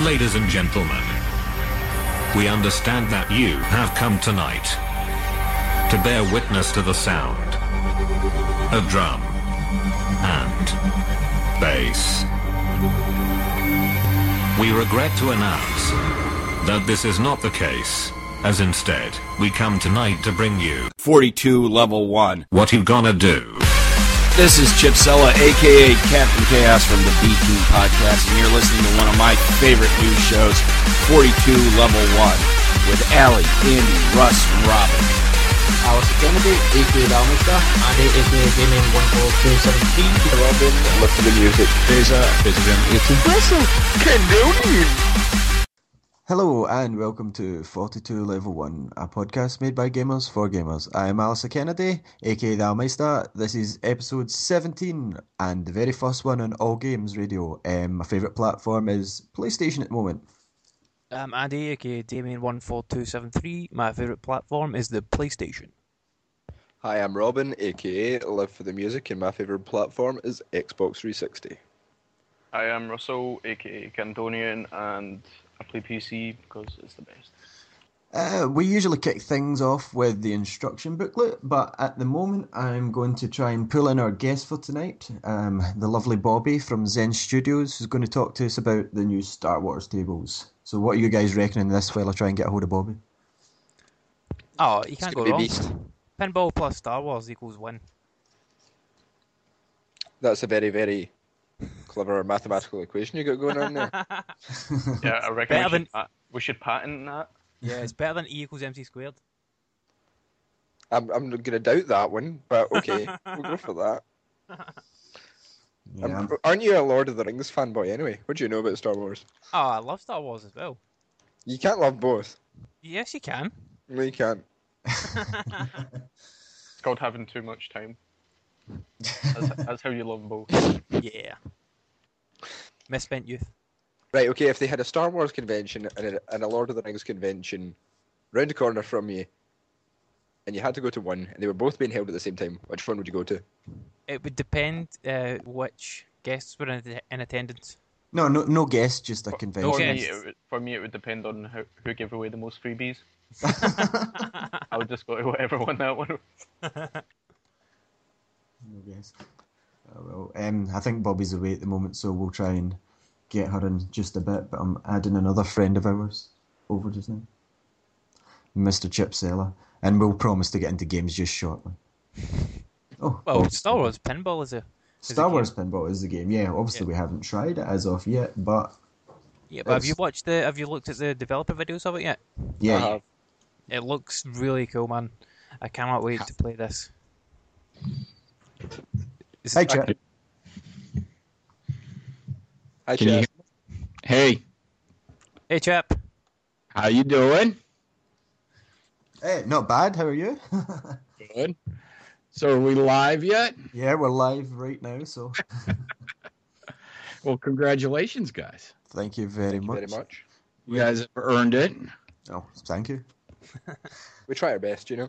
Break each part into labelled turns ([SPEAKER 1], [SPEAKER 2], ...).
[SPEAKER 1] Ladies and gentlemen, we understand that you have come tonight to bear witness to the sound of drum and bass. We regret to announce that this is not the case, as instead, we come tonight to bring you
[SPEAKER 2] 42 level 1.
[SPEAKER 1] what you gonna do.
[SPEAKER 2] This is Chip Sella, aka Captain Chaos from the B Team Podcast, and you're listening to one of my favorite news shows, 42 level 1, with Allie, Andy, Russ, and Robin.
[SPEAKER 3] Alice Kennedy, aka Dalmister, Andy, aka Gaming 14273.
[SPEAKER 4] Robin, listen to the music.
[SPEAKER 2] Beza, Beza 18.
[SPEAKER 5] Hello and welcome to 42 Level 1, a podcast made by gamers for gamers. I am Alistair Kennedy, aka the Almeister. This is episode 17 and the very first one on All Games Radio. Um, my favourite platform is PlayStation at the moment.
[SPEAKER 6] I'm Andy, aka Damien14273. My favourite platform is the PlayStation.
[SPEAKER 4] Hi, I'm Robin, aka Live for the Music, and my favourite platform is Xbox 360.
[SPEAKER 7] I am Russell, aka Cantonian, and I play PC because it's the best.
[SPEAKER 5] Uh, we usually kick things off with the instruction booklet, but at the moment I'm going to try and pull in our guest for tonight, um, the lovely Bobby from Zen Studios, who's going to talk to us about the new Star Wars tables. So, what are you guys reckoning this while I try and get a hold of Bobby?
[SPEAKER 6] Oh, you can't go
[SPEAKER 4] gonna
[SPEAKER 6] wrong.
[SPEAKER 4] be beast.
[SPEAKER 6] Pinball plus Star Wars equals win.
[SPEAKER 4] That's a very, very clever mathematical equation you got going on there.
[SPEAKER 7] Yeah, I reckon
[SPEAKER 6] Better
[SPEAKER 7] we
[SPEAKER 6] than-
[SPEAKER 7] should, pat- we should patent that.
[SPEAKER 6] Yeah, it's better than E equals MC squared.
[SPEAKER 4] I'm, I'm going to doubt that one, but okay, we'll go for that.
[SPEAKER 5] Yeah,
[SPEAKER 4] Um, aren't you a Lord of the Rings fanboy anyway? What do you know about Star Wars?
[SPEAKER 6] Oh, I love Star Wars as well.
[SPEAKER 4] You can't love both.
[SPEAKER 6] Yes, you can.
[SPEAKER 4] No, you can't.
[SPEAKER 7] It's called having too much time. That's, that's how you love both.
[SPEAKER 6] Yeah. Misspent youth.
[SPEAKER 4] Right, okay, if they had a Star Wars convention and a, and a Lord of the Rings convention round the corner from you, and you had to go to one, and they were both being held at the same time, which one would you go to?
[SPEAKER 6] It would depend uh, which guests were in, in attendance.
[SPEAKER 5] no, no, no guest, just a
[SPEAKER 7] For
[SPEAKER 5] convention.
[SPEAKER 6] Okay.
[SPEAKER 7] me, it would, for me, it would depend on how, who gave away the most freebies. I would just go to whatever won that one.
[SPEAKER 5] No guess. Oh, well, um, I think Bobby's away at the moment, so we'll try and get her in just a bit. But I'm adding another friend of ours over just now, Mr. Chip Seller, and we'll promise to get into games just shortly. Oh,
[SPEAKER 6] Well,
[SPEAKER 5] oh,
[SPEAKER 6] Star Wars pinball is a. is
[SPEAKER 5] Star
[SPEAKER 6] game.
[SPEAKER 5] Wars Pinball is the game. Yeah, obviously we haven't tried it as of yet, but
[SPEAKER 6] Yeah, but have you watched the? Have you looked at the developer videos of it yet?
[SPEAKER 5] yeah,
[SPEAKER 4] I.
[SPEAKER 6] It looks really cool, man. I cannot wait to play this. Is-
[SPEAKER 5] Hi, Chip.
[SPEAKER 4] Hi,
[SPEAKER 2] Can you
[SPEAKER 4] Chad.
[SPEAKER 2] Hey,
[SPEAKER 6] Hey, chap.
[SPEAKER 2] how you doing?
[SPEAKER 5] Hey, not bad. How are you?
[SPEAKER 2] Good. So are we live yet?
[SPEAKER 5] yeah, we're live right now, so
[SPEAKER 2] Well, congratulations, guys.
[SPEAKER 5] thank you very
[SPEAKER 4] Thank you
[SPEAKER 5] much.
[SPEAKER 4] very much.
[SPEAKER 2] You guys have earned it.
[SPEAKER 5] Oh, thank you.
[SPEAKER 4] We try our best, you know.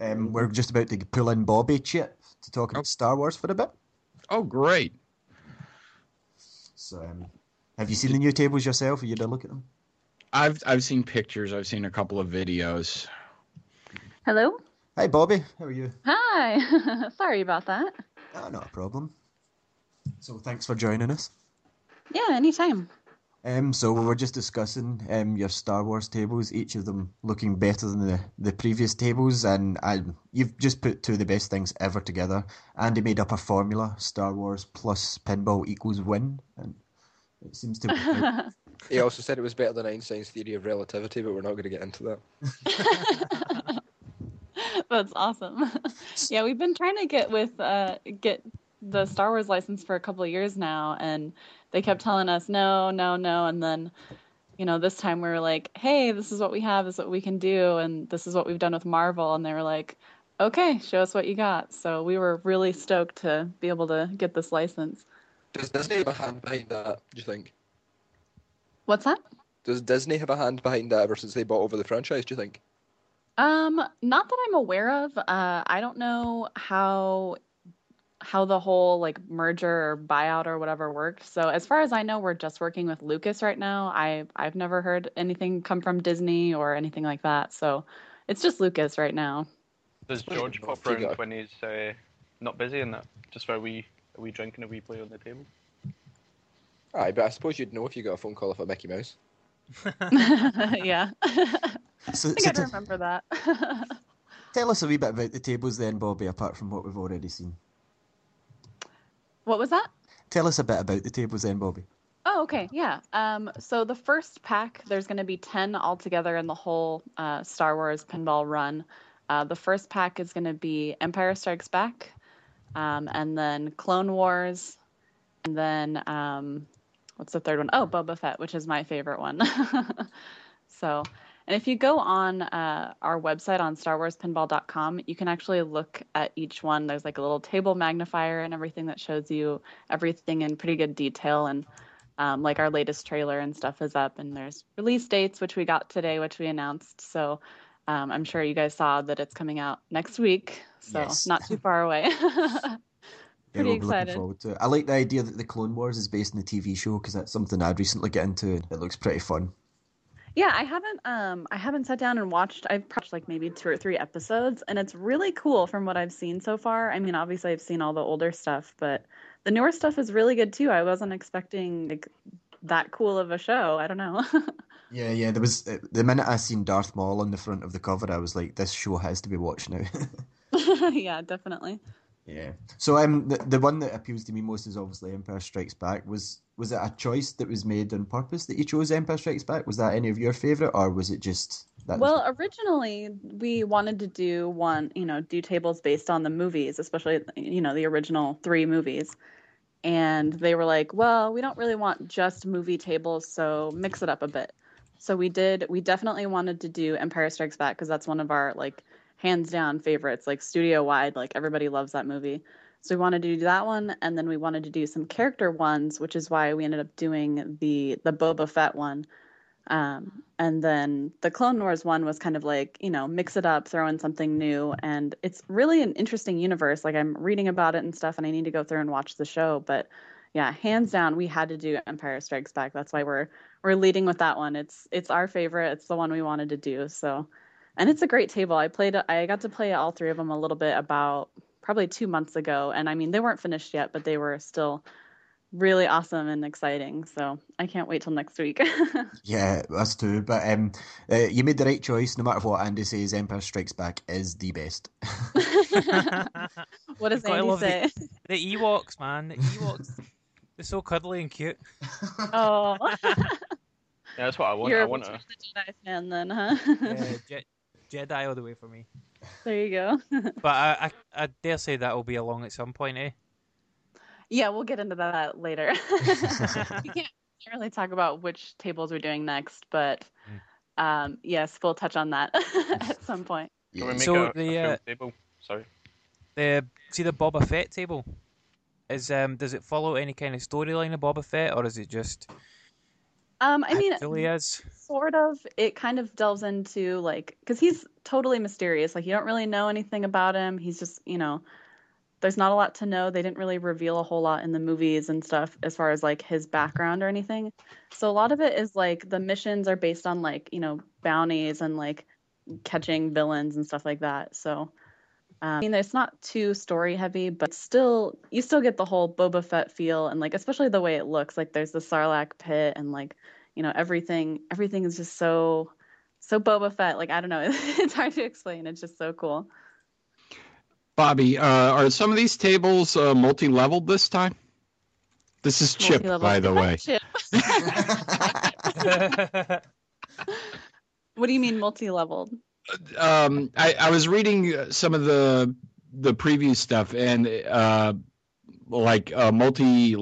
[SPEAKER 5] Um, we're just about to pull in Bobby Chip to talk about Star Wars for a bit.
[SPEAKER 2] Oh, great.
[SPEAKER 5] So, um, have you seen the new tables yourself? Have you had a look at them?
[SPEAKER 2] I've I've seen pictures. I've seen a couple of videos.
[SPEAKER 8] Hello?
[SPEAKER 5] Hi, Bobby. How are you?
[SPEAKER 8] Hi. Sorry about that.
[SPEAKER 5] Ah, not a problem. So, thanks for joining us.
[SPEAKER 8] Yeah, anytime.
[SPEAKER 5] Um, so we were just discussing um your Star Wars tables, each of them looking better than the, the previous tables, and I, you've just put two of the best things ever together. Andy made up a formula: Star Wars plus pinball equals win, and it seems to. work.
[SPEAKER 4] He also said it was better than Einstein's theory of relativity, but we're not going to get into that.
[SPEAKER 8] That's awesome. yeah, we've been trying to get with uh get the Star Wars license for a couple of years now and they kept telling us no, no, no and then you know, this time we were like, "Hey, this is what we have, this is what we can do and this is what we've done with Marvel." And they were like, "Okay, show us what you got." So we were really stoked to be able to get this license.
[SPEAKER 4] Does Disney have a hand behind that, do you think?
[SPEAKER 8] What's that?
[SPEAKER 4] Does Disney have a hand behind that ever since they bought over the franchise, do you think?
[SPEAKER 8] Um, not that I'm aware of. Uh, I don't know how how the whole like merger or buyout or whatever worked. So as far as I know, we're just working with Lucas right now. I I've never heard anything come from Disney or anything like that. So it's just Lucas right now.
[SPEAKER 7] Does George pop
[SPEAKER 4] figure-
[SPEAKER 7] around when he's uh, not busy and that? Just for a wee, a wee drink and a wee play on the table?
[SPEAKER 4] Aye, but I suppose you'd know if you got a phone call off a Mickey Mouse.
[SPEAKER 8] yeah. I
[SPEAKER 5] So,
[SPEAKER 8] think
[SPEAKER 5] so
[SPEAKER 8] I'd
[SPEAKER 5] t-
[SPEAKER 8] remember that.
[SPEAKER 5] tell us a wee bit about the tables then, Bobby, apart from what we've already seen.
[SPEAKER 8] What was that?
[SPEAKER 5] Tell us a bit about the tables then, Bobby.
[SPEAKER 8] Oh, okay, yeah. Um, so the first pack, there's going to be 10 altogether in the whole uh, Star Wars pinball run. Uh, the first pack is going to be Empire Strikes Back, um, and then Clone Wars, and then um, what's the third one? Oh, Boba Fett, which is my favorite one. so, and if you go on uh, our website on StarWarsPinball.com, you can actually look at each one. There's like a little table magnifier and everything that shows you everything in pretty good detail and um, like our latest trailer and stuff is up and there's release dates which we got today which we announced so um, i'm sure you guys saw that it's coming out next week so
[SPEAKER 5] Yes.
[SPEAKER 8] not too far away
[SPEAKER 5] Yeah,
[SPEAKER 8] Pretty
[SPEAKER 5] we'll be looking
[SPEAKER 8] excited.
[SPEAKER 5] forward to it. I like the idea that the Clone Wars is based on the TV show because that's something I'd recently get into. It looks pretty fun.
[SPEAKER 8] Yeah i haven't um i haven't sat down and watched i've watched like maybe two or three episodes and it's really cool from what i've seen so far i mean obviously i've seen all the older stuff but the newer stuff is really good too i wasn't expecting like that cool of a show i don't know
[SPEAKER 5] Yeah, yeah. There was uh, the minute I seen Darth Maul on the front of the cover, I was like, "This show has to be watched now."
[SPEAKER 8] yeah definitely
[SPEAKER 5] yeah. So, um, the the one that appeals to me most is obviously Empire Strikes Back. Was was it a choice that was made on purpose that you chose Empire Strikes Back? Was that any of your favorite, or was it just that? was-
[SPEAKER 8] Well, originally we wanted to do one, you know, do tables based on the movies, especially you know the original three movies. And they were like, "Well, we don't really want just movie tables, so mix it up a bit." So we did. We definitely wanted to do Empire Strikes Back because that's one of our like hands down favorites, like studio wide. Like everybody loves that movie. So we wanted to do that one, and then we wanted to do some character ones, which is why we ended up doing the the Boba Fett one. Um, and then the Clone Wars one was kind of like, you know, mix it up, throw in something new. And it's really an interesting universe. Like I'm reading about it and stuff, and I need to go through and watch the show. But yeah, hands down, we had to do Empire Strikes Back. That's why we're we're leading with that one. It's it's our favorite. It's the one we wanted to do. So, and it's a great table. I played. I got to play all three of them a little bit about probably two months ago, and I mean they weren't finished yet, but they were still really awesome and exciting. So I can't wait till next week.
[SPEAKER 5] Yeah, us too. But um, uh, you made the right choice. No matter what Andy says, Empire Strikes Back is the best.
[SPEAKER 8] what does
[SPEAKER 6] Gotta
[SPEAKER 8] Andy say?
[SPEAKER 6] The Ewoks, man. The Ewoks. They're so cuddly and cute.
[SPEAKER 8] Oh,
[SPEAKER 7] Yeah, that's what I want.
[SPEAKER 8] you're
[SPEAKER 7] I
[SPEAKER 8] a
[SPEAKER 7] want
[SPEAKER 8] Return
[SPEAKER 7] a,
[SPEAKER 8] Jedi fan then, huh?
[SPEAKER 6] Uh, Je- Jedi all the way for me.
[SPEAKER 8] there you go.
[SPEAKER 6] But I, I, I dare say that will be along at some point, eh?
[SPEAKER 8] yeah, we'll get into that later. we can't, can't really talk about which tables we're doing next, but um, yes, we'll touch on that at some point.
[SPEAKER 7] can we make
[SPEAKER 6] So
[SPEAKER 7] a,
[SPEAKER 6] the,
[SPEAKER 7] a
[SPEAKER 6] uh,
[SPEAKER 7] table? Sorry.
[SPEAKER 6] The see the Boba Fett table. Is um does it follow any kind of storyline of Boba Fett, or is it just
[SPEAKER 8] Um, I mean,
[SPEAKER 6] actually
[SPEAKER 8] sort of. It kind of delves into like because he's totally mysterious. Like you don't really know anything about him. He's just you know, there's not a lot to know. They didn't really reveal a whole lot in the movies and stuff as far as like his background or anything. So a lot of it is like the missions are based on like you know bounties and like catching villains and stuff like that. So. Um, I mean, it's not too story heavy, but still, you still get the whole Boba Fett feel, and like especially the way it looks. Like there's the Sarlacc pit, and like you know everything everything is just so so Boba Fett. Like I don't know, it's hard to explain. It's just so cool.
[SPEAKER 9] Bobby, uh, are some of these tables uh, multi-leveled this time? This is Chip, by the way.
[SPEAKER 8] What do you mean multi-leveled?
[SPEAKER 9] Um, I, I was reading uh, some of the the preview stuff, and uh, like uh, multi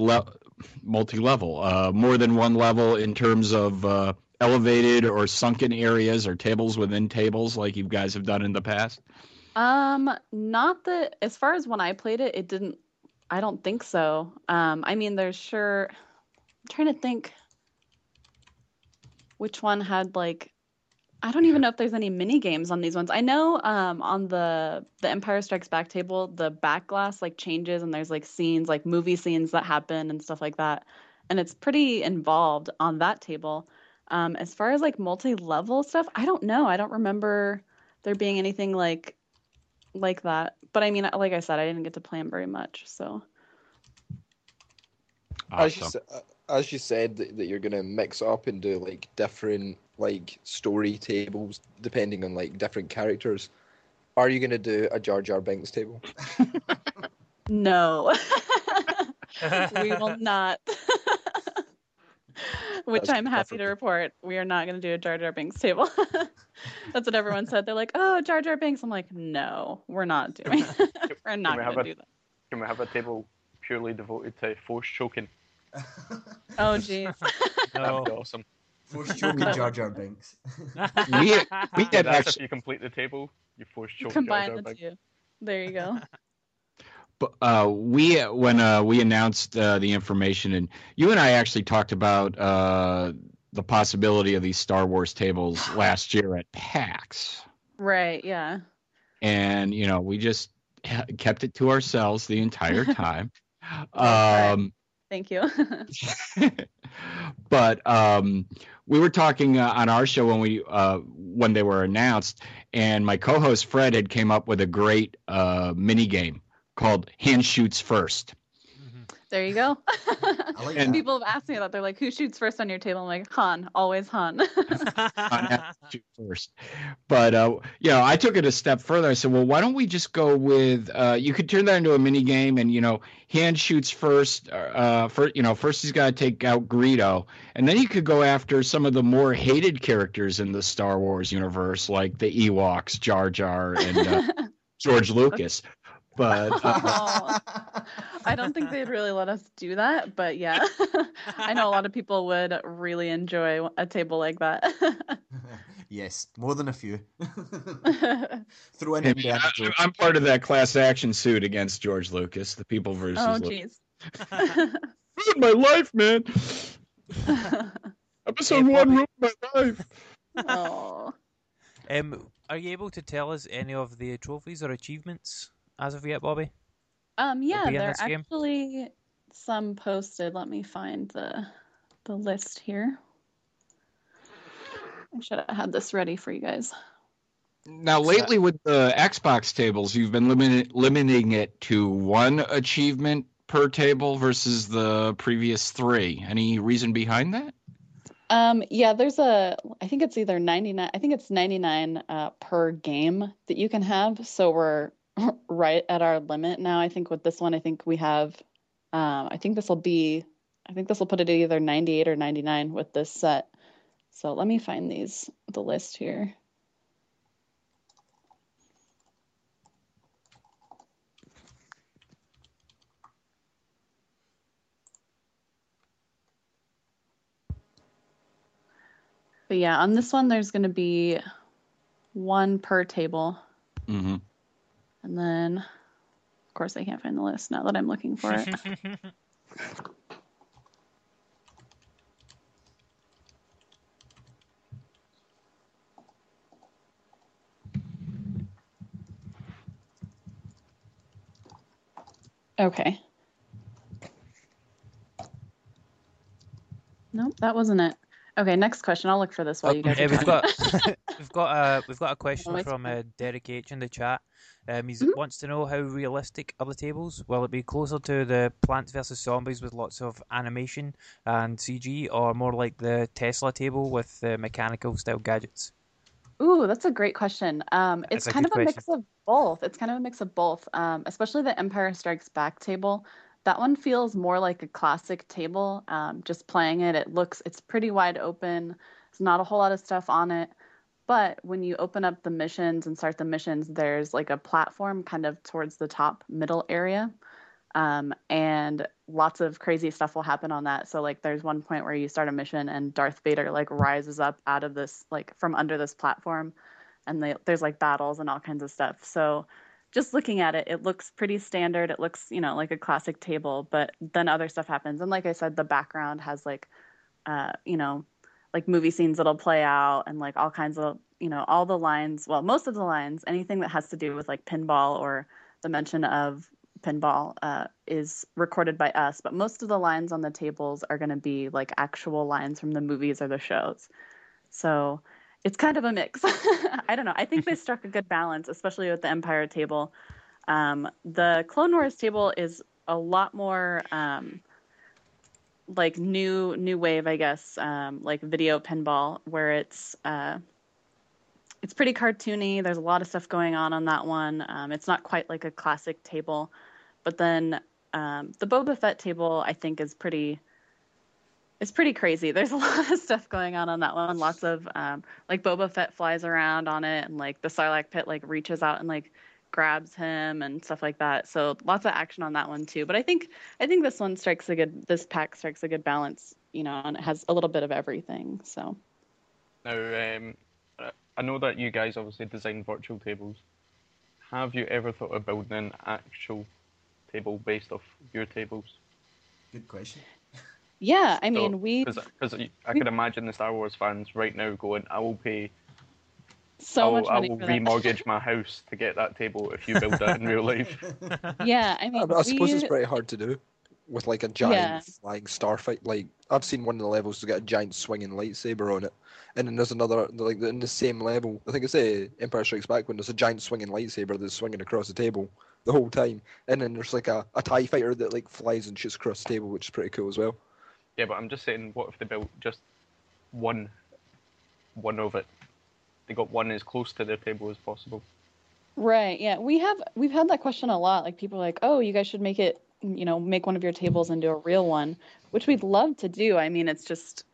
[SPEAKER 9] multi level, uh, more than one level in terms of uh, elevated or sunken areas or tables within tables, like you guys have done in the past.
[SPEAKER 8] Um, not that as far as when I played it, it didn't. I don't think so. Um, I mean, there's sure. I'm trying to think. Which one had like. I don't even know if there's any mini games on these ones. I know um, on the the Empire Strikes Back table, the back glass like changes and there's like scenes, like movie scenes that happen and stuff like that, and it's pretty involved on that table. Um, as far as like multi-level stuff, I don't know. I don't remember there being anything like like that. But I mean, like I said, I didn't get to play them very much, so.
[SPEAKER 4] As you,
[SPEAKER 9] Awesome.
[SPEAKER 4] sa- uh, as you said that, that you're gonna mix up and do like different like story tables depending on like different characters. Are you gonna do a Jar Jar Binks table?
[SPEAKER 8] No. we will not. Which
[SPEAKER 4] That's
[SPEAKER 8] I'm happy to report. We are not going to do a Jar Jar Binks table. That's what everyone said. They're like, "Oh, Jar Jar Binks." I'm like, "No, we're not doing. we're not
[SPEAKER 7] we have
[SPEAKER 8] going to
[SPEAKER 7] a-
[SPEAKER 8] do that."
[SPEAKER 7] Can we have a table purely devoted to force choking?
[SPEAKER 8] Oh, jeez.
[SPEAKER 6] No.
[SPEAKER 7] That'd be awesome.
[SPEAKER 5] Force choking Jar Jar Binks.
[SPEAKER 9] We we
[SPEAKER 7] Yeah,
[SPEAKER 9] had
[SPEAKER 7] that's
[SPEAKER 9] actually
[SPEAKER 7] if you complete the table, you force choke Jar
[SPEAKER 8] Combine
[SPEAKER 7] Jar
[SPEAKER 8] the
[SPEAKER 7] Binks.
[SPEAKER 8] two. There you go.
[SPEAKER 9] But uh, we when uh, we announced uh, the information, and you and I actually talked about uh, the possibility of these Star Wars tables last year at PAX,
[SPEAKER 8] Right. Yeah.
[SPEAKER 9] and you know we just kept it to ourselves the entire time.
[SPEAKER 8] right. Thank you.
[SPEAKER 9] but um, we were talking uh, on our show when we uh, when they were announced, and my co-host Fred had came up with a great uh, mini game called Han Shoots First.
[SPEAKER 8] There you go.
[SPEAKER 5] Like
[SPEAKER 9] And-
[SPEAKER 8] People have asked me that. They're like, "Who shoots first on your table?" I'm like, "Han, always Han."
[SPEAKER 9] on Han shoot first. But uh, you know, I took it a step further. I said, well, why don't we just go with? Uh, you could turn that into a mini game, and you know, Han shoots first. Uh, first, you know, first he's got to take out Greedo, and then you could go after some of the more hated characters in the Star Wars universe, like the Ewoks, Jar Jar, and uh, George Lucas. But uh,
[SPEAKER 8] Oh, I don't think they'd really let us do that, but yeah, I know a lot of people would really enjoy a table like that.
[SPEAKER 5] yes, more than a few. Throw in
[SPEAKER 9] I
[SPEAKER 5] Indiana
[SPEAKER 9] I-
[SPEAKER 5] Jones.
[SPEAKER 9] I'm part of that class action suit against George Lucas, the people versus.
[SPEAKER 8] oh,
[SPEAKER 9] Lucas.
[SPEAKER 8] jeez.
[SPEAKER 9] Ruined my life, man. Episode
[SPEAKER 6] Hey,
[SPEAKER 9] one
[SPEAKER 6] Bobby.
[SPEAKER 9] ruined my life.
[SPEAKER 8] oh,
[SPEAKER 6] Um, are you able to tell us any of the trophies or achievements as of yet, Bobby?
[SPEAKER 8] um, yeah,
[SPEAKER 6] be in
[SPEAKER 8] there
[SPEAKER 6] this
[SPEAKER 8] are
[SPEAKER 6] game?
[SPEAKER 8] actually some posted. Let me find the the list here. I should have had this ready for you guys.
[SPEAKER 9] Now, lately with the Xbox tables, you've been limited, limiting it to one achievement per table versus the previous three. Any reason behind that?
[SPEAKER 8] Um, yeah, there's a, I think it's either 99, I think it's 99 uh, per game that you can have. So we're right at our limit now. I think with this one, I think we have, um, I think this will be, I think this will put it at either 98 or 99 with this set. So let me find these, the list here. But yeah, on this one, there's going to be one per table.
[SPEAKER 9] Mm-hmm.
[SPEAKER 8] And then, of course, I can't find the list now that I'm looking for it. Okay. Nope, that wasn't it. Okay, next question. I'll look for this while you oh, guys
[SPEAKER 6] Yeah,
[SPEAKER 8] are
[SPEAKER 6] we've
[SPEAKER 8] talking.
[SPEAKER 6] got we've got a we've got a question from uh, Derek H in the chat. Um, he
[SPEAKER 8] Mhm.
[SPEAKER 6] wants to know how realistic are the tables? Will it be closer to the Plants vs Zombies with lots of animation and CG, or more like the Tesla table with uh, mechanical style gadgets?
[SPEAKER 8] Ooh, that's a great question. Um, it's kind of a mix of both. It's kind of a mix of both. Um, especially the Empire Strikes Back table. That one feels more like a classic table. Um, just playing it, it looks it's pretty wide open. There's not a whole lot of stuff on it. But when you open up the missions and start the missions, there's like a platform kind of towards the top middle area. Um, and lots of crazy stuff will happen on that. So like there's one point where you start a mission and Darth Vader like rises up out of this like from under this platform and they, there's like battles and all kinds of stuff. So just looking at it, it looks pretty standard. It looks, you know, like a classic table, but then other stuff happens. And like I said, the background has like uh, you know, like movie scenes that'll play out and like all kinds of you know all the lines well most of the lines anything that has to do with like pinball or the mention of pinball uh, is recorded by us but most of the lines on the tables are going to be like actual lines from the movies or the shows. So it's kind of a mix. I don't know. I think they struck a good balance especially with the empire table. Um, the clone wars table is a lot more um, like new new wave i guess um, like video pinball where it's uh, it's pretty cartoony. There's a lot of stuff going on on that one. Um, it's not quite like a classic table, but then um, the Boba Fett table I think is pretty. It's pretty crazy. There's a lot of stuff going on on that one. Lots of um, like Boba Fett flies around on it, and like the Sarlacc pit like reaches out and like grabs him and stuff like that. So lots of action on that one too. But I think I think this one strikes a good. This pack strikes a good balance, you know, and it has a little bit of everything. So.
[SPEAKER 7] Now, um, I know that you guys obviously design virtual tables. Have you ever thought of building an actual table based off your tables?
[SPEAKER 5] Good question.
[SPEAKER 8] Yeah, I mean, we
[SPEAKER 7] because I could imagine the Star Wars fans right now going, "I will pay
[SPEAKER 8] so
[SPEAKER 7] I will,
[SPEAKER 8] much money
[SPEAKER 7] I will
[SPEAKER 8] for that.
[SPEAKER 7] remortgage my house to get that table if you build that in real life."
[SPEAKER 8] Yeah, I mean,
[SPEAKER 4] I, I suppose it's pretty hard to do with like a giant
[SPEAKER 8] Yeah.
[SPEAKER 4] flying starfight. Like I've seen one of the levels to get a giant swinging lightsaber on it, and then there's another like in the same level. I think it's a Empire Strikes Back when there's a giant swinging lightsaber that's swinging across the table the whole time, and then there's like a, a Tie fighter that like flies and shoots across the table, which is pretty cool as well.
[SPEAKER 7] Yeah, but I'm just saying, what if they built just one, one of it? They got one as close to their table as possible.
[SPEAKER 8] Right. Yeah. We have we've had that question a lot. Like people are like, "Oh, you guys should make it, you know, make one of your tables into a real one," which we'd love to do. I mean, it's just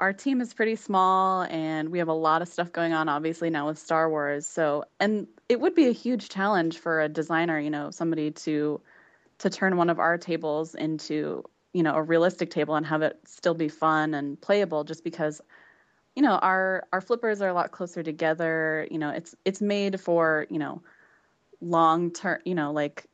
[SPEAKER 8] our team is pretty small and we have a lot of stuff going on obviously now with Star Wars. So, and it would be a huge challenge for a designer, you know, somebody to to turn one of our tables into, you know, a realistic table and have it still be fun and playable just because you know our our flippers are a lot closer together you know it's it's made for you know long term you know like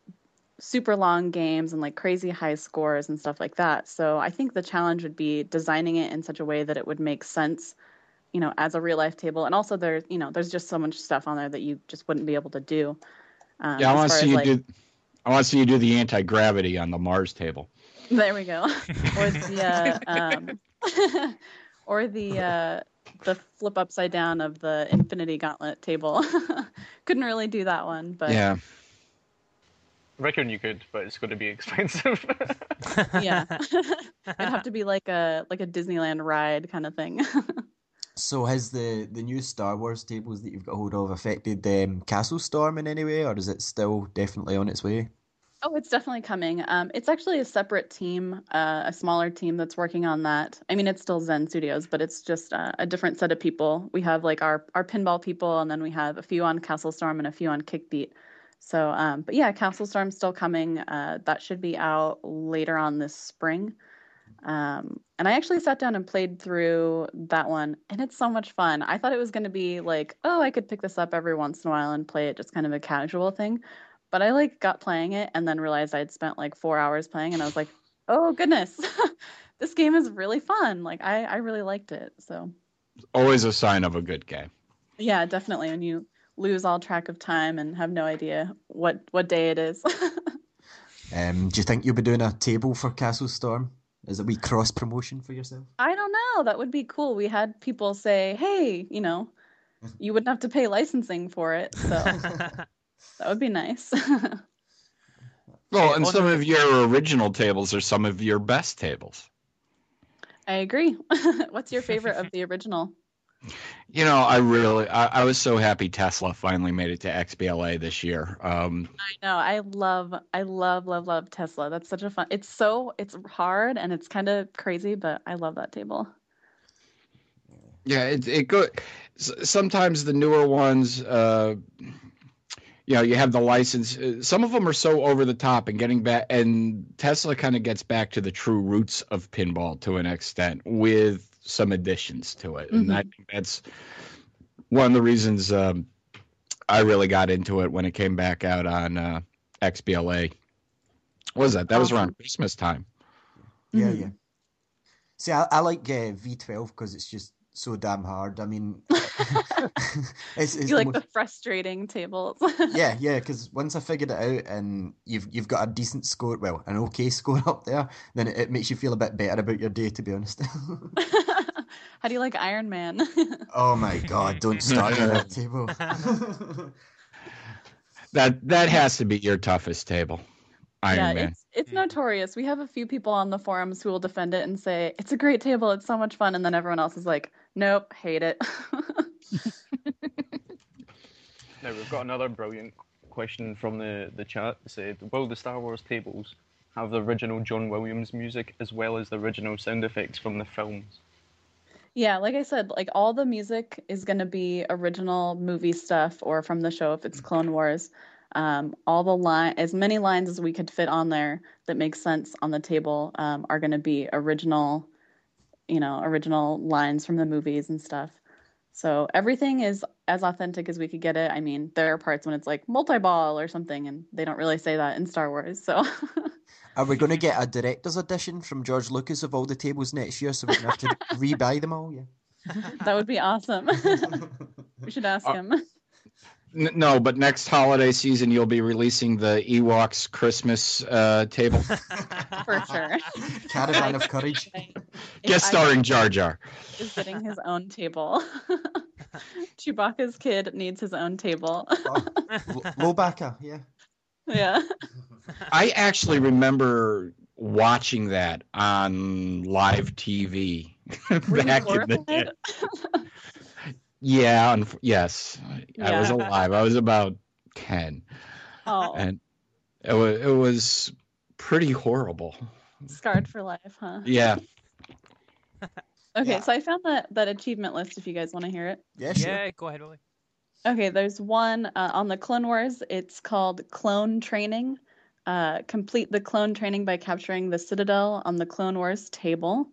[SPEAKER 8] super long games and like crazy high scores and stuff like that so i think the challenge would be designing it in such a way that it would make sense you know as a real life table and also there's you know there's just so much stuff on there that you just wouldn't be able to do um,
[SPEAKER 9] Yeah, I want to see you
[SPEAKER 8] like-
[SPEAKER 9] do. I want to see you do the anti gravity on the Mars table.
[SPEAKER 8] There we go. or the uh, um, or the uh, the flip upside down of the Infinity Gauntlet table. Couldn't really do that one, but
[SPEAKER 9] yeah,
[SPEAKER 7] I reckon you could, but it's going to be expensive.
[SPEAKER 8] yeah. it'd have to be like a like a Disneyland ride kind of thing.
[SPEAKER 5] So has the the new Star Wars tables that you've got hold of affected um, Castle Storm in any way, or is it still definitely on its way?
[SPEAKER 8] Oh, it's definitely coming. Um, it's actually a separate team, uh, a smaller team that's working on that. I mean, it's still Zen Studios, but it's just uh, a different set of people. We have like our our pinball people, and then we have a few on Castle Storm and a few on Kickbeat. So, um, but yeah, Castle Storm's still coming. Uh, that should be out later on this spring. Um, and I actually sat down and played through that one, and it's so much fun. I thought it was going to be like, oh, I could pick this up every once in a while and play it just kind of a casual thing. But I like got playing it and then realized I'd spent like four hours playing, and I was like, oh goodness, this game is really fun. Like I, I really liked it. So
[SPEAKER 9] always a sign of a good game.
[SPEAKER 8] yeah, definitely. When you lose all track of time and have no idea what what day it is.
[SPEAKER 5] Um, do you think you'll be doing a table for Castle Storm? Is it we cross promotion for yourself?
[SPEAKER 8] I don't know. That would be cool. We had people say, "Hey, you know, you wouldn't have to pay licensing for it." So that would be nice.
[SPEAKER 9] Well, and some of your original tables are some of your best tables.
[SPEAKER 8] I agree. What's your favorite of the original?
[SPEAKER 9] You know, I really, I, I was so happy Tesla finally made it to XBLA this year. Um,
[SPEAKER 8] I know. I love, I love, love, love Tesla. That's such a fun. It's so, it's hard and it's kind of crazy, but I love that table.
[SPEAKER 9] yeah, it it go. Sometimes the newer ones, uh, you know, you have the license. uh, Some of them are so over the top and getting back, and Tesla kind of gets back to the true roots of pinball to an extent with some additions to it, and I think that's one of the reasons um, I really got into it when it came back out on uh, XBLA. What was that? That was around Christmas time.
[SPEAKER 5] Yeah,
[SPEAKER 8] Mhm.
[SPEAKER 5] yeah. See, I, I like uh, V12 because it's just so damn hard. I mean, it's, it's
[SPEAKER 8] you like
[SPEAKER 5] mo-
[SPEAKER 8] the frustrating tables.
[SPEAKER 5] yeah, yeah. Because once I figured it out and you've you've got a decent score, well, an okay score up there, then it, it makes you feel a bit better about your day. To be honest.
[SPEAKER 8] How do you like Iron Man?
[SPEAKER 5] oh my god! Don't start with that table.
[SPEAKER 9] That that has to be your toughest table, Iron
[SPEAKER 8] yeah,
[SPEAKER 9] Man.
[SPEAKER 8] it's it's notorious. We have a few people on the forums who will defend it and say it's a great table, it's so much fun, and then everyone else is like, nope, hate it.
[SPEAKER 7] Now we've got another brilliant question from the the chat. It said, "Will the Star Wars tables have the original John Williams music as well as the original sound effects from the films?"
[SPEAKER 8] yeah, like I said, like all the music is going to be original movie stuff or from the show if it's Clone Wars. Um, all the line, as many lines as we could fit on there that make sense on the table, um, are going to be original, you know, original lines from the movies and stuff. So everything is as authentic as we could get it. I mean, there are parts when it's like multi-ball or something, and they don't really say that in Star Wars. So
[SPEAKER 5] Are we going to get a director's edition from George Lucas of all the tables next year, so we're going to have to re-buy them all? Yeah.
[SPEAKER 8] that would be awesome. we should ask
[SPEAKER 9] Uh,
[SPEAKER 8] him.
[SPEAKER 9] N- no, but next holiday season you'll be releasing the Ewoks Christmas uh, table,
[SPEAKER 8] For sure.
[SPEAKER 5] Caravan of Courage.
[SPEAKER 9] guest starring Jar Jar.
[SPEAKER 8] is getting his own table. Chewbacca's kid needs his own table.
[SPEAKER 5] Oh, Lo- Lowbacca, yeah.
[SPEAKER 8] yeah.
[SPEAKER 9] I actually remember watching that on live TV back in the day.
[SPEAKER 8] Horrified?
[SPEAKER 9] Yeah, unf- yes, I was alive. I was about ten,
[SPEAKER 8] Oh,
[SPEAKER 9] and it was it was pretty horrible.
[SPEAKER 8] scarred for life, huh?
[SPEAKER 9] Yeah,
[SPEAKER 8] Okay,
[SPEAKER 5] Yeah.
[SPEAKER 8] so I found that that achievement list. If you guys want to hear it.
[SPEAKER 5] Yeah, sure.
[SPEAKER 6] Yeah, go ahead, Willie.
[SPEAKER 8] Okay, there's one uh, on the Clone Wars. It's called Clone Training. Uh, complete the clone training by capturing the Citadel on the Clone Wars table.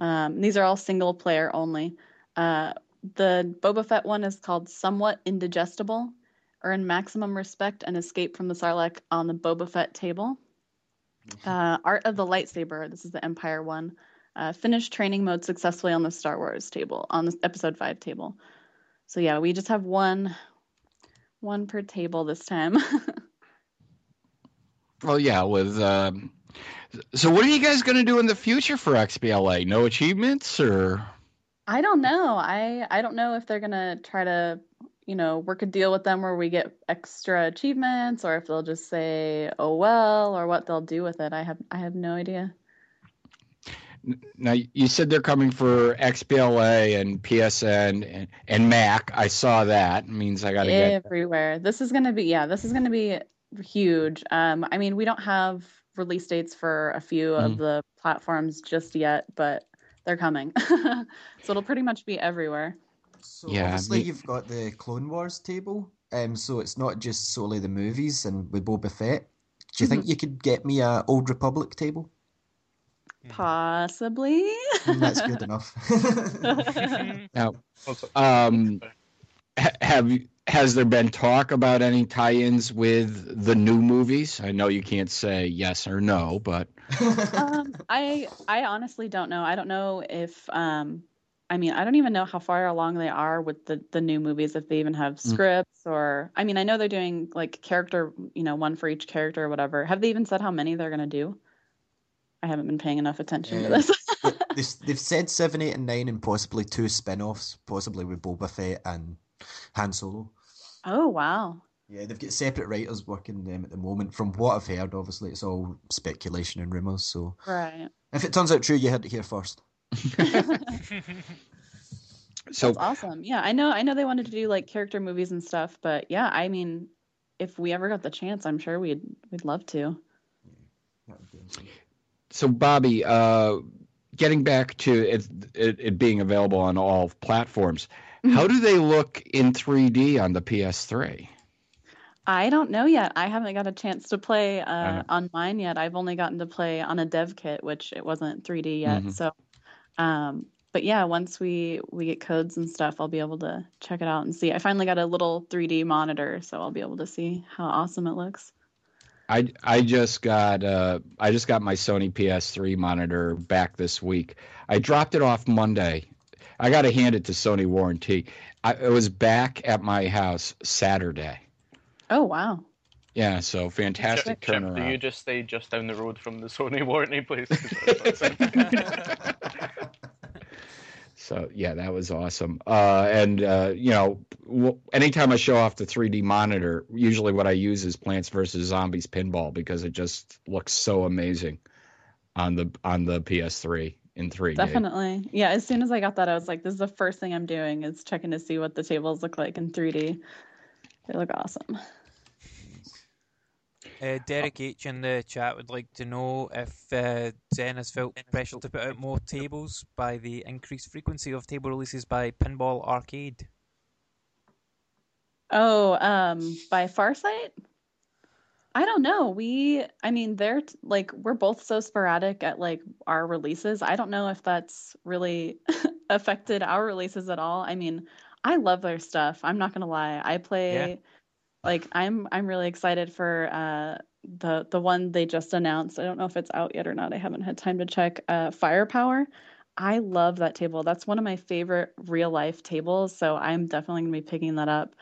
[SPEAKER 8] Um, these are all single player only. Uh, the Boba Fett one is called Somewhat Indigestible. Earn maximum respect and escape from the Sarlacc on the Boba Fett table. Uh, Art of the Lightsaber. This is the Empire one. Uh, finish training mode successfully on the Star Wars table, on the Episode 5 table. So yeah, we just have one one per table this time.
[SPEAKER 9] well, yeah. With um, so, what are you guys going to do in the future for XBLA? No achievements, or
[SPEAKER 8] I don't know. I I don't know if they're gonna try to, you know, work a deal with them where we get extra achievements or if they'll just say, "Oh well," or what they'll do with it. I have I have no idea.
[SPEAKER 9] now you said they're coming for XBLA and PSN and, and Mac. I saw that. It means I got to get.
[SPEAKER 8] Everywhere. This is gonna be yeah, this is gonna be huge. Um I mean we don't have release dates for a few of
[SPEAKER 9] Mm.
[SPEAKER 8] the platforms just yet, but they're coming. so it'll pretty much be everywhere.
[SPEAKER 5] So
[SPEAKER 9] Yeah,
[SPEAKER 5] obviously
[SPEAKER 9] me-
[SPEAKER 5] you've got the Clone Wars table, um, so it's not just solely the movies and with Boba Fett. Do you think you could get me a Old Republic table?
[SPEAKER 8] Possibly.
[SPEAKER 5] Mm, That's good enough.
[SPEAKER 9] Now, um, have you? Has there been talk about any tie-ins with the new movies? I know you can't say yes or no, but
[SPEAKER 8] um, I I honestly don't know. I don't know if um, I mean I don't even know how far along they are with the the new movies. If they even have
[SPEAKER 9] Mm.
[SPEAKER 8] scripts or I mean I know they're doing like character, you know, one for each character or whatever. Have they even said how many they're gonna do? I haven't been paying enough attention to
[SPEAKER 5] Uh,
[SPEAKER 8] this.
[SPEAKER 5] They- They've said seven, eight, and nine, and possibly two spin-offs, possibly with Boba Fett and Han Solo.
[SPEAKER 8] oh wow.
[SPEAKER 5] Yeah, they've got separate writers working them at the moment. From what I've heard, obviously it's all speculation and rumors. So
[SPEAKER 8] Right.
[SPEAKER 5] if it turns out true, you heard it here first.
[SPEAKER 9] so
[SPEAKER 8] That's awesome. Yeah, I know. I know they wanted to do like character movies and stuff, but yeah, I mean, if we ever got the chance, I'm sure we'd we'd love to.
[SPEAKER 5] That would be awesome.
[SPEAKER 9] So, Bobby, uh, getting back to it, it, it being available on all platforms, how do they look in 3D on the PS3?
[SPEAKER 8] I don't know yet. I haven't got a chance to play uh, on mine yet. I've only gotten to play on a dev kit, which it wasn't 3D yet.
[SPEAKER 9] Mhm.
[SPEAKER 8] So, um, but yeah, once we we get codes and stuff, I'll be able to check it out and see. I finally got a little 3D monitor, so I'll be able to see how awesome it looks.
[SPEAKER 9] I I just got uh I just got my Sony PS3 monitor back this week. I dropped it off Monday. I got to hand it to Sony warranty. I, it was back at my house Saturday.
[SPEAKER 8] Oh wow.
[SPEAKER 9] Yeah, so fantastic
[SPEAKER 7] Chip,
[SPEAKER 9] turnaround.
[SPEAKER 7] do you just stay just down the road from the Sony warranty place?
[SPEAKER 9] So yeah, that was awesome. Uh, and uh, you know, w- anytime I show off the 3D monitor, usually what I use is Plants vs Zombies pinball because it just looks so amazing on the on the PS3 in 3D.
[SPEAKER 8] Definitely. Yeah, as soon as I got that, I was like, this is the first thing I'm doing is checking to see what the tables look like in 3D. They look awesome.
[SPEAKER 6] Uh, Derek H in the chat would like to know if uh, Zen has felt pressure to put out more tables by the increased frequency of table releases by Pinball Arcade.
[SPEAKER 8] Oh, um, by Farsight? I don't know. We, I mean, they're like, we're both so sporadic at like our releases. I don't know if that's really affected our releases at all. I mean, I love their stuff. I'm not gonna lie. I play
[SPEAKER 6] Yeah.
[SPEAKER 8] like I'm I'm really excited for uh the the one they just announced. I don't know if it's out yet or not. I haven't had time to check. Uh Firepower. I love that table. That's one of my favorite real life tables, so I'm definitely going to be picking that up.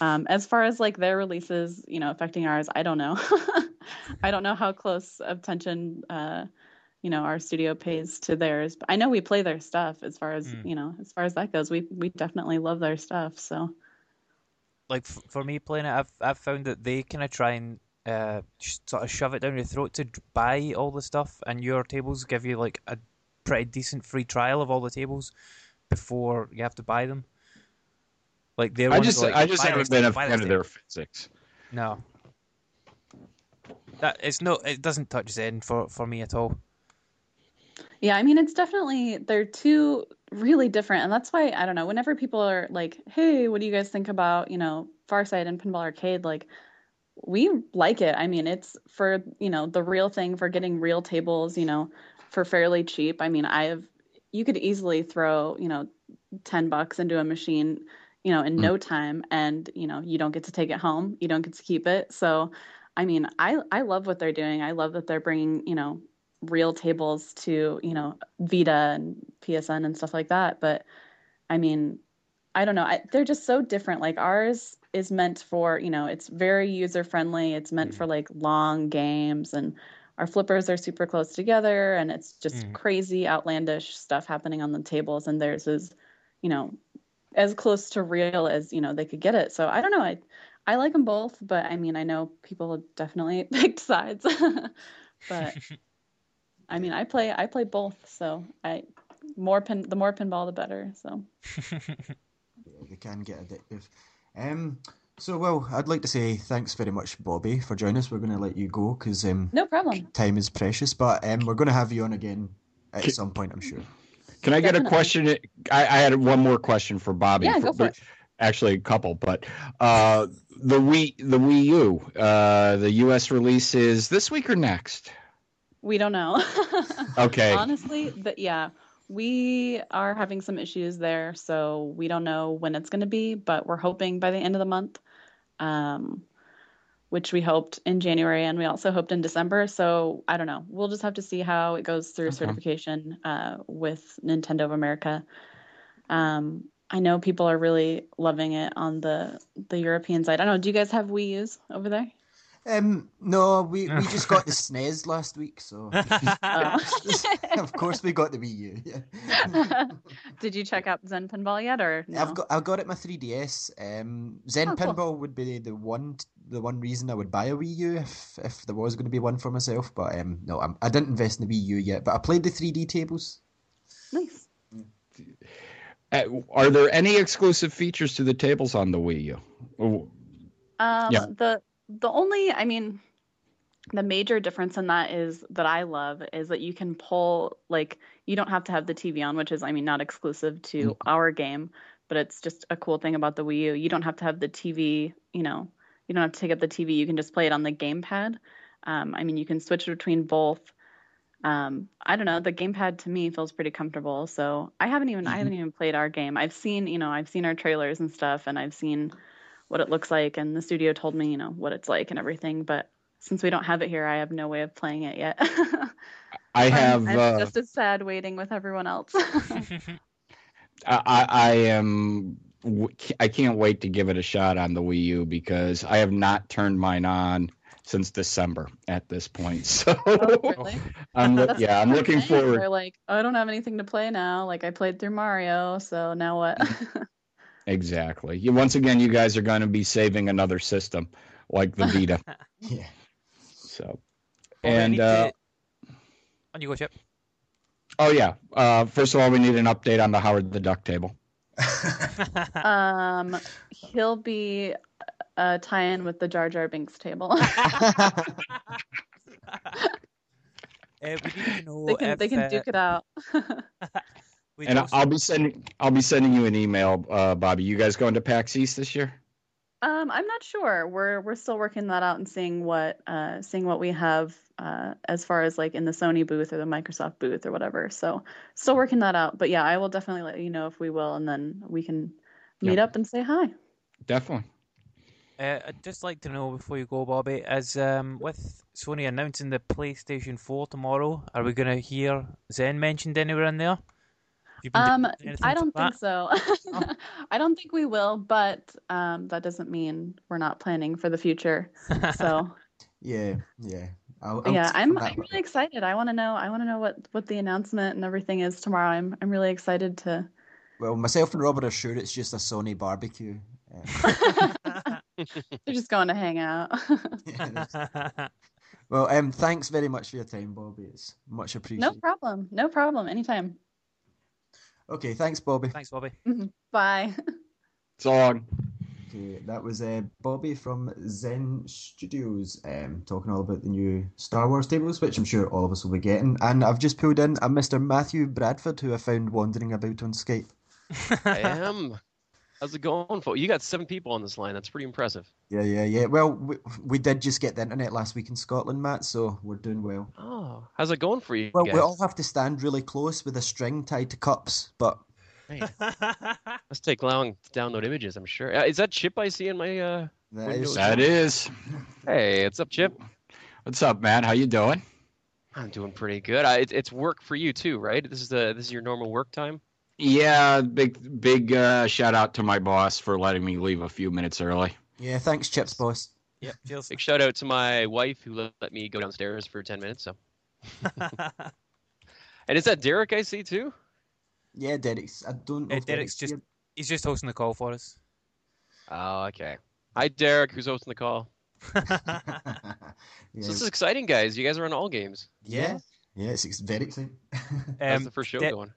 [SPEAKER 8] Um, as far as like their releases, you know, affecting ours, I don't know. I don't know how close of attention, uh, you know, our studio pays to theirs. But I know we play their stuff. As far as
[SPEAKER 6] Mm.
[SPEAKER 8] you know, as far as that goes, we we definitely love their stuff. So
[SPEAKER 6] Like f- for me playing it, I've I've found that they kind of try and uh, sh- sort of shove it down your throat to d- buy all the stuff, and your tables give you like a pretty decent free trial of all the tables before you have to buy them. Like they're
[SPEAKER 9] I just
[SPEAKER 6] like,
[SPEAKER 9] I just haven't been a fan
[SPEAKER 6] this
[SPEAKER 9] of their physics.
[SPEAKER 6] No. That it's no, it doesn't touch Zen for for me at all.
[SPEAKER 8] Yeah, I mean, it's definitely, they're two really different. And that's why, I don't know, whenever people are like, hey, what do you guys think about, you know, Farsight and Pinball Arcade? Like, we like it. I mean, it's for, you know, the real thing for getting real tables, you know, for fairly cheap. I mean, I've, you could easily throw, you know, 10 bucks into a machine, you know, in hmm. no time and, you know, you don't get to take it home. You don't get to keep it. So, I mean, I I love what they're doing. I love that they're bringing, you know, real tables to, you know, Vita and PSN and stuff like that. But I mean, I don't know. I, they're just so different. Like ours is meant for, you know, it's very user friendly. It's meant hmm. for like long games and our flippers are super close together and it's just
[SPEAKER 6] Mm.
[SPEAKER 8] crazy outlandish stuff happening on the tables and theirs is, you know, as close to real as, you know, they could get it. So I don't know. I I like them both, but I mean, I know people have definitely picked sides. but I mean, I play I play both, so I more pin the more pinball the better. So
[SPEAKER 5] They can get addictive. Um, so, well, I'd like to say thanks very much, Bobby, for joining us. We're going to let you go because um,
[SPEAKER 8] no problem.
[SPEAKER 5] time is precious, but um, we're going to have you on again at
[SPEAKER 9] K-
[SPEAKER 5] some point, I'm sure.
[SPEAKER 9] Can I get a question? I, I had one more question for Bobby.
[SPEAKER 8] Yeah, go for it.
[SPEAKER 9] Actually, a couple, but uh, the Wii, the Wii U, uh, the U.S. release is this week or next?
[SPEAKER 8] We don't know.
[SPEAKER 9] Okay.
[SPEAKER 8] Honestly, but yeah, we are having some issues there, so we don't know when it's going to be, but we're hoping by the end of the month. Um, which we hoped in January and we also hoped in December. So I don't know. We'll just have to see how it goes through
[SPEAKER 9] Okay.
[SPEAKER 8] certification uh, with Nintendo of America. Um, I know people are really loving it on the the European side. I don't know. Do you guys have Wii U's over there?
[SPEAKER 5] Um, no, we, we just got the SNES last week, so of course we got the Wii U. Yeah.
[SPEAKER 8] Did you check out Zen Pinball yet, or no?
[SPEAKER 5] I've got I've got it my 3DS. Um, Zen
[SPEAKER 8] Oh, cool.
[SPEAKER 5] Pinball would be the one the one reason I would buy a Wii U if if there was going to be one for myself. But um, no, I'm, I didn't invest in the Wii U yet. But I played the 3D tables.
[SPEAKER 8] nice.
[SPEAKER 9] Uh, are there any exclusive features to the tables on the Wii U? Oh,
[SPEAKER 8] Um,
[SPEAKER 9] Yeah.
[SPEAKER 8] the the only, I mean, the major difference in that is that I love is that you can pull like you don't have to have the TV on, which is, I mean, not exclusive to
[SPEAKER 9] Mm.
[SPEAKER 8] our game, but it's just a cool thing about the Wii U. You don't have to have the TV, you know, you don't have to take up the TV. You can just play it on the gamepad. Um, I mean, you can switch between both. Um, I don't know. The gamepad to me feels pretty comfortable. So I haven't even I haven't even played our game. I've seen, you know, I've seen our trailers and stuff, and I've seen what it looks like, and the studio told me, you know, what it's like and everything. But since we don't have it here, I have no way of playing it yet.
[SPEAKER 9] I
[SPEAKER 8] I'm-
[SPEAKER 9] have.
[SPEAKER 8] I'm
[SPEAKER 9] uh,
[SPEAKER 8] just as sad waiting with everyone else.
[SPEAKER 9] I, I I am. w- I can't wait to give it a shot on the Wii U because I have not turned mine on since December at this point. So
[SPEAKER 8] oh, really?
[SPEAKER 9] I'm loo-
[SPEAKER 8] That's
[SPEAKER 9] yeah, I'm looking
[SPEAKER 8] saying.
[SPEAKER 9] forward.
[SPEAKER 8] They're like, I don't have anything to play now. Like I played through Mario, so now what?
[SPEAKER 9] Exactly. You, once again, you guys are going to be saving another system like the Vita.
[SPEAKER 5] Yeah.
[SPEAKER 9] So,
[SPEAKER 6] Well,
[SPEAKER 9] and uh,
[SPEAKER 6] to- On you go, Chip.
[SPEAKER 9] oh yeah. Uh, first of all, we need an update on the Howard the Duck table.
[SPEAKER 8] um, he'll be a tie-in with the Jar Jar Binks table.
[SPEAKER 6] Uh, we need to know
[SPEAKER 8] they can
[SPEAKER 6] if,
[SPEAKER 8] they can
[SPEAKER 6] uh,
[SPEAKER 8] duke it out.
[SPEAKER 6] we
[SPEAKER 9] And I'll be sending I'll be sending you an email, uh, Bobby. You guys going to PAX East this year?
[SPEAKER 8] Um, I'm not sure. We're we're still working that out and seeing what uh seeing what we have uh as far as like in the Sony booth or the Microsoft booth or whatever. So still working that out. But yeah, I will definitely let you know if we will, and then we can meet
[SPEAKER 9] Yep.
[SPEAKER 8] up and say hi.
[SPEAKER 9] Definitely.
[SPEAKER 6] Uh, I'd just like to know before you go, Bobby, as um, with Sony announcing the PlayStation 4 tomorrow, are we going to hear Zen mentioned anywhere in there? Have
[SPEAKER 8] Um, I don't think
[SPEAKER 6] that?
[SPEAKER 8] so. I don't think we will, but um, that doesn't mean we're not planning for the future. So
[SPEAKER 5] yeah, yeah. I'll, I'll
[SPEAKER 8] yeah, I'm, I'm really excited. I want to know. I want to know what what the announcement and everything is tomorrow. I'm I'm really excited to.
[SPEAKER 5] Well, myself and Robert are sure it's just a Sony barbecue. Uh,
[SPEAKER 8] They're just going to hang out.
[SPEAKER 5] well, um, thanks very much for your time, Bobby. It's much appreciated.
[SPEAKER 8] no problem. No problem. Anytime.
[SPEAKER 5] Okay, thanks, Bobby.
[SPEAKER 6] Thanks, Bobby.
[SPEAKER 8] Bye.
[SPEAKER 9] So long.
[SPEAKER 5] Okay, that was uh, Bobby from Zen Studios um, talking all about the new Star Wars tables, which I'm sure all of us will be getting. And I've just pulled in a Mr. Matthew Bradford, who I found wandering about on Skype.
[SPEAKER 10] I am. How's it going, for? You got seven people on this line. That's pretty impressive.
[SPEAKER 5] Yeah, yeah, yeah. Well, we, we did just get the internet last week in Scotland, Matt, so we're doing well.
[SPEAKER 10] Oh, how's it going for you
[SPEAKER 5] Well,
[SPEAKER 10] guys?
[SPEAKER 5] we all have to stand really close with a string tied to cups, but
[SPEAKER 10] Man, must take long to download images. I'm sure. Uh, is that Chip I see in my? uh
[SPEAKER 5] that
[SPEAKER 10] Windows.
[SPEAKER 5] is
[SPEAKER 9] That is.
[SPEAKER 10] Hey, what's up, Chip?
[SPEAKER 9] What's up, man? How you doing?
[SPEAKER 10] I'm doing pretty good. I, it, it's work for you too, right? This is the this is your normal work time.
[SPEAKER 9] Yeah, big big uh, shout out to my boss for letting me leave a few minutes early.
[SPEAKER 5] yeah. Thanks, Chips boss.
[SPEAKER 6] Yep, cheers.
[SPEAKER 10] Big shout out to my wife who let, let me go downstairs for ten minutes. So, and is that Derek I see too?
[SPEAKER 5] Yeah, Derek's. I don't know. If
[SPEAKER 6] Derek's just
[SPEAKER 5] here.
[SPEAKER 6] he's just hosting the call for us.
[SPEAKER 10] Oh, okay. Hi, Derek, who's hosting the call.
[SPEAKER 5] yeah.
[SPEAKER 10] So this is exciting, guys. You guys are on all games.
[SPEAKER 5] yeah, yeah. It's ex- very exciting.
[SPEAKER 10] How's
[SPEAKER 6] Um,
[SPEAKER 10] the first show
[SPEAKER 6] De-
[SPEAKER 10] going?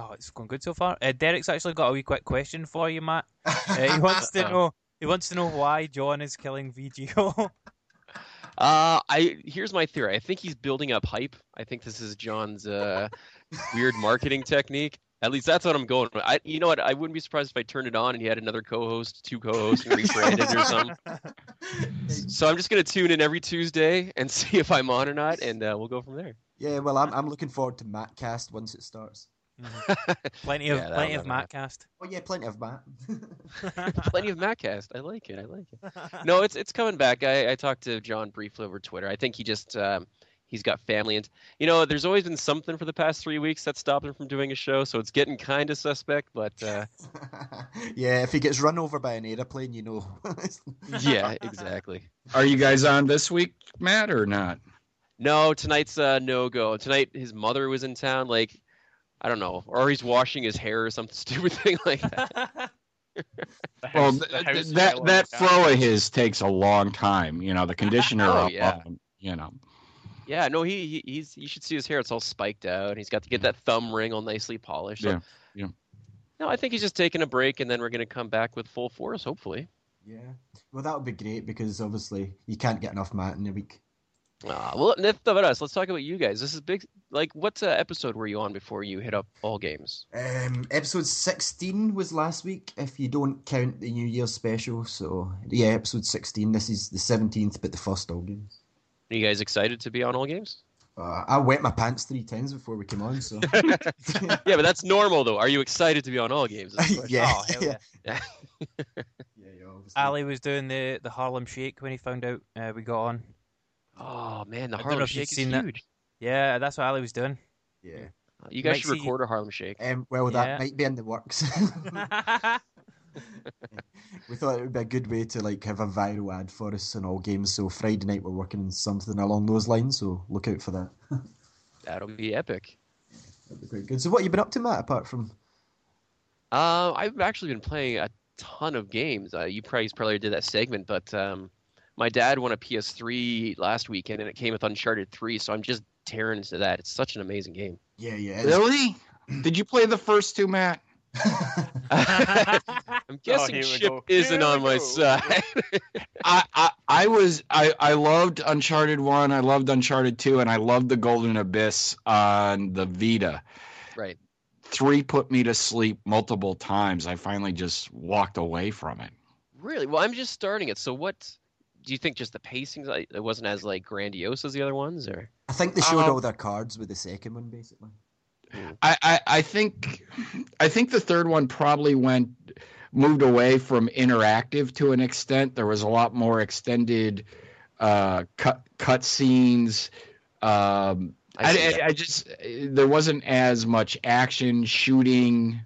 [SPEAKER 6] Oh, it's going good so far. Uh, Derek's actually got a wee quick question for you, Matt. Uh, he wants to know. He wants to know why John is killing VGO.
[SPEAKER 10] Uh, I here's my theory. I think he's building up hype. I think this is John's uh, weird marketing technique. At least that's what I'm going with. I, you know what? I wouldn't be surprised if I turned it on and he had another co-host, two co-hosts, and rebranded or something. So I'm just gonna tune in every Tuesday and see if I'm on or not, and uh, we'll go from there.
[SPEAKER 5] yeah, well, I'm I'm looking forward to Mattcast once it starts.
[SPEAKER 6] plenty of
[SPEAKER 10] Yeah, that'll
[SPEAKER 6] plenty of
[SPEAKER 10] never
[SPEAKER 6] Mattcast.
[SPEAKER 5] Oh yeah, plenty of Matt.
[SPEAKER 10] Plenty of Mattcast. I like it. I like it. No, it's it's coming back. I, I talked to John briefly over Twitter. I think he just um, he's got family and you know there's always been something for the past three weeks that stopped him from doing a show, so it's getting kind of suspect. But uh,
[SPEAKER 5] yeah, if he gets run over by an aeroplane, you know.
[SPEAKER 10] yeah, exactly.
[SPEAKER 9] Are you guys on this week, Matt, or not?
[SPEAKER 10] No, tonight's uh, no go. Tonight his mother was in town. Like I don't know, or he's washing his hair or some stupid thing like that.
[SPEAKER 9] Well,
[SPEAKER 7] house-
[SPEAKER 9] th- th- that
[SPEAKER 7] fell
[SPEAKER 9] that
[SPEAKER 7] on the
[SPEAKER 9] fro of his takes a long time. You know, the conditioner
[SPEAKER 10] Oh, yeah.
[SPEAKER 9] on, you know.
[SPEAKER 10] Yeah, no, he, he he's you should see his hair. It's all spiked out. He's got to get that thumb ring all nicely polished. So-
[SPEAKER 9] Yeah, yeah.
[SPEAKER 10] No, I think he's just taking a break, and then we're gonna come back with full force, hopefully.
[SPEAKER 5] yeah. Well, that would be great because obviously you can't get enough Matt in a week.
[SPEAKER 10] Uh, well, enough about us. Let's talk about you guys. This is big. Like, what uh, episode were you on before you hit up all games?
[SPEAKER 5] Um, episode 16 was last week, if you don't count the New Year's special. So, yeah, episode 16. This is the 17th, but the first all games.
[SPEAKER 10] Are you guys excited to be on all games?
[SPEAKER 5] Uh, I wet my pants three times before we came on, so.
[SPEAKER 10] yeah, but that's normal though. Are you excited to be on all games? Is the question.
[SPEAKER 5] yeah,
[SPEAKER 6] Oh, hell
[SPEAKER 5] yeah.
[SPEAKER 10] Yeah.
[SPEAKER 5] yeah, yeah, obviously.
[SPEAKER 6] Ali was doing the, the Harlem Shake when he found out uh, we got on.
[SPEAKER 10] Oh man, the
[SPEAKER 6] I
[SPEAKER 10] Harlem
[SPEAKER 6] know if you've
[SPEAKER 10] Shake is
[SPEAKER 6] seen that.
[SPEAKER 10] huge.
[SPEAKER 6] Yeah, that's what Ali was doing.
[SPEAKER 5] Yeah.
[SPEAKER 10] You guys
[SPEAKER 6] Might
[SPEAKER 10] should
[SPEAKER 6] see-
[SPEAKER 10] record a Harlem Shake.
[SPEAKER 5] Um, well,
[SPEAKER 6] Yeah.
[SPEAKER 5] that might be in the works. we thought it would be a good way to like have a viral ad for us in all games. So Friday night we're working on something along those lines. So look out for that.
[SPEAKER 10] That'll be epic.
[SPEAKER 5] That'd be quite good. So what have you been up to, Matt? Apart from
[SPEAKER 10] Uh, I've actually been playing a ton of games. Uh, you probably probably did that segment, but um, my dad won a PS3 last weekend, and it came with Uncharted 3. So I'm just tearing into that. It's such an amazing game.
[SPEAKER 5] yeah, yeah,
[SPEAKER 9] Really? Did you play the first two, Matt?
[SPEAKER 10] I'm oh, guessing
[SPEAKER 7] here we
[SPEAKER 10] Chip
[SPEAKER 7] go.
[SPEAKER 10] isn't
[SPEAKER 7] Here
[SPEAKER 10] on my
[SPEAKER 7] go.
[SPEAKER 10] side.
[SPEAKER 9] I, I I was I I loved Uncharted one. I loved Uncharted two, and I loved the Golden Abyss on the Vita.
[SPEAKER 10] right.
[SPEAKER 9] Three put me to sleep multiple times. I finally just walked away from it.
[SPEAKER 10] Really? Well, I'm just starting it. So what? Do you think just the pacing? like, It wasn't as like grandiose as the other ones, or?
[SPEAKER 5] I think they showed
[SPEAKER 9] Um,
[SPEAKER 5] all their cards with the second one, basically.
[SPEAKER 9] I, I I think I think the third one probably went moved away from interactive to an extent. There was a lot more extended uh, cut cut scenes. Um,
[SPEAKER 10] I
[SPEAKER 9] I, I. I just there wasn't as much action shooting.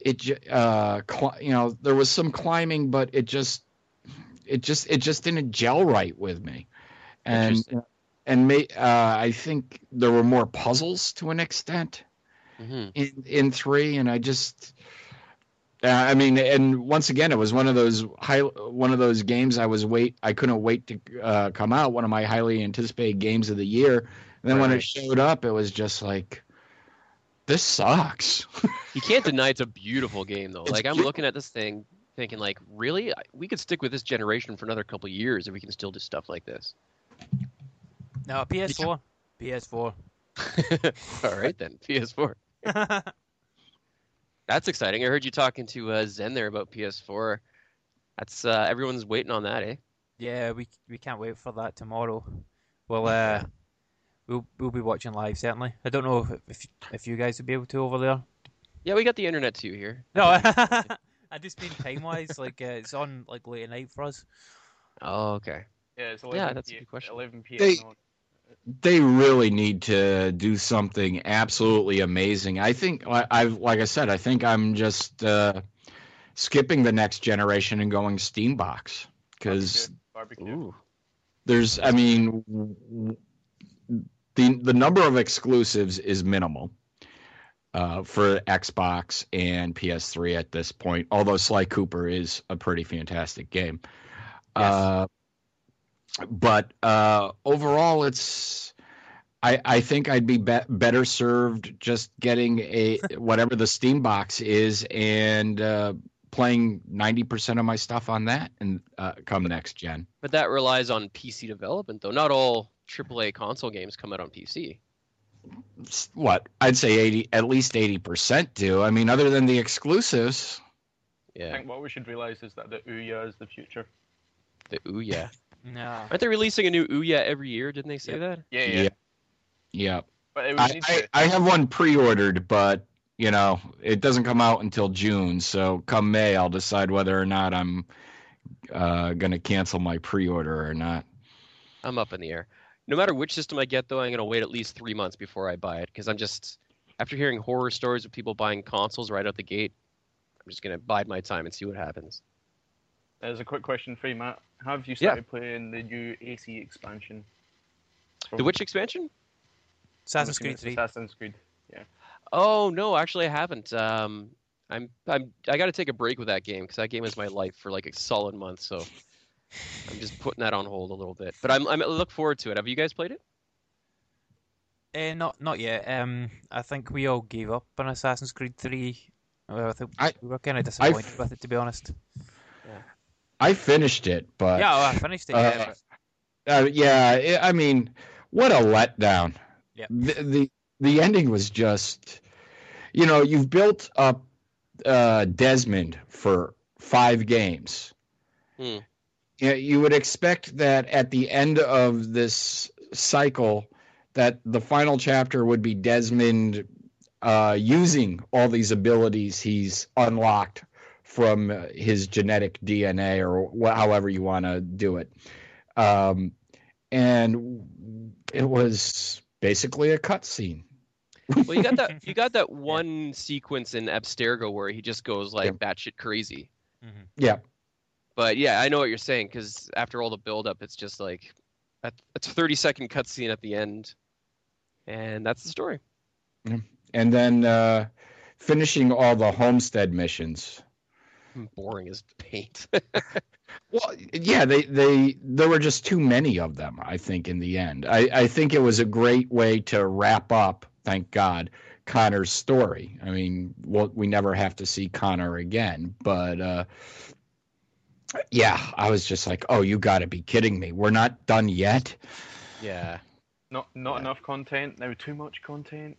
[SPEAKER 9] It ju- uh, cli- you know there was some climbing, but it just it just it just didn't gel right with me. And and may, uh, I think there were more puzzles to an extent
[SPEAKER 10] hmm
[SPEAKER 9] in in three, and I just. Uh, I mean, and once again, it was one of those high, one of those games I was wait, I couldn't wait to uh, come out. One of my highly anticipated games of the year. And then when it showed up, it was just like, this sucks.
[SPEAKER 10] You can't deny it's a beautiful game, though.
[SPEAKER 9] It's
[SPEAKER 10] like I'm looking at this thing, thinking like, really, we could stick with this generation for another couple of years if we can still do stuff like this.
[SPEAKER 6] No, PS4. PS4.
[SPEAKER 10] All right then, PS4. That's exciting. I heard you talking to uh, Zen there about PS4. That's uh, everyone's waiting on that, eh?
[SPEAKER 6] yeah, we we can't wait for that tomorrow. Well, uh, we'll we'll be watching live certainly. I don't know if if, if you guys would be able to over there.
[SPEAKER 10] Yeah, we got the internet too here.
[SPEAKER 6] No, I just mean time wise. Like uh, it's on like late at night for us.
[SPEAKER 10] Oh, okay.
[SPEAKER 7] Yeah, it's 11
[SPEAKER 10] Yeah, that's a
[SPEAKER 7] p-
[SPEAKER 10] good question.
[SPEAKER 7] 11 p.m.
[SPEAKER 9] They- they really need to do something absolutely amazing. I think I- I've like I said, I think I'm just uh, skipping the next generation and going Steambox because there's I mean w- w- the the number of exclusives is minimal uh, for Xbox and PS3 at this point. Although Sly Cooper is a pretty fantastic game, uh, but uh, overall, it's I I think I'd be, be better served just getting a whatever the Steam box is and uh, playing ninety percent of my stuff on that and uh, come next gen.
[SPEAKER 10] But that relies on PC development, though. Not all AAA console games come out on PC.
[SPEAKER 9] S- what I'd say eighty, at least eighty percent do. I mean, other than the exclusives.
[SPEAKER 10] Yeah.
[SPEAKER 7] I think what we should realize is that the Ouya is the future.
[SPEAKER 10] The Ouya.
[SPEAKER 6] No.
[SPEAKER 10] Aren't they releasing a new Ouya every year? Didn't they say
[SPEAKER 7] Yep.
[SPEAKER 10] that?
[SPEAKER 7] Yeah, yeah.
[SPEAKER 9] Yeah, yeah.
[SPEAKER 7] But it would
[SPEAKER 9] I,
[SPEAKER 7] need
[SPEAKER 9] I. I have one pre-ordered, but you know, it doesn't come out until June. So come May, I'll decide whether or not I'm uh, gonna cancel my pre-order or not.
[SPEAKER 10] I'm up in the air. No matter which system I get, though, I'm gonna wait at least three months before I buy it because I'm just after hearing horror stories of people buying consoles right out the gate. I'm just gonna bide my time and see what happens.
[SPEAKER 7] There's a quick question for you, Matt. Have you
[SPEAKER 10] Yeah.
[SPEAKER 7] started playing the new AC expansion?
[SPEAKER 10] The which expansion?
[SPEAKER 6] Assassin's
[SPEAKER 7] I'm
[SPEAKER 6] Creed 3.
[SPEAKER 7] Assassin's Creed. Yeah.
[SPEAKER 10] Oh no, actually I haven't. Um, I'm I'm I got to take a break with that game because that game is my life for like a solid month. So I'm just putting that on hold a little bit. But I'm I'm I look forward to it. Have you guys played it?
[SPEAKER 6] Uh, not not yet. Um, I think we all gave up on Assassin's Creed 3. Well, I think
[SPEAKER 9] I-
[SPEAKER 6] we were kind of disappointed with it, to be honest.
[SPEAKER 9] I finished it, but
[SPEAKER 6] yeah, well, I finished it.
[SPEAKER 9] uh,
[SPEAKER 6] yeah, but-
[SPEAKER 9] uh, yeah, it, I mean, what a letdown.
[SPEAKER 6] Yep.
[SPEAKER 9] The, the the ending was just, you know, you've built up uh, Desmond for five games.
[SPEAKER 10] Hmm.
[SPEAKER 9] Yeah, you would expect that at the end of this cycle, that the final chapter would be Desmond uh, using all these abilities he's unlocked from uh, his genetic DNA or wh- however you want to do it. Um, and it was basically a cutscene.
[SPEAKER 10] Well, you got that you got that one sequence in Abstergo where he just goes like batshit crazy.
[SPEAKER 9] Yeah.
[SPEAKER 10] But yeah, I know what you're saying because after all the buildup, it's just like a, a 30 second cutscene at the end, and that's the story.
[SPEAKER 9] And then uh, finishing all the homestead missions.
[SPEAKER 10] Boring as paint.
[SPEAKER 9] Well, yeah, they they there were just too many of them. I think in the end, I I think it was a great way to wrap up. Thank God, Connor's story. I mean, well, we never have to see Connor again, but uh, yeah, I was just like, oh, you got to be kidding me. We're not done yet.
[SPEAKER 10] yeah.
[SPEAKER 7] Not not enough content. Now too much content.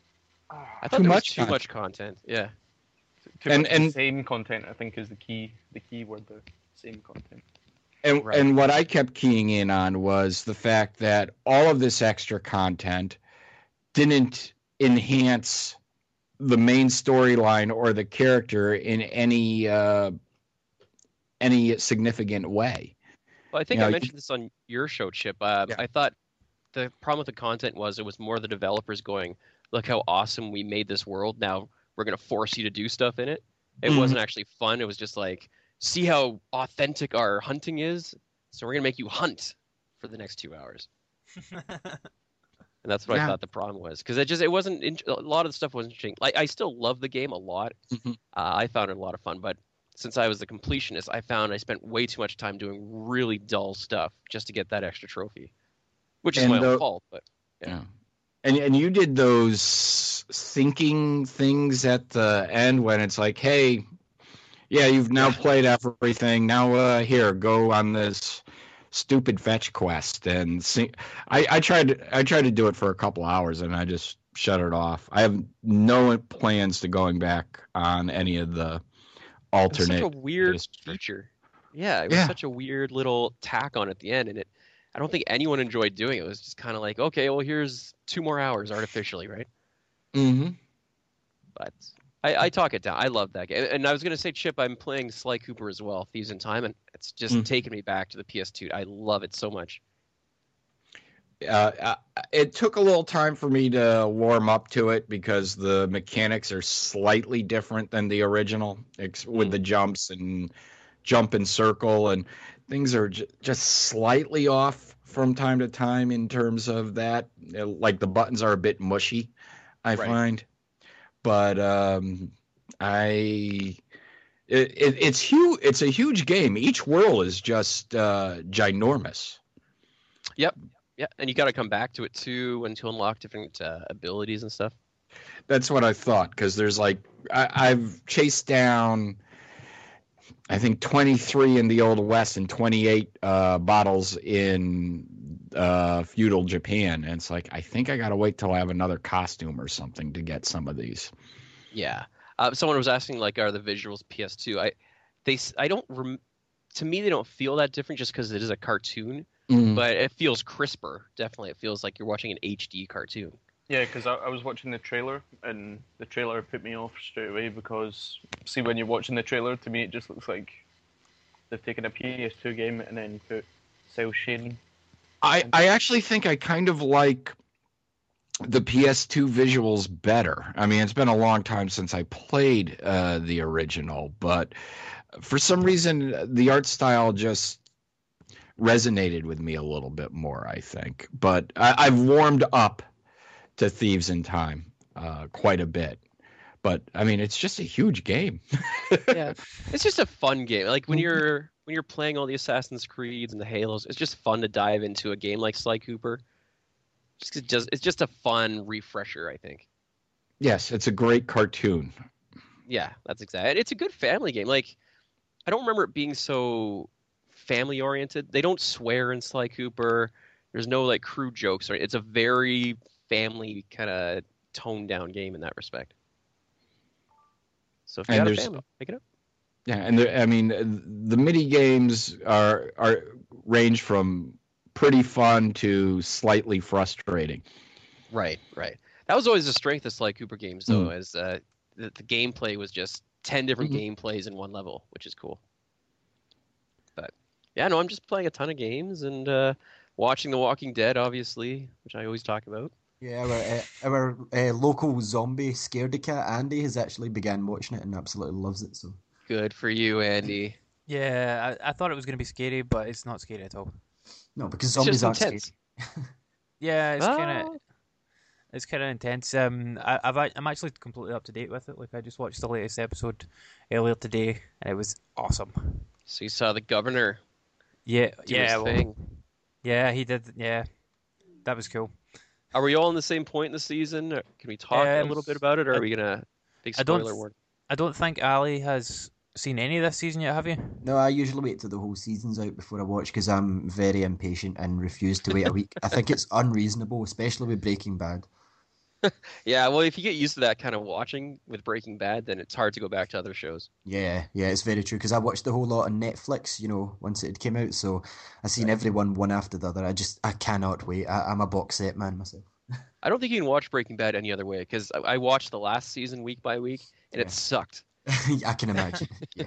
[SPEAKER 7] Ah,
[SPEAKER 10] I thought
[SPEAKER 9] Too
[SPEAKER 10] there was
[SPEAKER 9] much
[SPEAKER 10] too
[SPEAKER 9] content.
[SPEAKER 10] much content. Yeah.
[SPEAKER 7] too
[SPEAKER 9] and-
[SPEAKER 7] much
[SPEAKER 9] and-
[SPEAKER 7] same content. I think is the key. The key word there. Same content.
[SPEAKER 9] And
[SPEAKER 10] Right.
[SPEAKER 9] and what I kept keying in on was the fact that all of this extra content didn't enhance the main storyline or the character in any uh, any significant way.
[SPEAKER 10] Well, I think
[SPEAKER 9] You know,
[SPEAKER 10] I
[SPEAKER 9] you-
[SPEAKER 10] mentioned this on your show, Chip. Uh,
[SPEAKER 9] Yeah.
[SPEAKER 10] I thought the problem with the content was it was more the developers going, "Look how awesome we made this world. Now we're gonna force you to do stuff in it." It
[SPEAKER 9] Mhm.
[SPEAKER 10] wasn't actually fun. It was just like, "See how authentic our hunting is. So we're gonna make you hunt for the next two hours." And that's what
[SPEAKER 9] Yeah.
[SPEAKER 10] I thought the problem was because it just it wasn't in, a lot of the stuff wasn't interesting. Like I still love the game a lot.
[SPEAKER 9] Mhm.
[SPEAKER 10] Uh, I found it a lot of fun, but since I was the completionist, I found I spent way too much time doing really dull stuff just to get that extra trophy, which is
[SPEAKER 9] And
[SPEAKER 10] my
[SPEAKER 9] the-
[SPEAKER 10] own fault. But
[SPEAKER 9] Yeah. And and you did those thinking things at the end when it's like, hey, yeah, you've now played everything. Now uh, here, go on this stupid fetch quest and see. I I tried I tried to do it for a couple hours and I just shut it off. I have no plans to going back on any of the
[SPEAKER 10] it was
[SPEAKER 9] alternate.
[SPEAKER 10] such a weird
[SPEAKER 9] districts.
[SPEAKER 10] feature. Yeah, it was
[SPEAKER 9] Yeah.
[SPEAKER 10] such a weird little tack on at the end, and it. I don't think anyone enjoyed doing it. It was just kind of like, okay, well, here's two more hours artificially, right?
[SPEAKER 9] Mm-hmm.
[SPEAKER 10] But I, I talk it down. I love that game. And I was gonna say, Chip, I'm playing Sly Cooper as well, Thieves in Time, and it's just
[SPEAKER 9] Mm.
[SPEAKER 10] taken me back to the PS2. I love it so much.
[SPEAKER 9] Uh, uh, it took a little time for me to warm up to it because the mechanics are slightly different than the original. Ex- with the jumps and jump and circle and things are j- just slightly off from time to time in terms of that. Uh, like the buttons are a bit mushy i
[SPEAKER 10] Right.
[SPEAKER 9] find. But um i it, it, it's huge it's a huge game. Each world is just uh ginormous.
[SPEAKER 10] Yeah, and you got to come back to it too and to unlock different uh, abilities and stuff.
[SPEAKER 9] That's what I thought because there's like I, I've chased down, I think 23 in the Old West and 28 uh, bottles in uh, feudal Japan, and it's like I think I gotta wait till I have another costume or something to get some of these.
[SPEAKER 10] Yeah. Uh, someone was asking like, are the visuals PS2? I they s- I don't rem- to me they don't feel that different just because it is a cartoon,
[SPEAKER 9] Mm.
[SPEAKER 10] but it feels crisper. Definitely, it feels like you're watching an HD cartoon.
[SPEAKER 7] Yeah, because I, I was watching the trailer and the trailer put me off straight away because see when you're watching the trailer to me it just looks like they've taken a PS2 game and then put cell shading.
[SPEAKER 9] I I actually think I kind of like the PS2 visuals better. I mean, it's been a long time since I played uh, the original, but for some reason, the art style just resonated with me a little bit more. I think, but I, I've warmed up to Thieves in Time uh, quite a bit. But I mean, it's just a huge game.
[SPEAKER 10] yeah, it's just a fun game. Like when you're when you're playing all the Assassin's Creeds and the Halos, it's just fun to dive into a game like Sly Cooper. Just it just it's just a fun refresher, I think.
[SPEAKER 9] yes, it's a great cartoon.
[SPEAKER 10] Yeah, that's exactly. It's a good family game. Like, I don't remember it being so family oriented. They don't swear in Sly Cooper. There's no like crude jokes. Or it's a very family kind of toned down game in that respect. So if you
[SPEAKER 9] And
[SPEAKER 10] got a family, pick it up.
[SPEAKER 9] Yeah, and the, I mean the mini games are are range from pretty fun to slightly frustrating.
[SPEAKER 10] Right, right. That was always the strength of Sly Cooper games, though,
[SPEAKER 9] Mm.
[SPEAKER 10] as uh, the, the gameplay was just ten different
[SPEAKER 9] Mhm.
[SPEAKER 10] gameplays in one level, which is cool. But yeah, no, I'm just playing a ton of games and uh, watching The Walking Dead, obviously, which I always talk about.
[SPEAKER 5] Yeah, our, uh, our uh, local zombie scaredy cat Andy has actually began watching it and absolutely loves it. So
[SPEAKER 10] Good for you, Andy.
[SPEAKER 6] Yeah, I, I thought it was going to be scary, but it's not scary at all.
[SPEAKER 5] no, because zombies aren't
[SPEAKER 10] intense.
[SPEAKER 5] scary.
[SPEAKER 6] Yeah, it's kind
[SPEAKER 10] Ah.
[SPEAKER 6] of it's kind of intense. Um, I, I've I'm actually completely up to date with it. Like I just watched the latest episode earlier today, and it was awesome.
[SPEAKER 10] So you saw the governor
[SPEAKER 6] Yeah,
[SPEAKER 10] do
[SPEAKER 6] yeah,
[SPEAKER 10] his
[SPEAKER 6] well,
[SPEAKER 10] thing.
[SPEAKER 6] yeah, he did. Yeah, that was cool.
[SPEAKER 10] Are we all in the same point in the season? Or Can we talk a
[SPEAKER 6] Um,
[SPEAKER 10] little bit about it, or
[SPEAKER 6] I-
[SPEAKER 10] are we gonna big
[SPEAKER 6] I don't
[SPEAKER 10] warning?
[SPEAKER 6] I don't think Ali has seen any of this season yet. Have you?
[SPEAKER 5] No, I usually wait till the whole season's out before I watch because I'm very impatient and refuse to wait a week. I think it's unreasonable, especially with Breaking Bad.
[SPEAKER 10] Yeah, well, if you get used to that kind of watching with Breaking Bad, then it's hard to go back to other shows.
[SPEAKER 5] Yeah, yeah, it's very true because I watched the whole lot on Netflix, you know, once it came out. So I seen every one one after the other. I just I cannot wait. I, I'm a box set man myself.
[SPEAKER 10] I don't think you can watch Breaking Bad any other way because I, I watched the last season week by week and
[SPEAKER 5] Yeah.
[SPEAKER 10] it sucked.
[SPEAKER 5] I can imagine. Yeah,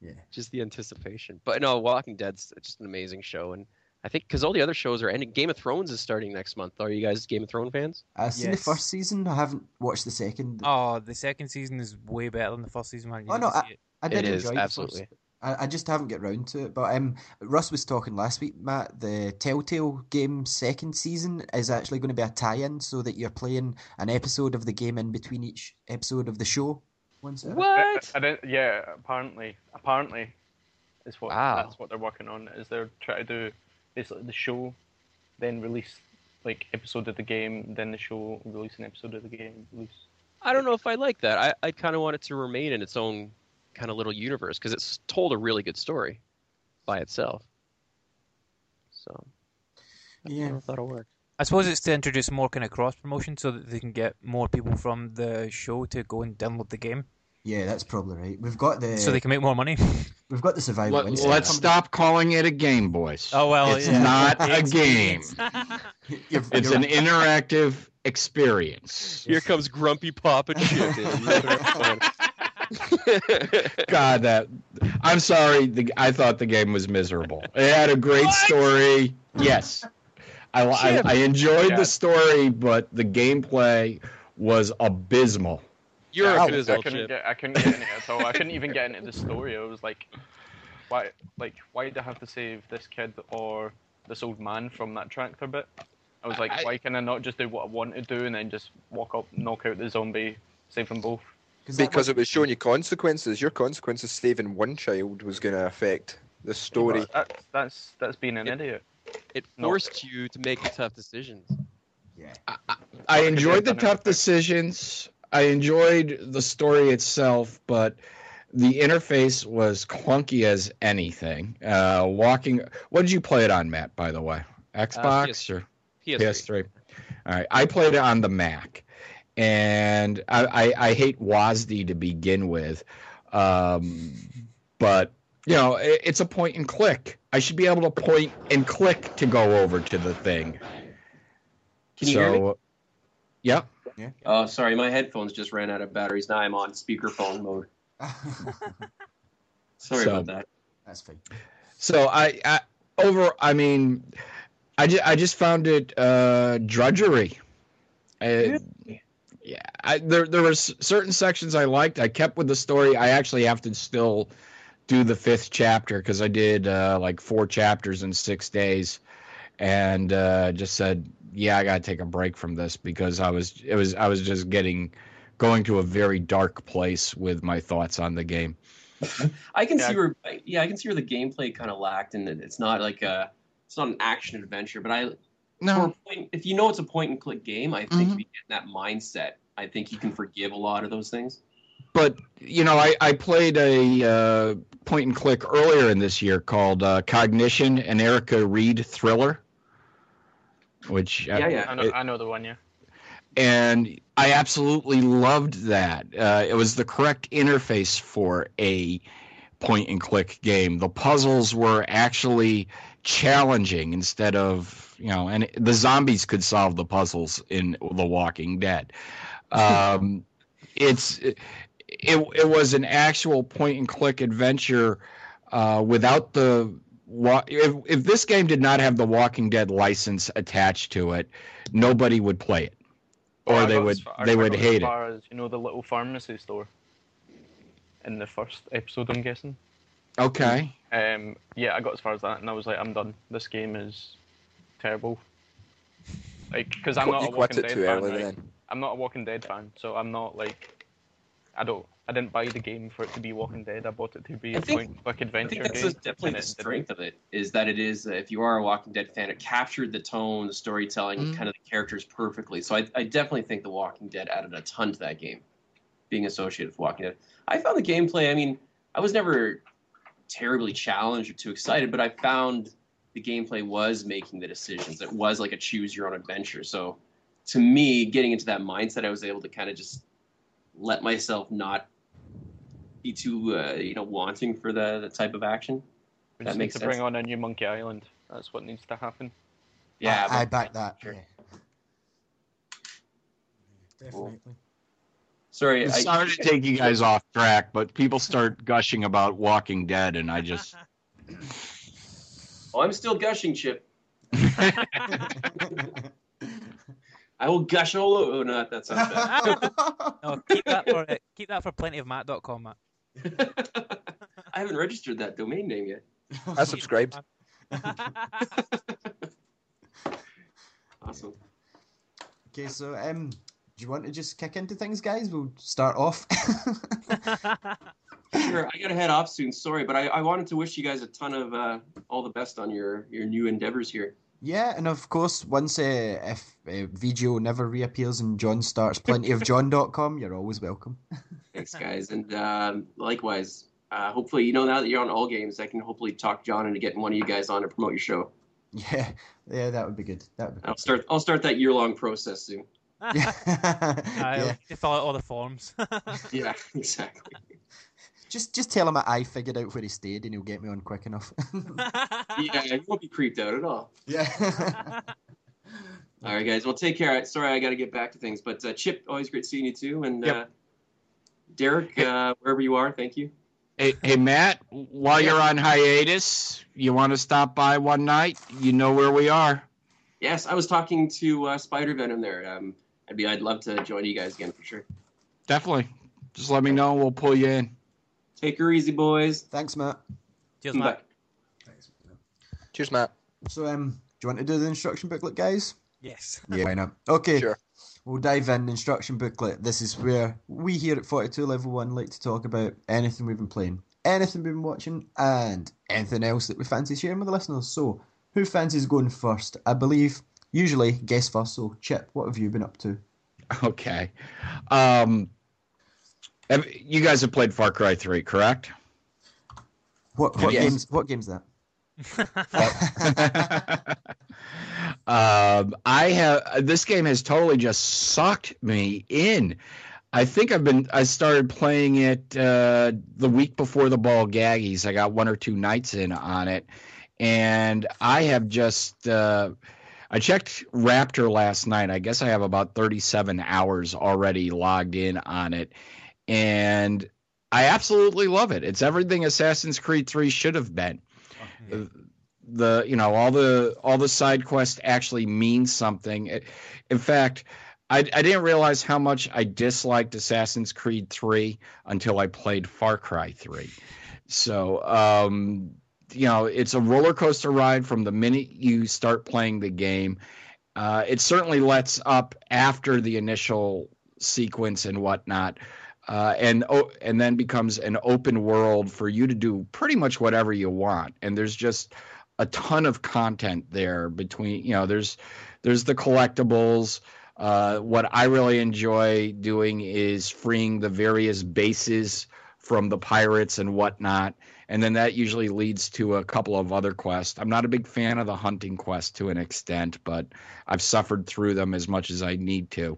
[SPEAKER 5] yeah.
[SPEAKER 10] Just the anticipation. But no, Walking Dead's just an amazing show, and I think because all the other shows are ending. Game of Thrones is starting next month. Are you guys Game of Thrones fans?
[SPEAKER 5] I've seen
[SPEAKER 6] Yes.
[SPEAKER 5] the first season. I haven't watched the second.
[SPEAKER 6] Oh, the second season is way better than the first season. Man. You
[SPEAKER 5] Oh, no,
[SPEAKER 6] to see it.
[SPEAKER 5] I did
[SPEAKER 10] it is
[SPEAKER 5] enjoy the
[SPEAKER 10] absolutely.
[SPEAKER 5] First. I, I just haven't get round to it. But um, Russ was talking last week, Matt. The Telltale game second season is actually going to be a tie-in, so that you're playing an episode of the game in between each episode of the show. Once
[SPEAKER 10] What?
[SPEAKER 7] I, I didn't, yeah, apparently, apparently, is what
[SPEAKER 10] Wow.
[SPEAKER 7] that's what they're working on. Is they're trying to do basically the show, then release like episode of the game, then the show release an episode of the game. Release.
[SPEAKER 10] I don't know if I like that. I, I kind of want it to remain in its own kind of little universe because it's told a really good story by itself. So I don't
[SPEAKER 5] Yeah.
[SPEAKER 10] know if that'll work.
[SPEAKER 6] I suppose it's to introduce more kind of cross promotion so that they can get more people from the show to go and download the game,
[SPEAKER 5] Yeah, that's probably right. We've got the
[SPEAKER 6] so they can make more money.
[SPEAKER 5] we've got the survival.
[SPEAKER 9] Let, let's stop calling it a game, boys.
[SPEAKER 6] Oh well,
[SPEAKER 9] it's
[SPEAKER 6] yeah.
[SPEAKER 9] not a game.
[SPEAKER 5] You're-
[SPEAKER 9] It's
[SPEAKER 5] you're
[SPEAKER 9] an
[SPEAKER 5] right.
[SPEAKER 9] interactive experience.
[SPEAKER 10] Here comes Grumpy Pop Papa Chip.
[SPEAKER 9] God, that I'm sorry. The, I thought the game was miserable. It had a great story. Yes, I, I, I enjoyed
[SPEAKER 7] Yeah.
[SPEAKER 9] the story, but the gameplay was abysmal.
[SPEAKER 10] You're
[SPEAKER 7] Yeah, I
[SPEAKER 10] a
[SPEAKER 7] couldn't- I couldn't get, I couldn't get in it at all. I couldn't even get into the story. I was like, why, like, why did I have to save this kid or this old man from that tractor bit? I was like,
[SPEAKER 9] I-
[SPEAKER 7] why can I not just do what I want to do and then just walk up, knock out the zombie, save them both?
[SPEAKER 4] Because
[SPEAKER 5] was-
[SPEAKER 4] it was showing you consequences. Your consequences saving one child was going to affect the story.
[SPEAKER 7] That, that's that's being an idiot.
[SPEAKER 10] It
[SPEAKER 7] No.
[SPEAKER 10] forced you to make tough decisions.
[SPEAKER 5] yeah.
[SPEAKER 9] I
[SPEAKER 7] could
[SPEAKER 9] enjoyed the tough
[SPEAKER 7] better.
[SPEAKER 9] decisions. I enjoyed the story itself, but the interface was clunky as anything. Uh, walking. What did you play it on, Matt? By the way, Xbox
[SPEAKER 10] PS3.
[SPEAKER 9] or
[SPEAKER 10] PS3.
[SPEAKER 9] PS3. All right, I played it on the Mac, and I, I, I hate WASD to begin with, um, but you know it, it's a point and click. I should be able to point and click to go over to the thing.
[SPEAKER 11] Can you
[SPEAKER 9] so,
[SPEAKER 11] hear me?
[SPEAKER 9] Yeah.
[SPEAKER 11] Oh, sorry, my headphones just ran out of batteries. Now I'm on speakerphone mode. Sorry
[SPEAKER 9] So-
[SPEAKER 11] about that.
[SPEAKER 5] That's fine.
[SPEAKER 9] So I, I over. I mean, I just I just found it uh, drudgery. I, yeah, I, there there were certain sections I liked. I kept with the story. I actually have to still do the fifth chapter because I did uh, like four chapters in six days, and uh, just said, yeah, I got to take a break from this because I was it was I was just getting going to a very dark place with my thoughts on the game.
[SPEAKER 11] I can
[SPEAKER 7] Yeah.
[SPEAKER 11] see where, yeah, I can see where the gameplay kind of lacked, and it's not like a, it's not an action adventure. But I, for
[SPEAKER 9] No,
[SPEAKER 11] a point, if you know it's a point and click game, I think
[SPEAKER 9] Mhm.
[SPEAKER 11] if you get in that mindset, I think you can forgive a lot of those things.
[SPEAKER 9] but you know, I, I played a uh, point and click earlier in this year called uh, Cognition, an Erica Reed thriller, which uh,
[SPEAKER 11] Yeah, yeah.
[SPEAKER 7] I know,
[SPEAKER 9] it-
[SPEAKER 7] I know the one, yeah.
[SPEAKER 9] and I absolutely loved that. Uh, it was the correct interface for a point and click game. The puzzles were actually challenging instead of you know, and the zombies could solve the puzzles in The Walking Dead. Um, it's it, it was an actual point and click adventure uh, without the wa- if if this game did not have the Walking Dead license attached to it, nobody would play it, or
[SPEAKER 7] I
[SPEAKER 9] they would
[SPEAKER 7] far-
[SPEAKER 9] they
[SPEAKER 7] got
[SPEAKER 9] would
[SPEAKER 7] as
[SPEAKER 9] hate it.
[SPEAKER 7] far As, you know the little pharmacy store in the first episode, I'm guessing.
[SPEAKER 9] Okay.
[SPEAKER 7] Um, yeah, I got as far as that, and I was like, I'm done. This game is terrible. Like, because I'm
[SPEAKER 4] You
[SPEAKER 7] not a Walking Dead fan.
[SPEAKER 4] early
[SPEAKER 7] right? I'm not a Walking Dead fan, so I'm not like, I don't, I didn't buy the game for it to be Walking Dead. I bought it to be
[SPEAKER 10] I
[SPEAKER 7] a
[SPEAKER 10] think-
[SPEAKER 7] point-click
[SPEAKER 10] I
[SPEAKER 7] adventure
[SPEAKER 10] think that's
[SPEAKER 7] game.
[SPEAKER 10] definitely the strength of it is that it is uh, if you are a Walking Dead fan, it captured the tone, the storytelling,
[SPEAKER 9] Mm.
[SPEAKER 10] kind of the characters perfectly. So I, I definitely think the Walking Dead added a ton to that game, being associated with Walking Dead. I found the gameplay. I mean, I was never terribly challenged or too excited, but I found the gameplay was making the decisions. It was like a choose your own adventure. So to me, getting into that mindset, I was able to kind of just let myself not be too uh, you know wanting for the, the type of action.
[SPEAKER 7] We
[SPEAKER 10] That
[SPEAKER 7] just
[SPEAKER 10] makes
[SPEAKER 7] need to bring on a new Monkey Island. That's what needs to happen.
[SPEAKER 10] Yeah,
[SPEAKER 5] I, I back that.
[SPEAKER 10] Sure.
[SPEAKER 5] Yeah. Definitely.
[SPEAKER 10] Sorry, I,
[SPEAKER 9] Sorry to take you guys off track, but people start gushing about Walking Dead, and I just
[SPEAKER 10] oh, I'm still gushing, Chip. I will gush all over. Oh, no, that sounds bad.
[SPEAKER 6] No, keep that for uh, keep that for plentyofmat.com, Matt.
[SPEAKER 10] I haven't registered that domain name yet.
[SPEAKER 4] I subscribed.
[SPEAKER 10] Awesome.
[SPEAKER 5] okay, so um, do you want to just kick into things, guys? We'll start off.
[SPEAKER 10] Sure, I gotta head off soon. Sorry, but I, I wanted to wish you guys a ton of uh, all the best on your your new endeavors here.
[SPEAKER 5] Yeah, and of course, once uh, if uh, VGO never reappears and John starts plenty of plentyofjohn.com, you're always welcome.
[SPEAKER 10] Thanks, guys, and um, likewise. Uh, hopefully, you know now that you're on all games, I can hopefully talk John into getting one of you guys on to promote your show.
[SPEAKER 5] Yeah, yeah, that would be good. That would be
[SPEAKER 10] I'll start. I'll start that year long process soon.
[SPEAKER 5] yeah.
[SPEAKER 6] I'll
[SPEAKER 5] yeah.
[SPEAKER 6] fill out all the forms.
[SPEAKER 10] Yeah, exactly.
[SPEAKER 5] Just just tell him I figured out where he stayed and he'll get me on quick enough.
[SPEAKER 10] Yeah, he won't be creeped out at all.
[SPEAKER 5] yeah.
[SPEAKER 10] All right, guys. Well, take care. Sorry, I got to get back to things, but uh, Chip, always great seeing you too, and
[SPEAKER 9] Yep.
[SPEAKER 10] uh, Derek, uh, wherever you are, thank you.
[SPEAKER 9] Hey, hey Matt, while you're on hiatus, you want to stop by one night? You know where we are.
[SPEAKER 10] Yes, I was talking to uh, Spider Venom there. Um, I'd be, I'd love to join you guys again for sure.
[SPEAKER 9] Definitely. Just let me know. We'll pull you in.
[SPEAKER 10] Take her easy, boys.
[SPEAKER 5] Thanks, Matt.
[SPEAKER 6] Cheers, Matt.
[SPEAKER 10] Bye.
[SPEAKER 4] Cheers, Matt.
[SPEAKER 5] So um, do you want to do the instruction booklet, guys?
[SPEAKER 6] Yes.
[SPEAKER 5] Yeah, why not? Okay.
[SPEAKER 4] Sure.
[SPEAKER 5] We'll dive in. Instruction booklet. This is where we here at 42 Level 1 like to talk about anything we've been playing, anything we've been watching, and anything else that we fancy sharing with the listeners. So, who fancies going first? I believe, usually, guess first. So, Chip, what have you been up to?
[SPEAKER 9] Okay. Um, have, you guys have played Far Cry 3, correct?
[SPEAKER 5] What, what,
[SPEAKER 4] Yes.
[SPEAKER 5] games, what game's that?
[SPEAKER 9] um, I have this game has totally just sucked me in. I think I've been I started playing it uh, the week before the ball gaggies. I got one or two nights in on it, and I have just uh, I checked Raptr last night. I guess I have about 37 hours already logged in on it, and I absolutely love it. It's everything Assassin's Creed 3 should have been. The you know all the all the side quests actually mean something. It- in fact I, I didn't realize how much i disliked assassin's creed 3 until i played far cry 3 so um you know it's a roller coaster ride from the minute you start playing the game. Uh, it certainly lets up after the initial sequence and whatnot uh, and oh, and then becomes an open world for you to do pretty much whatever you want. And there's just a ton of content there between you know there's there's the collectibles. Uh, what i really enjoy doing is freeing the various bases from the pirates and whatnot. And then that usually leads to a couple of other quests. I'm not a big fan of the hunting quest to an extent but i've suffered through them as much as i need to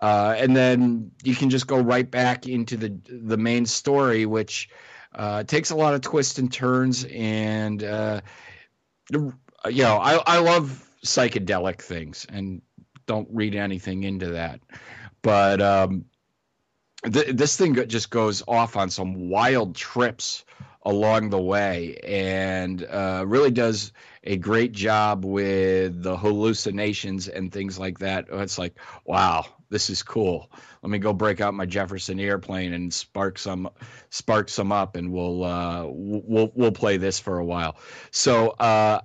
[SPEAKER 9] uh, and then you can just go right back into the the main story which uh, takes a lot of twists and turns and uh, you know, I, I love psychedelic things and don't read anything into that. But um, th- this thing just goes off on some wild trips along the way, and uh, really does a great job with the hallucinations and things like that. It's like, wow, this is cool. Let me go break out my Jefferson airplane and spark some spark some up, and we'll uh, we'll we'll play this for a while. So. Uh,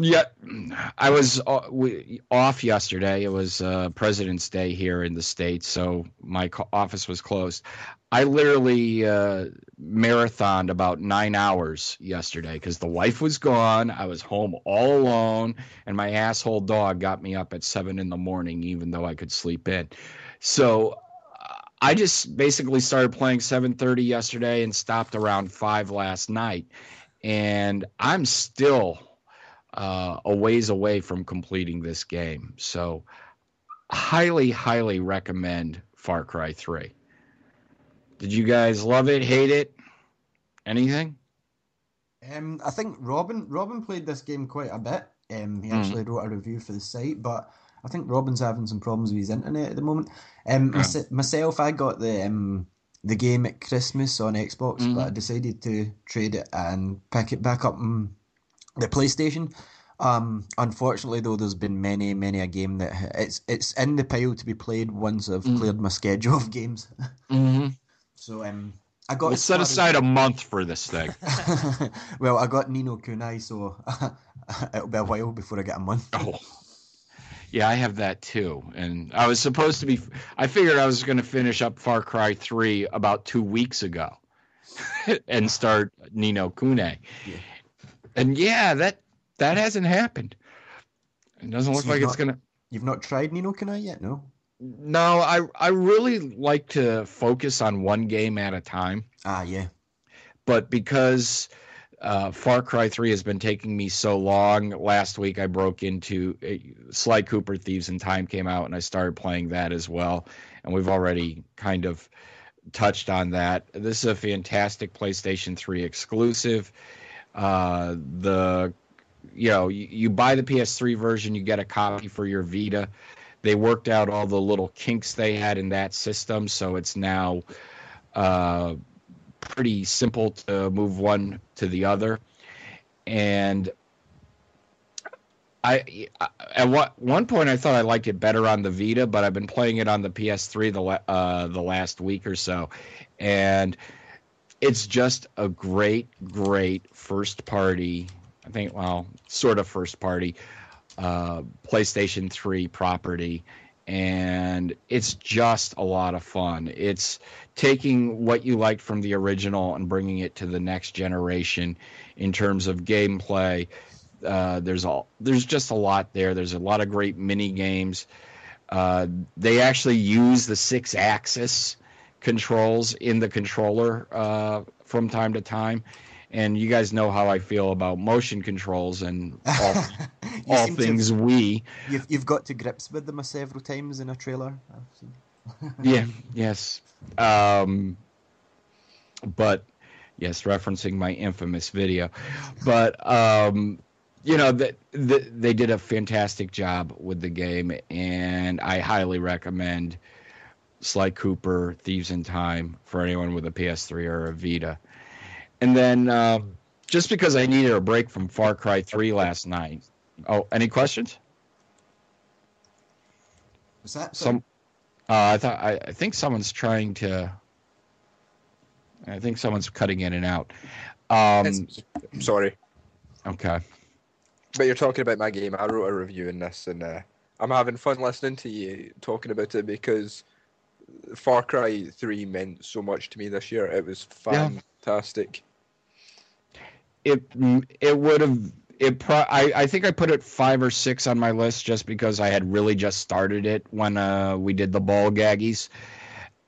[SPEAKER 9] yeah, I was uh, off yesterday. It was uh, President's Day here in the states, so my office was closed. I literally uh, marathoned about nine hours yesterday because the wife was gone. I was home all alone, and my asshole dog got me up at seven in the morning, even though I could sleep in. So I just basically started playing 7:30 yesterday and stopped around five last night, and I'm still uh, a ways away from completing this game. So, highly, highly recommend Far Cry 3. Did you guys love it, hate it? Anything?
[SPEAKER 5] Um, I think Robin Robin played this game quite a bit. Um, he actually wrote a review for the site, but I think Robin's having some problems with his internet at the moment. Um,
[SPEAKER 9] Yeah.
[SPEAKER 5] mys- myself, I got the um, the game at Christmas on Xbox,
[SPEAKER 9] Mhm.
[SPEAKER 5] but I decided to trade it and pick it back up on the PlayStation. Um, unfortunately, though, there's been many, many a game that it's it's in the pile to be played once I've
[SPEAKER 9] Mm.
[SPEAKER 5] cleared my schedule of games.
[SPEAKER 9] Mm-hmm.
[SPEAKER 5] So um, I got
[SPEAKER 9] We'll set
[SPEAKER 5] far as-
[SPEAKER 9] aside a month for this thing.
[SPEAKER 5] well, I got Ni no Kuni, so it'll be a while before I get a month.
[SPEAKER 9] Oh. Yeah, I have that too. And I was supposed to be, I figured I was going to finish up Far Cry 3 about two weeks ago and start Ni no Kuni. And yeah, that that hasn't happened. It doesn't look
[SPEAKER 5] So
[SPEAKER 9] like
[SPEAKER 5] you've
[SPEAKER 9] it's going to.
[SPEAKER 5] You've not tried Ni no Kuni yet, no?
[SPEAKER 9] No, I I really like to focus on one game at a time.
[SPEAKER 5] Ah, yeah.
[SPEAKER 9] But because uh, Far Cry 3 has been taking me so long, last week I broke into uh, Sly Cooper Thieves in Time came out and I started playing that as well. And we've already kind of touched on that. This is a fantastic PlayStation 3 exclusive. Uh, the you know, you, you buy the PS3 version, you get a copy for your Vita. They worked out all the little kinks they had in that system, so it's now uh, pretty simple to move one to the other. And I at what one point I thought I liked it better on the Vita, but I've been playing it on the PS3 the uh, the last week or so, and it's just a great, great first party. I think, well, sort of first party uh, PlayStation 3 property, and it's just a lot of fun. It's taking what you liked from the original and bringing it to the next generation in terms of gameplay. Uh, there's all there's just a lot there. There's a lot of great mini games. Uh, they actually use the Sixaxis controls in the controller uh, from time to time. And you guys know how I feel about motion controls and all, all things
[SPEAKER 5] have-
[SPEAKER 9] Wii.
[SPEAKER 5] You've, you've got to grips with them several times in a trailer. I've seen.
[SPEAKER 9] yeah yes um but yes referencing my infamous video but um you know that the, they did a fantastic job with the game and i highly recommend sly cooper thieves in time for anyone with a ps3 or a vita and then uh, just because i needed a break from far cry 3 last night oh any questions
[SPEAKER 5] Was that
[SPEAKER 9] some uh, I thought I, I think someone's trying to. I think someone's cutting in and out. Um,
[SPEAKER 4] It's- sorry,
[SPEAKER 9] okay.
[SPEAKER 4] but you're talking about my game. I wrote a review in this, and uh, I'm having fun listening to you talking about it because Far Cry 3 meant so much to me this year. It was
[SPEAKER 9] Yeah.
[SPEAKER 4] Fantastic.
[SPEAKER 9] It it would have it. Pro- I I think I put it five or six on my list just because I had really just started it when uh, we did the ball gaggies.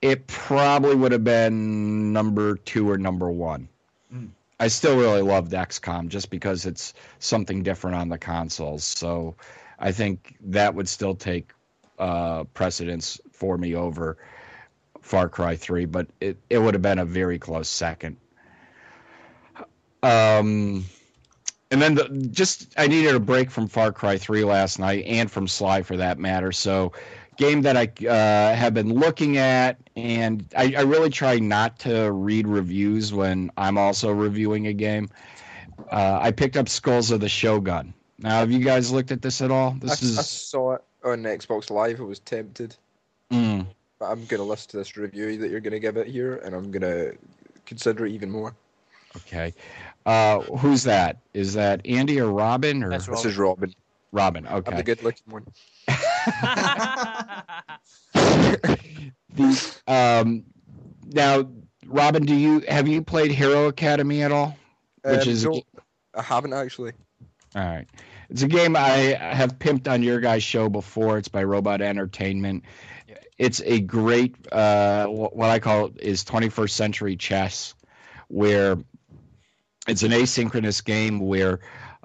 [SPEAKER 9] It probably would have been number two or number one.
[SPEAKER 5] Mm.
[SPEAKER 9] I still really loved XCOM just because it's something different on the consoles. So I think that would still take uh, precedence for me over Far Cry 3, but it, it would have been a very close second. Um, and then the, just I needed a break from Far Cry 3 last night and from Sly for that matter. So game that I uh, have been looking at, and I, I really try not to read reviews when I'm also reviewing a game. Uh, I picked up Skulls of the Shogun. Now, have you guys looked at this at all?
[SPEAKER 4] I,
[SPEAKER 9] This
[SPEAKER 4] I
[SPEAKER 9] is
[SPEAKER 4] saw it on Xbox Live. I was tempted,
[SPEAKER 9] mm,
[SPEAKER 4] but I'm gonna listen to this review that you're gonna give it here, and I'm gonna consider it even more.
[SPEAKER 9] okay. Uh, who's that? Is that Andy or Robin or
[SPEAKER 6] That's
[SPEAKER 4] This is Robin.
[SPEAKER 9] Robin?
[SPEAKER 4] I'm the good-looking one.
[SPEAKER 9] The, um, now, Robin, do you have you played Hero Academy at all? Which
[SPEAKER 4] Um,
[SPEAKER 9] is
[SPEAKER 4] no,
[SPEAKER 9] ga-
[SPEAKER 4] I haven't actually.
[SPEAKER 9] All right. It's a game I have pimped on your guys' show before. It's by Robot Entertainment. It's a great, uh, what I call is 21st century chess, where it's an asynchronous game where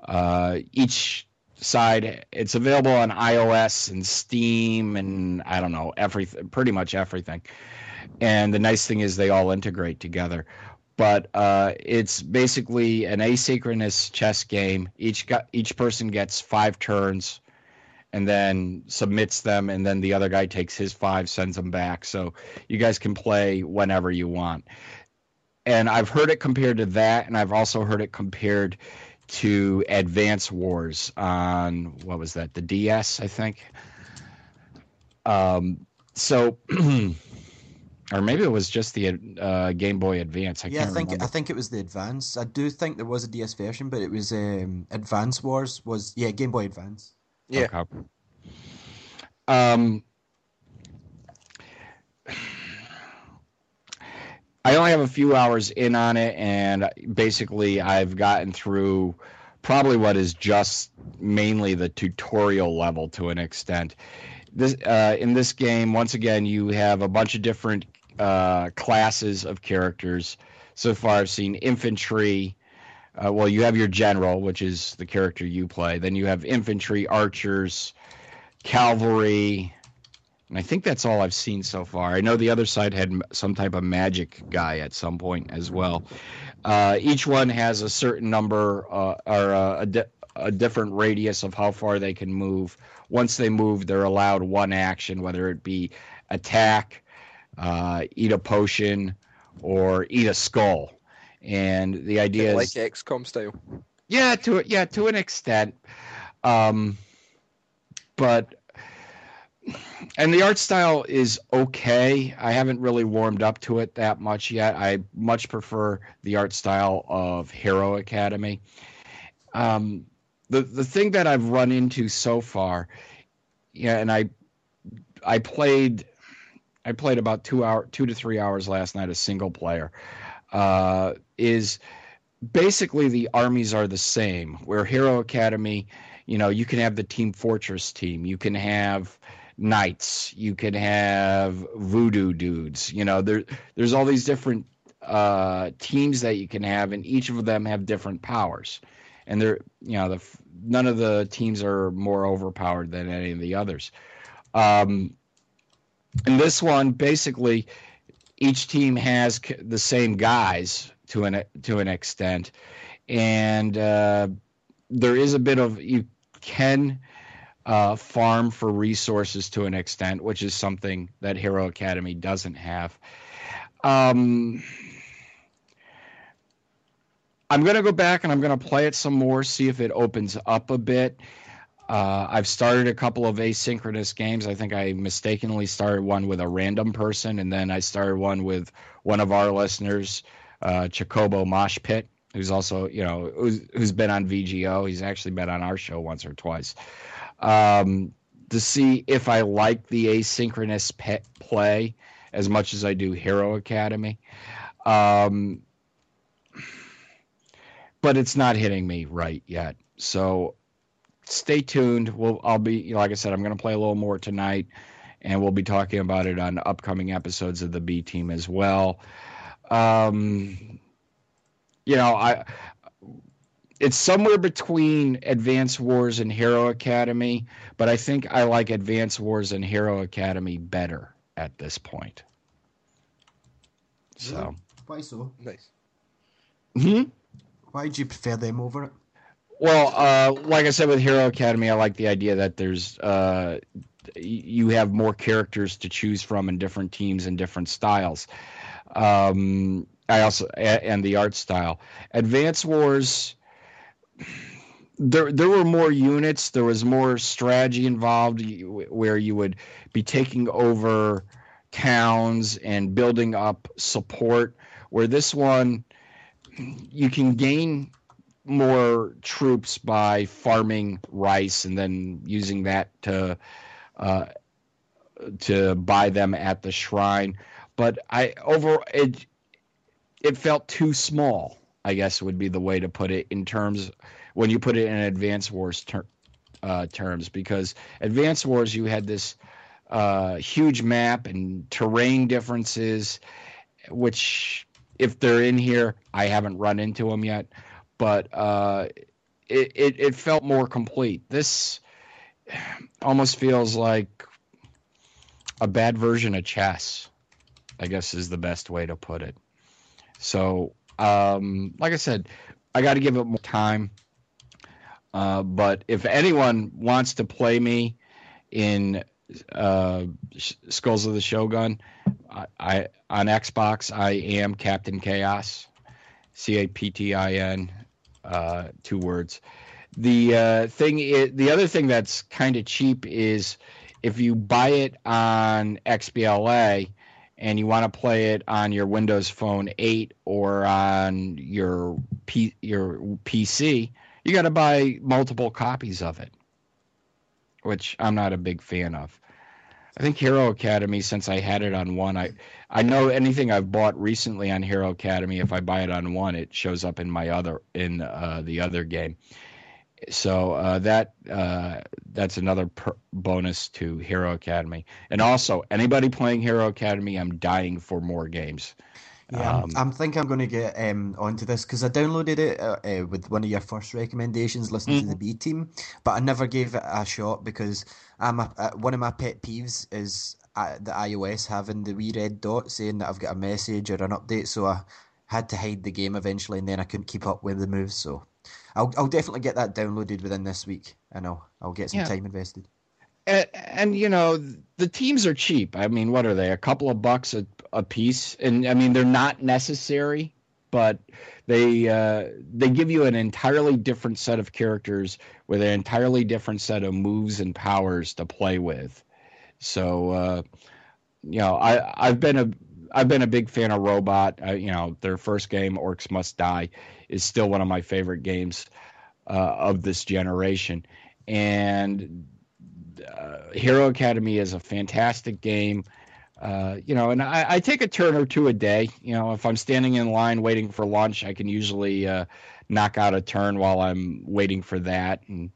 [SPEAKER 9] uh, each side, it's available on iOS and Steam and I don't know, everything, pretty much everything. And the nice thing is they all integrate together but uh, it's basically an asynchronous chess game. Each got, each person gets five turns, and then submits them, and then the other guy takes his five, sends them back. So you guys can play whenever you want. And I've heard it compared to that, and I've also heard it compared to Advance Wars on what was that, the DS, I think. Um, so. Or maybe it was just the uh, Game Boy Advance. I
[SPEAKER 5] yeah, I
[SPEAKER 9] can't
[SPEAKER 5] think
[SPEAKER 9] remember.
[SPEAKER 5] I think it was the Advance. I do think there was a DS version, but it was um, Advance Wars was yeah Game Boy Advance.
[SPEAKER 4] Yeah.
[SPEAKER 9] Okay. Um, I only have a few hours in on it, and basically, I've gotten through probably what is just mainly the tutorial level to an extent. This uh, in this game, once again, you have a bunch of different uh, classes of characters. So far, I've seen infantry. Uh, well, you have your general, which is the character you play. Then you have infantry, archers, cavalry, and I think that's all I've seen so far. I know the other side had some type of magic guy at some point as well. Uh, each one has a certain number uh, or uh, a, di- a different radius of how far they can move. Once they move, they're allowed one action, whether it be attack, uh, eat a potion, or eat a skull. And the idea
[SPEAKER 4] like
[SPEAKER 9] is
[SPEAKER 4] XCOM style.
[SPEAKER 9] yeah, to yeah, to an extent. Um, but and the art style is okay. I haven't really warmed up to it that much yet. I much prefer the art style of Hero Academy. Um, the the thing that I've run into so far, yeah, and I I played I played about two hour two to three hours last night, a single player, uh, is basically the armies are the same. Where Hero Academy, you know, you can have the Team Fortress team, you can have knights, you can have voodoo dudes. You know, there there's all these different uh, teams that you can have, and each of them have different powers. And they're, you know, the none of the teams are more overpowered than any of the others. Um, and this one, basically, each team has the same guys to an to an extent, and uh, there is a bit of you can uh, farm for resources to an extent, which is something that Hero Academy doesn't have. Um, I'm gonna go back and I'm gonna play it some more, see if it opens up a bit. Uh, I've started a couple of asynchronous games. I think I mistakenly started one with a random person, and then I started one with one of our listeners, uh, Chocobo Mosh Pit, who's also, you know, who's, who's been on VGO. He's actually been on our show once or twice. Um, to see if I like the asynchronous play as much as I do Hero Academy. Um, but it's not hitting me right yet. So stay tuned. We'll I'll be like I said, I'm going to play a little more tonight, and we'll be talking about it on upcoming episodes of the B Team as well. Um, you know, I it's somewhere between Advance Wars and Hero Academy, but I think I like Advance Wars and Hero Academy better at this point. So,
[SPEAKER 5] Why so?
[SPEAKER 4] Nice.
[SPEAKER 9] hmm?
[SPEAKER 5] Why do you prefer them over it?
[SPEAKER 9] Well, uh, like I said with Hero Academy, I like the idea that there's uh, you have more characters to choose from in different teams and different styles. Um, I also and the art style. Advance Wars. There, there were more units. There was more strategy involved, where you would be taking over towns and building up support. Where this one, you can gain more troops by farming rice and then using that to uh, to buy them at the shrine. But I over it it felt too small. I guess would be the way to put it in terms when you put it in Advance Wars ter- uh, terms because Advance Wars you had this uh, huge map and terrain differences, which if they're in here, I haven't run into them yet but uh, it, it, it felt more complete. This almost feels like a bad version of chess. I guess is the best way to put it. So, um, like I said, I got to give it more time. Uh, but if anyone wants to play me in uh, Skulls of the Shogun, I, I on Xbox I am Captain Chaos, C A P T I N uh, two words. The uh, thing, is, the other thing that's kind of cheap is if you buy it on XBLA and you want to play it on your Windows Phone 8 or on your P, your PC, you got to buy multiple copies of it, which I'm not a big fan of. I think Hero Academy, since I had it on one, I I know anything I've bought recently on Hero Academy, if I buy it on one, it shows up in my other in uh, the other game. So uh, that uh, that's another per- bonus to Hero Academy. And also, anybody playing Hero Academy, I'm dying for more games.
[SPEAKER 5] Yeah, um, I'm, I'm think I'm going to get um, onto this because I downloaded it uh, uh, with one of your first recommendations, listening mm-hmm. to the B team, but I never gave it a shot because I'm a, uh, one of my pet peeves is uh, the iOS having the wee red dot saying that I've got a message or an update, so I had to hide the game eventually, and then I couldn't keep up with the moves. So I'll I'll definitely get that downloaded within this week, and I'll I'll get some yeah. time invested.
[SPEAKER 9] And, and, you know the teams are cheap. I mean, what are they? A couple of bucks a, a piece, and I mean they're not necessary, but they uh, they give you an entirely different set of characters with an entirely different set of moves and powers to play with. So uh, you know, I I've been a I've been a big fan of Robot. Uh, you know, their first game, Orcs Must Die, is still one of my favorite games uh, of this generation, and uh, Hero Academy is a fantastic game. Uh, you know, and I, I, take a turn or two a day. You know, if I'm standing in line waiting for lunch, I can usually uh, knock out a turn while I'm waiting for that. And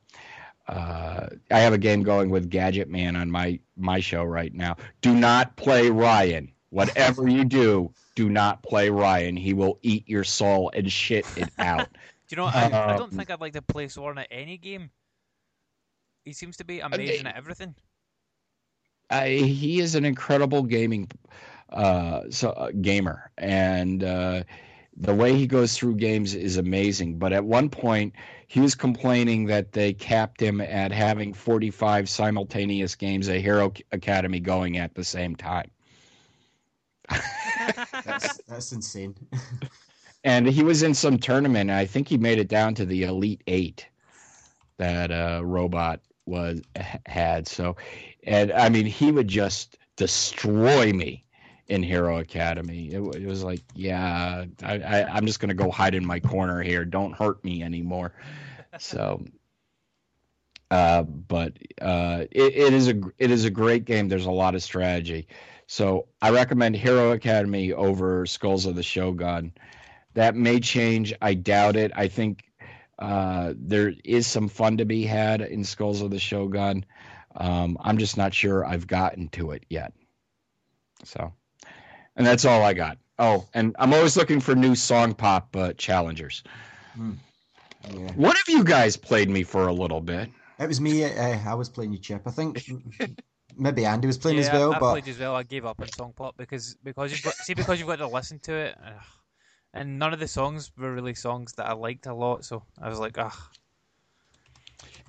[SPEAKER 9] uh, I have a game going with Gadget Man on my my show right now. Do not play Ryan. Whatever you do, do not play Ryan. He will eat your soul and shit it out.
[SPEAKER 6] do you know? I, um, I, don't think I'd like to play Soren at any game. He seems to be amazing at everything.
[SPEAKER 9] Uh, he is an incredible gaming uh, so, uh, gamer, and uh, the way he goes through games is amazing. But at one point, he was complaining that they capped him at having 45 simultaneous games at Hero Academy going at the same time.
[SPEAKER 5] That's, that's insane.
[SPEAKER 9] and he was in some tournament. I think he made it down to the Elite Eight that uh, robot was had. So, and I mean, he would just destroy me in Hero Academy. It, it was like, yeah, I, I, am just gonna go hide in my corner here. Don't hurt me anymore. So, uh, but uh, it, it is a it is a great game. There's a lot of strategy. So I recommend Hero Academy over Skulls of the Shogun. That may change. I doubt it. I think uh, there is some fun to be had in Skulls of the Shogun. Um, I'm just not sure I've gotten to it yet. So, and that's all I got. Oh, and I'm always looking for new song pop uh, challengers. Hmm. Yeah. One of you guys played me for a little bit.
[SPEAKER 5] It was me. Uh, I was playing you, Chip. I think maybe Andy was playing
[SPEAKER 6] yeah,
[SPEAKER 5] as well.
[SPEAKER 6] I,
[SPEAKER 5] but
[SPEAKER 6] played as well. I gave up on song pop because because you've got see because you've got to listen to it, ugh. and none of the songs were really songs that I liked a lot. So I was like, ah.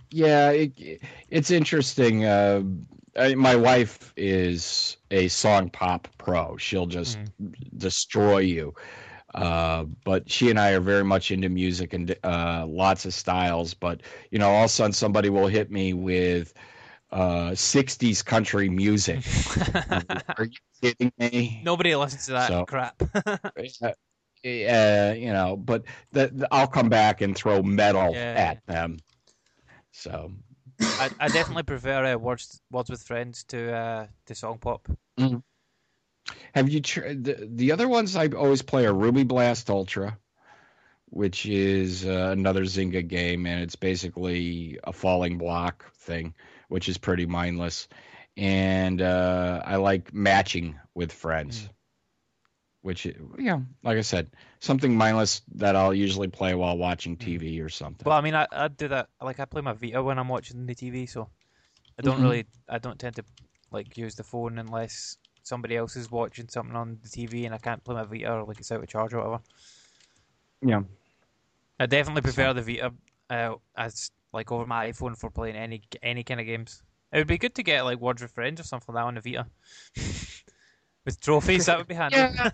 [SPEAKER 9] Yeah, it, it's interesting. Uh, uh, my wife is a song pop pro. She'll just destroy you. Uh, but she and I are very much into music and uh, lots of styles. But you know, all of a sudden somebody will hit me with uh, '60s country music. are you kidding me?
[SPEAKER 6] Nobody listens to that
[SPEAKER 9] So-
[SPEAKER 6] crap.
[SPEAKER 9] uh, you know, but the, the- I'll come back and throw metal
[SPEAKER 6] Yeah.
[SPEAKER 9] at them. So
[SPEAKER 6] I, I definitely prefer uh, words words with friends to uh, to song pop.
[SPEAKER 9] Have you tr- the the other ones I always play are Ruby Blast Ultra, which is uh, another Zynga game, and it's basically a falling block thing, which is pretty mindless. And uh, I like matching with friends, which yeah, like I said, something mindless that I'll usually play while watching TV or something.
[SPEAKER 6] Well, I mean, I, I do that. Like, I play my Vita when I'm watching the TV, so I don't
[SPEAKER 9] Mhm.
[SPEAKER 6] really, I don't tend to like use the phone unless somebody else is watching something on the TV and I can't play my Vita or like it's out of charge or whatever.
[SPEAKER 9] Yeah.
[SPEAKER 6] I definitely prefer the Vita uh, as like over my iPhone for playing any any kind of games. It would be good to get like Words with Friends or something like that on the Vita. With trophies, that would be handy.
[SPEAKER 9] Yeah.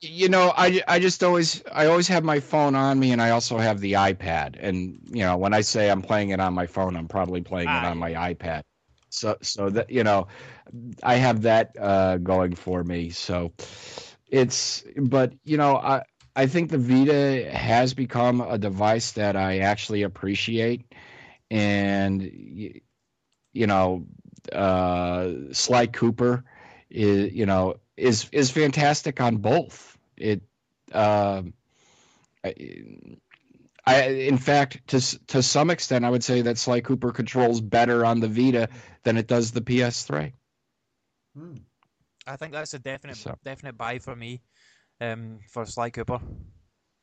[SPEAKER 9] you know i i just always i always have my phone on me and i also have the ipad and you know when i say i'm playing it on my phone i'm probably playing it on my ipad so so that you know i have that uh going for me so it's but you know i i think the vita has become a device that i actually appreciate and you know uh sly cooper is you know is is fantastic on both. It um I, I in fact to to some extent i would say that sly cooper controls better on the vita than it does the ps3
[SPEAKER 6] I think that's a definite
[SPEAKER 9] So-
[SPEAKER 6] definite buy for me. Um, for Sly Cooper.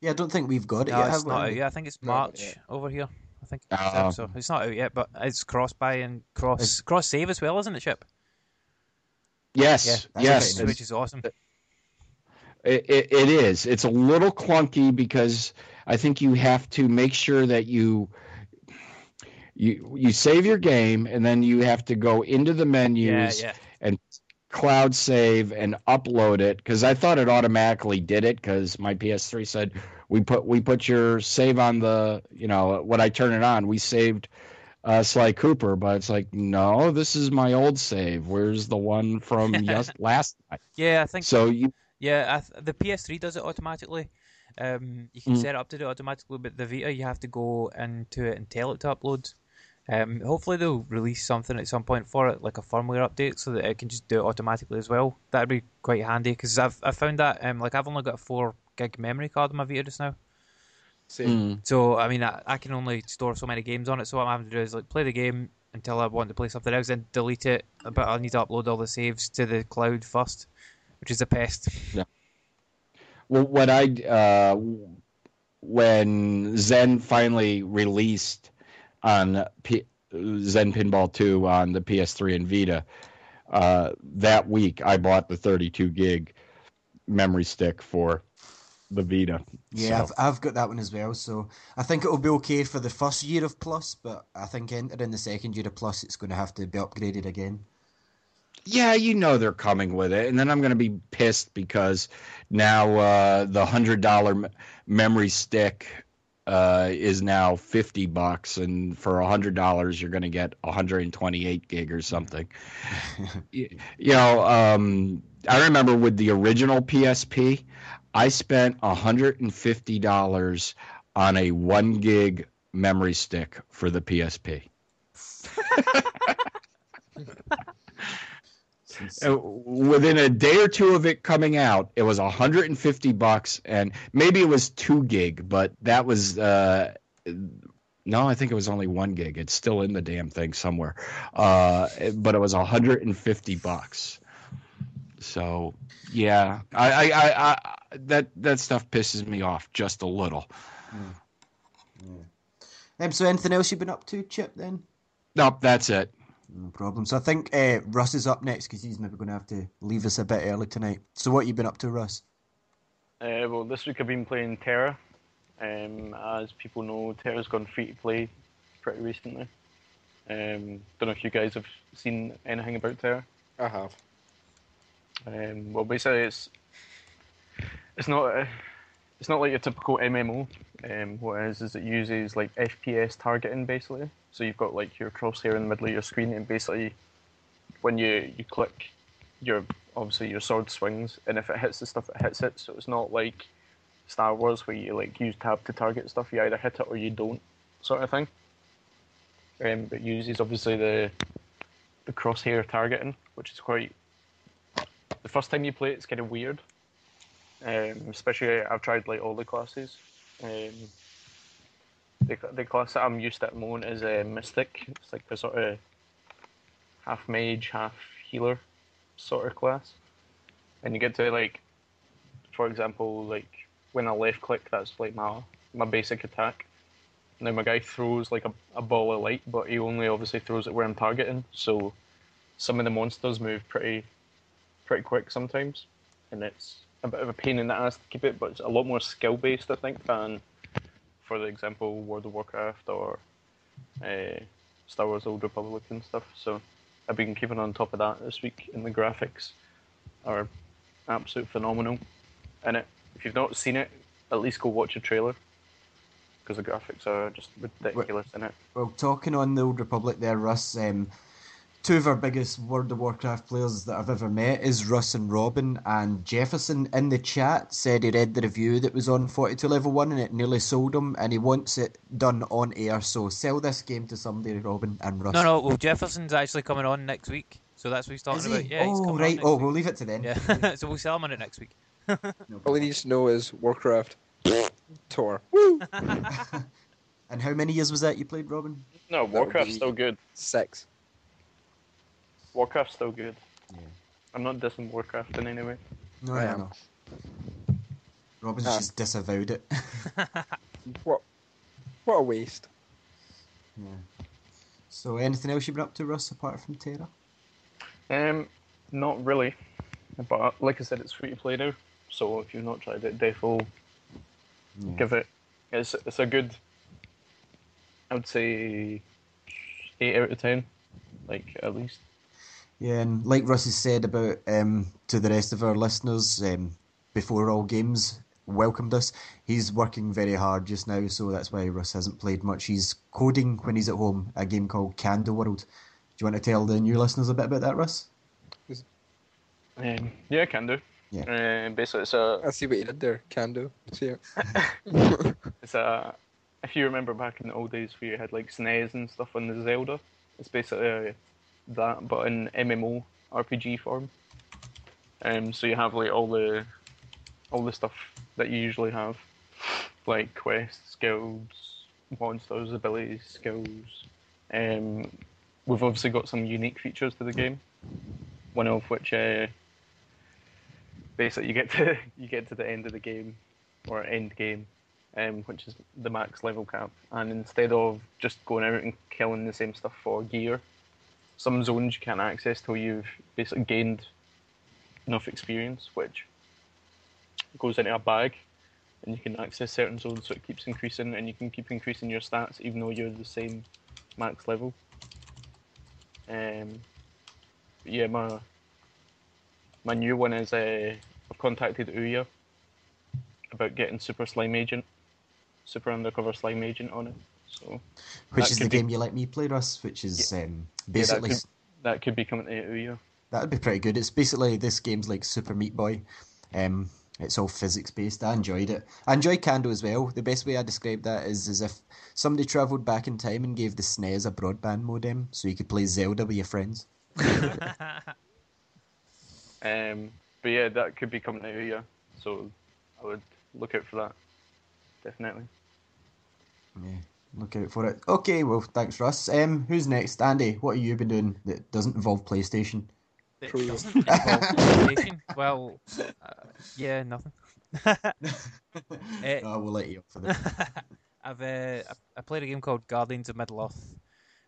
[SPEAKER 5] Yeah, I don't think we've got it
[SPEAKER 6] No,
[SPEAKER 5] yet.
[SPEAKER 6] it's
[SPEAKER 5] have we?
[SPEAKER 6] not out yet. I think it's March
[SPEAKER 5] yet.
[SPEAKER 6] over here. I think
[SPEAKER 9] Oh.
[SPEAKER 6] so. It's not out yet, but it's cross buy and cross cross save as well, isn't it, Chip?
[SPEAKER 9] yes
[SPEAKER 6] yeah,
[SPEAKER 9] yes
[SPEAKER 6] which is awesome.
[SPEAKER 9] It, it, it is. It's a little clunky because I think you have to make sure that you you you save your game and then you have to go into the menus
[SPEAKER 6] yeah.
[SPEAKER 9] and cloud save and upload it because I thought it automatically did it because my PS3 said we put we put your save on the you know when I turn it on we saved uh, Sly Cooper but it's like no this is my old save where's the one from yes, last night
[SPEAKER 6] Yeah, I think
[SPEAKER 9] so you
[SPEAKER 6] Yeah, th- the PS3 does it automatically. Um, you can
[SPEAKER 9] Mm.
[SPEAKER 6] set it up to do it automatically, but the Vita you have to go into it and tell it to upload. Um, hopefully they'll release something at some point for it, like a firmware update, so that it can just do it automatically as well. That'd be quite handy because I've I found that um, like I've only got a four gig memory card in my Vita just now.
[SPEAKER 4] Same.
[SPEAKER 6] So I mean I, I can only store so many games on it. So what I'm having to do is like play the game until I want to play something else, then delete it. But I need to upload all the saves to the cloud first, which is a pest.
[SPEAKER 9] Yeah. Well, what I uh, when Zen finally released on P- Zen Pinball 2 on the PS3 and Vita, uh, that week I bought the 32 gig memory stick for the Vita.
[SPEAKER 5] Yeah,
[SPEAKER 9] So-
[SPEAKER 5] I've, I've got that one as well. So I think it'll be okay for the first year of Plus, but I think entering the second year of Plus, it's going to have to be upgraded again.
[SPEAKER 9] yeah, you know they're coming with it, and then I'm going to be pissed because now uh, the hundred dollar m- memory stick uh, is now fifty bucks, and for a hundred dollars you're going to get 128 gig or something. you, you know, um, I remember with the original PSP, I spent 150 dollars on a one gig memory stick for the PSP. Uh, within a day or two of it coming out, it was 150 bucks, and maybe it was two gig, but that was uh, no, I think it was only one gig. It's still in the damn thing somewhere, uh, but it was 150 bucks. So yeah, I, I, I, I that that stuff pisses me off just a little.
[SPEAKER 5] Um, so anything else you've been up to, Chip? Then
[SPEAKER 9] Nope, that's it.
[SPEAKER 5] No problem. So I think uh, Russ is up next because he's maybe going to have to leave us a bit early tonight. So what you been up to, Russ?
[SPEAKER 7] Uh, well, this week I've been playing TERA. Um, as people know, TERA's gone free to play pretty recently. Um, don't know if you guys have seen anything about TERA.
[SPEAKER 4] I have.
[SPEAKER 7] Um, well, basically, it's it's not a, it's not like a typical MMO. Um, what it is is it uses like FPS targeting basically. So you've got like your crosshair in the middle of your screen, and basically, when you you click, your obviously your sword swings, and if it hits the stuff, it hits it. So it's not like Star Wars where you like use tab to target stuff. You either hit it or you don't, sort of thing. Um, it uses obviously the the crosshair targeting, which is quite the first time you play it, it's kind of weird. Um, especially I've tried like all the classes. Um, the, the class that I'm used to at the moment is a mystic. It's like a sort of half mage, half healer sort of class. And you get to like, for example, like when I left click, that's like my my basic attack. Now my guy throws like a, a ball of light, but he only obviously throws it where I'm targeting. So some of the monsters move pretty pretty quick sometimes, and it's a bit of a pain in the ass to keep it, but it's a lot more skill based, I think, than, for the example, World of Warcraft or uh, Star Wars: Old Republic and stuff. So I've been keeping on top of that this week, and the graphics are absolute phenomenal. And it, if you've not seen it, at least go watch a trailer because the graphics are just ridiculous in it.
[SPEAKER 5] Well, talking on the Old Republic there, Russ, um, two of our biggest World of Warcraft players that I've ever met is Russ and Robin, and Jefferson in the chat said he read the review that was on 42 Level 1 and it nearly sold him, and he wants it done on air, so sell this game to somebody, Robin and Russ.
[SPEAKER 6] No, no. Well, Jefferson's actually coming on next week, so that's what he's talking
[SPEAKER 5] Is he?
[SPEAKER 6] about. Yeah, he's
[SPEAKER 5] oh,
[SPEAKER 6] coming on
[SPEAKER 5] right. Oh,
[SPEAKER 6] week.
[SPEAKER 5] we'll leave it to then.
[SPEAKER 6] Yeah, so we'll sell him on it next week.
[SPEAKER 4] All he needs to know is Warcraft. Tor. Woo!
[SPEAKER 5] and how many years was that you played, Robin?
[SPEAKER 7] No,
[SPEAKER 4] would
[SPEAKER 7] Warcraft's
[SPEAKER 4] be-
[SPEAKER 7] still good.
[SPEAKER 4] Six.
[SPEAKER 7] Warcraft's still good.
[SPEAKER 5] Yeah.
[SPEAKER 7] I'm not dissing Warcraft in any way.
[SPEAKER 5] No,
[SPEAKER 4] I
[SPEAKER 5] no,
[SPEAKER 4] am.
[SPEAKER 5] no. Robin's
[SPEAKER 4] Ah.
[SPEAKER 5] just disavowed it.
[SPEAKER 4] What? What a waste.
[SPEAKER 5] yeah. So, anything else you've been up to, Russ, apart from TERA?
[SPEAKER 7] Um, not really, but like I said, it's free to play now. So if you've not tried it, defo
[SPEAKER 5] Yeah.
[SPEAKER 7] give it. It's it's a good. I would say eight out of ten, like at least.
[SPEAKER 5] Yeah, and like Russ has said about um, to the rest of our listeners, um, before all games welcomed us, he's working very hard just now, so that's why Russ hasn't played much. He's coding when he's at home a game called Candle World. Do you want to tell the new listeners a bit about that, Russ?
[SPEAKER 7] Um, yeah, can do.
[SPEAKER 5] Yeah.
[SPEAKER 7] Um, basically, it's a
[SPEAKER 4] I see what you did there. Can do. See it.
[SPEAKER 7] it's a. If you remember back in the old days where you had like SNES and stuff on the Zelda, it's basically uh, that, but in MMO RPG form. Um, so you have like all the all the stuff that you usually have, like quests, skills, monsters, abilities, skills. Um, we've obviously got some unique features to the game. One of which, uh, basically, you get to you get to the end of the game or end game, um, which is the max level cap, and instead of just going out and killing the same stuff for gear, some zones you can't access till you've basically gained enough experience, which goes into a bag, and you can access certain zones, so it keeps increasing, and you can keep increasing your stats even though you're the same max level. Um, yeah, my my new one is uh, I've contacted Ouya about getting Super Slime Agent, Super Undercover Slime Agent on it. So
[SPEAKER 5] Which is the
[SPEAKER 7] be-
[SPEAKER 5] game you let me play, Russ, which is um,
[SPEAKER 7] yeah, that
[SPEAKER 5] basically.
[SPEAKER 7] could, that could be coming to Ouya.
[SPEAKER 5] That'd be pretty good. It's basically this game's like Super Meat Boy. Um, it's all physics based. I enjoyed it. I enjoy Kando as well. The best way I describe that is as if somebody travelled back in time and gave the SNES a broadband modem so you could play Zelda with your friends.
[SPEAKER 7] Um, but yeah, that could be coming to Ouya. So I would look out for that. Definitely.
[SPEAKER 5] Yeah, look out for it. Okay, well, thanks, Russ. Um, who's next? Andy, what have you been doing that doesn't involve PlayStation?
[SPEAKER 6] It
[SPEAKER 4] True.
[SPEAKER 6] doesn't involve PlayStation. well, uh, yeah, nothing. Eh,
[SPEAKER 5] oh, we'll let you up for that.
[SPEAKER 6] I've uh, I- I played a game called Guardians of Middle Earth,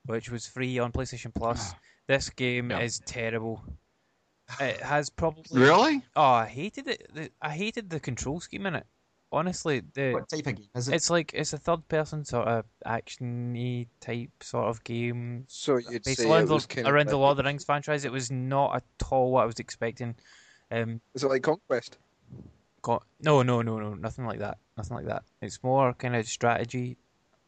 [SPEAKER 6] which was free on PlayStation Plus. This game
[SPEAKER 9] Yeah.
[SPEAKER 6] is terrible. It has probably
[SPEAKER 9] Really?
[SPEAKER 6] Oh, I hated it. The, I hated the control scheme in it. Honestly, the
[SPEAKER 5] What type of game is it?
[SPEAKER 6] it's like it's a third person sort of action-y type sort of game.
[SPEAKER 4] So you'd
[SPEAKER 6] based
[SPEAKER 4] say
[SPEAKER 6] around,
[SPEAKER 4] it was
[SPEAKER 6] the,
[SPEAKER 4] kind of
[SPEAKER 6] around the Lord of the Rings franchise. It was not at all what I was expecting. Um,
[SPEAKER 4] Is it like Conquest?
[SPEAKER 6] co- no, no, no, no, nothing like that. Nothing like that. It's more kind of strategy,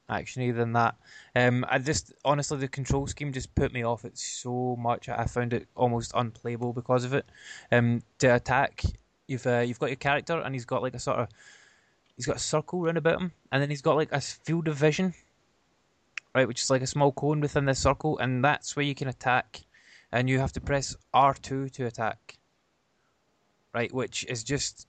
[SPEAKER 6] actiony than that. Um, I just honestly the control scheme just put me off it so much. I found it almost unplayable because of it. Um, to attack, you've uh, you've got your character and he's got like a sort of he's got a circle round about him, and then he's got like a field of vision, right, which is like a small cone within this circle, and that's where you can attack, and you have to press R two to attack, right, which is just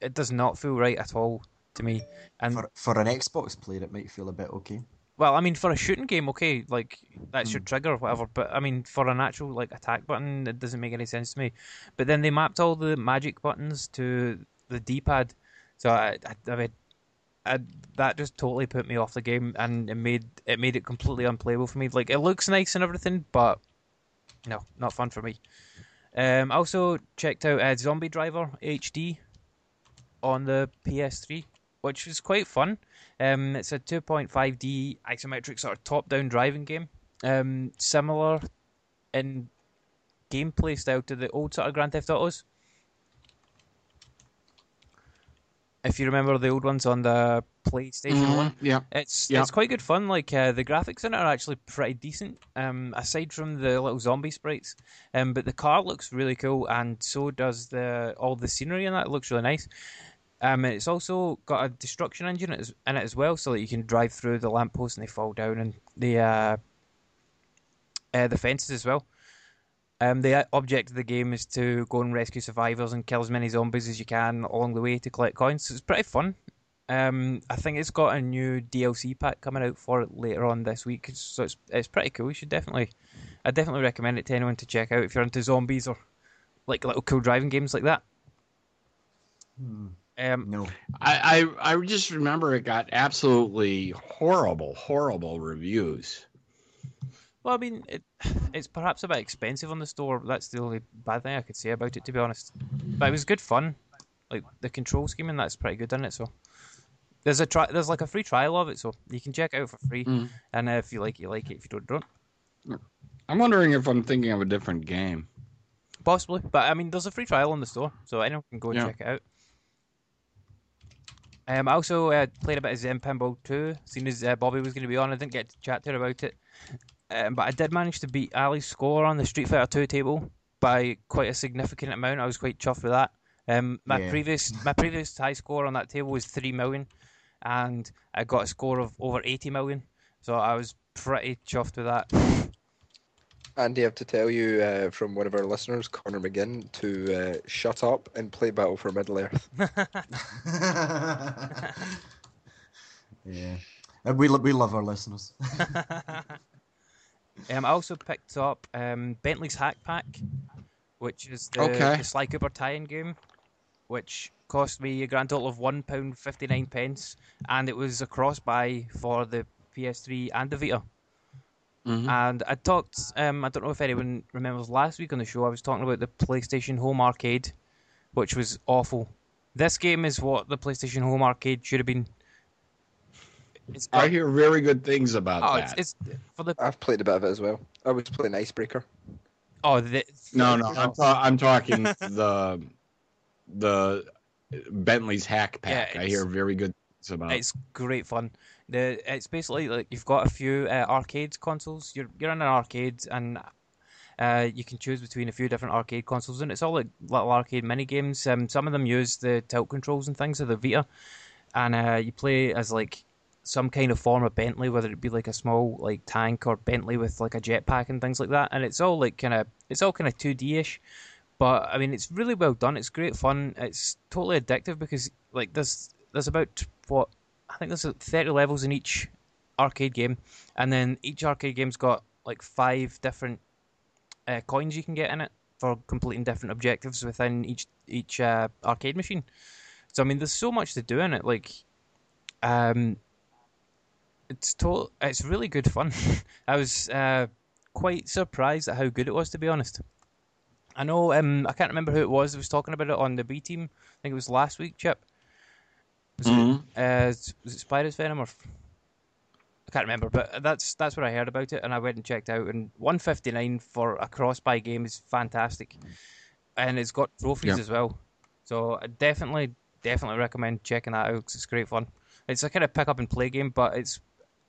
[SPEAKER 6] it does not feel right at all to me. And
[SPEAKER 5] For, for an Xbox player, it might feel a bit okay.
[SPEAKER 6] well, I mean, for a shooting game, okay, like that's
[SPEAKER 5] Hmm.
[SPEAKER 6] your trigger or whatever. But I mean, for an actual like attack button, it doesn't make any sense to me. But then they mapped all the magic buttons to the D-pad, so I, I, I mean, I, that just totally put me off the game, and it made it made it completely unplayable for me. Like it looks nice and everything, but no, not fun for me. Um, I also checked out uh, Zombie Driver HD on the PS3, which is quite fun. Um, it's a 2.5D isometric sort of top-down driving game, um, similar in gameplay style to the old sort of Grand Theft Autos. If you remember the old ones on the PlayStation
[SPEAKER 9] Mhm,
[SPEAKER 6] One,
[SPEAKER 9] yeah.
[SPEAKER 6] it's
[SPEAKER 9] Yeah.
[SPEAKER 6] it's quite good fun. Like uh, the graphics in it are actually pretty decent. Um, aside from the little zombie sprites, um, but the car looks really cool, and so does the all the scenery in that. It looks really nice. Um, and it's also got a destruction engine in it as- in it as well, so that you can drive through the lampposts and they fall down, and the uh, uh, the fences as well. Um, the uh, object of the game is to go and rescue survivors and kill as many zombies as you can along the way to collect coins. So it's pretty fun. Um, I think it's got a new DLC pack coming out for it later on this week, so it's it's pretty cool. You should definitely, I definitely recommend it to anyone to check out if you're into zombies or like little cool driving games like that. Um,
[SPEAKER 5] no,
[SPEAKER 9] I, I I just remember it got absolutely horrible, horrible reviews.
[SPEAKER 6] Well, I mean, it, it's perhaps a bit expensive on the store. That's the only bad thing I could say about it, to be honest. But it was good fun. Like the control scheme and that's pretty good, isn't it? So there's a try, there's like a free trial of it, so you can check it out for free.
[SPEAKER 9] Mm.
[SPEAKER 6] And uh, if you like, it, you like it. If you don't, don't.
[SPEAKER 9] I'm wondering if I'm thinking of a different game.
[SPEAKER 6] Possibly, but I mean, there's a free trial on the store, so anyone can go and
[SPEAKER 9] Yeah.
[SPEAKER 6] check it out. Um, I also uh, played a bit of Zen Pinball 2, seeing as uh, Bobby was going to be on. I didn't get to chat to her about it, um, but I did manage to beat Ali's score on the Street Fighter 2 table by quite a significant amount. I was quite chuffed with that. Um, my
[SPEAKER 5] Yeah.
[SPEAKER 6] previous my previous high score on that table was three million, and I got a score of over 80 million. So I was pretty chuffed with that.
[SPEAKER 4] Andy, I have to tell you uh, from one of our listeners, Connor McGinn, to uh, shut up and play Battle for Middle Earth.
[SPEAKER 5] yeah, Uh, we we love our listeners.
[SPEAKER 6] Um, I also picked up um, Bentley's Hack Pack, which is the,
[SPEAKER 9] Okay.
[SPEAKER 6] the Sly Cooper tie-in game, which cost me a grand total of one pound fifty nine pence, and it was a cross buy for the PS3 and the Vita.
[SPEAKER 9] Mhm.
[SPEAKER 6] And I talked. Um, I don't know if anyone remembers last week on the show. I was talking about the PlayStation Home Arcade, which was awful. This game is what the PlayStation Home Arcade should have been. It's
[SPEAKER 9] I hear very good things about
[SPEAKER 6] oh,
[SPEAKER 9] that.
[SPEAKER 6] it's, it's for the
[SPEAKER 4] I've played a bit of it as well. I was playing Icebreaker.
[SPEAKER 6] oh the,
[SPEAKER 9] no, no, I'm, ta- I'm talking the the Bentley's Hack Pack. I hear very good things about. It.
[SPEAKER 6] It's great fun. The it's basically like you've got a few uh, arcade consoles. You're you're in an arcade and uh, you can choose between a few different arcade consoles, and it's all like little arcade mini games. Um, some of them use the tilt controls and things of the Vita, and uh, you play as like some kind of form of Bentley, whether it be like a small like tank or Bentley with like a jetpack and things like that. And it's all like kind of it's all kind of two D ish. But I mean, it's really well done. It's great fun. It's totally addictive because like there's there's about what I think there's uh, 30 levels in each arcade game, and then each arcade game's got like five different uh, coins you can get in it for completing different objectives within each each uh, arcade machine. So I mean, there's so much to do in it. Like, um, it's total. It's really good fun. I was uh, quite surprised at how good it was, to be honest. I know. Um, I can't remember who it was that was talking about it on the B team. I think it was last week, Chip. Is it, uh, is it Spiders Venom or I can't remember, but that's that's what I heard about it, and I went and checked out. And 159 for a cross buy game is fantastic, and it's got trophies as well. So I definitely, definitely recommend checking that out 'cause it's great fun. It's a kind of pick up and play game, but it's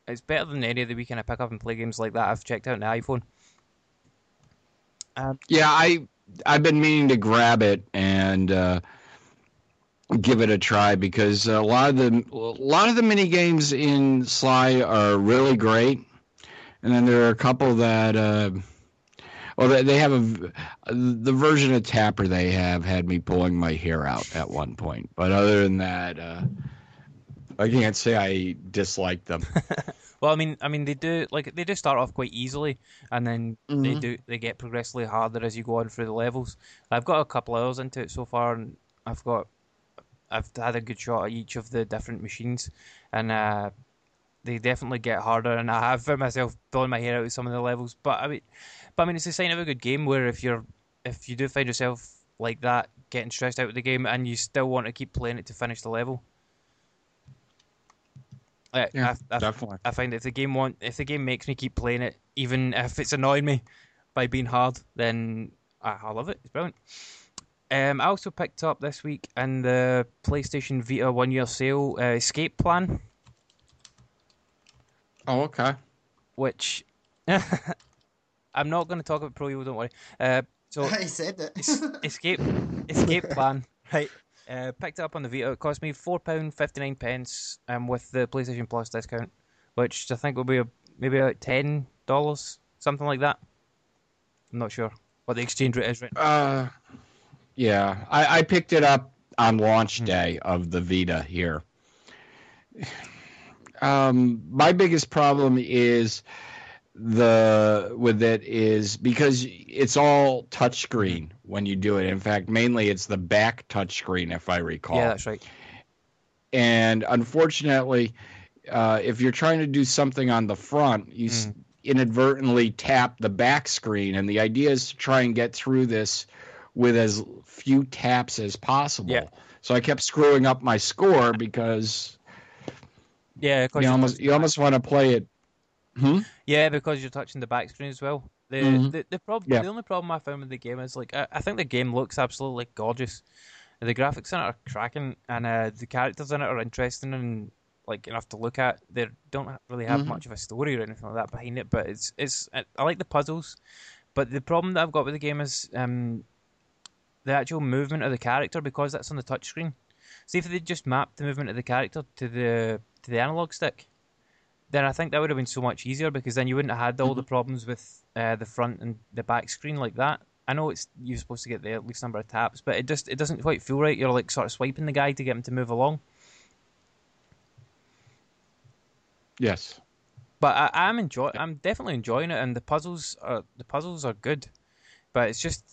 [SPEAKER 6] it's better than any of the weekend I pick up and play games like that I've checked out on the iPhone. Um,
[SPEAKER 9] Yeah, I I've been meaning to grab it and uh, give it a try because a lot of the a lot of the mini games in Sly are really great, and then there are a couple that. Uh, well, they- have a the version of Tapper they have had me pulling my hair out at one point, but other than that, uh, I can't say I dislike them.
[SPEAKER 6] Well, I mean, I mean, they do like they do start off quite easily, and then they
[SPEAKER 9] Mhm.
[SPEAKER 6] do they get progressively harder as you go on through the levels. I've got a couple hours into it so far, and I've got I've had a good shot at each of the different machines, and uh, they definitely get harder. And I have found myself pulling my hair out with some of the levels, but I mean, but I mean, it's a sign of a good game where if you're if you do find yourself like that, getting stressed out with the game, and you still want to keep playing it to finish the level. I,
[SPEAKER 9] Yeah,
[SPEAKER 6] I, I,
[SPEAKER 9] definitely.
[SPEAKER 6] I find if the game want if the game makes me keep playing it, even if it's annoying me by being hard, then I, I love it. It's brilliant. Um, I also picked up this week in the PlayStation Vita one year sale uh, Escape Plan,
[SPEAKER 9] Oh, okay.
[SPEAKER 6] which I'm not going to talk about Pro Evo. Don't worry. Uh, so
[SPEAKER 5] I said it.
[SPEAKER 6] Es- escape escape plan right uh, picked it up on the Vita it cost me four pound fifty nine pence um, with the PlayStation Plus discount which I think will be a, maybe about ten dollars something like that I'm not sure what the exchange rate is right now.
[SPEAKER 9] Uh, yeah, I, I picked it up on launch day of the Vita here. Um, my biggest problem is the with it is because it's all touchscreen when you do it. In fact, mainly it's the back touchscreen, if I recall.
[SPEAKER 6] yeah that's right
[SPEAKER 9] And unfortunately, uh, if you're trying to do something on the front, you s inadvertently tap the back screen. And the idea is to try and get through this with as few taps as possible.
[SPEAKER 6] Yeah.
[SPEAKER 9] So I kept screwing up my score because
[SPEAKER 6] yeah
[SPEAKER 9] you almost you almost want to play it. Hmm?
[SPEAKER 6] yeah because you're touching the back screen as well the
[SPEAKER 9] Mhm.
[SPEAKER 6] the, the problem
[SPEAKER 9] Yeah.
[SPEAKER 6] the only problem I found with the game is like I, I think the game looks absolutely gorgeous the graphics in it are cracking and uh, the characters in it are interesting and like enough to look at. They don't really have
[SPEAKER 9] Mhm.
[SPEAKER 6] much of a story or anything like that behind it, but it's it's I like the puzzles. But the problem that I've got with the game is um, the actual movement of the character because that's on the touchscreen. See if they just mapped the movement of the character to the to the analog stick, then I think that would have been so much easier because then you wouldn't have had all the problems with uh, the front and the back screen like that. I know it's you're supposed to get the least number of taps, but it just it doesn't quite feel right. You're like sort of swiping the guy to get him to move along.
[SPEAKER 9] Yes.
[SPEAKER 6] But I, I'm enjoy I'm definitely enjoying it, and the puzzles are the puzzles are good, but it's just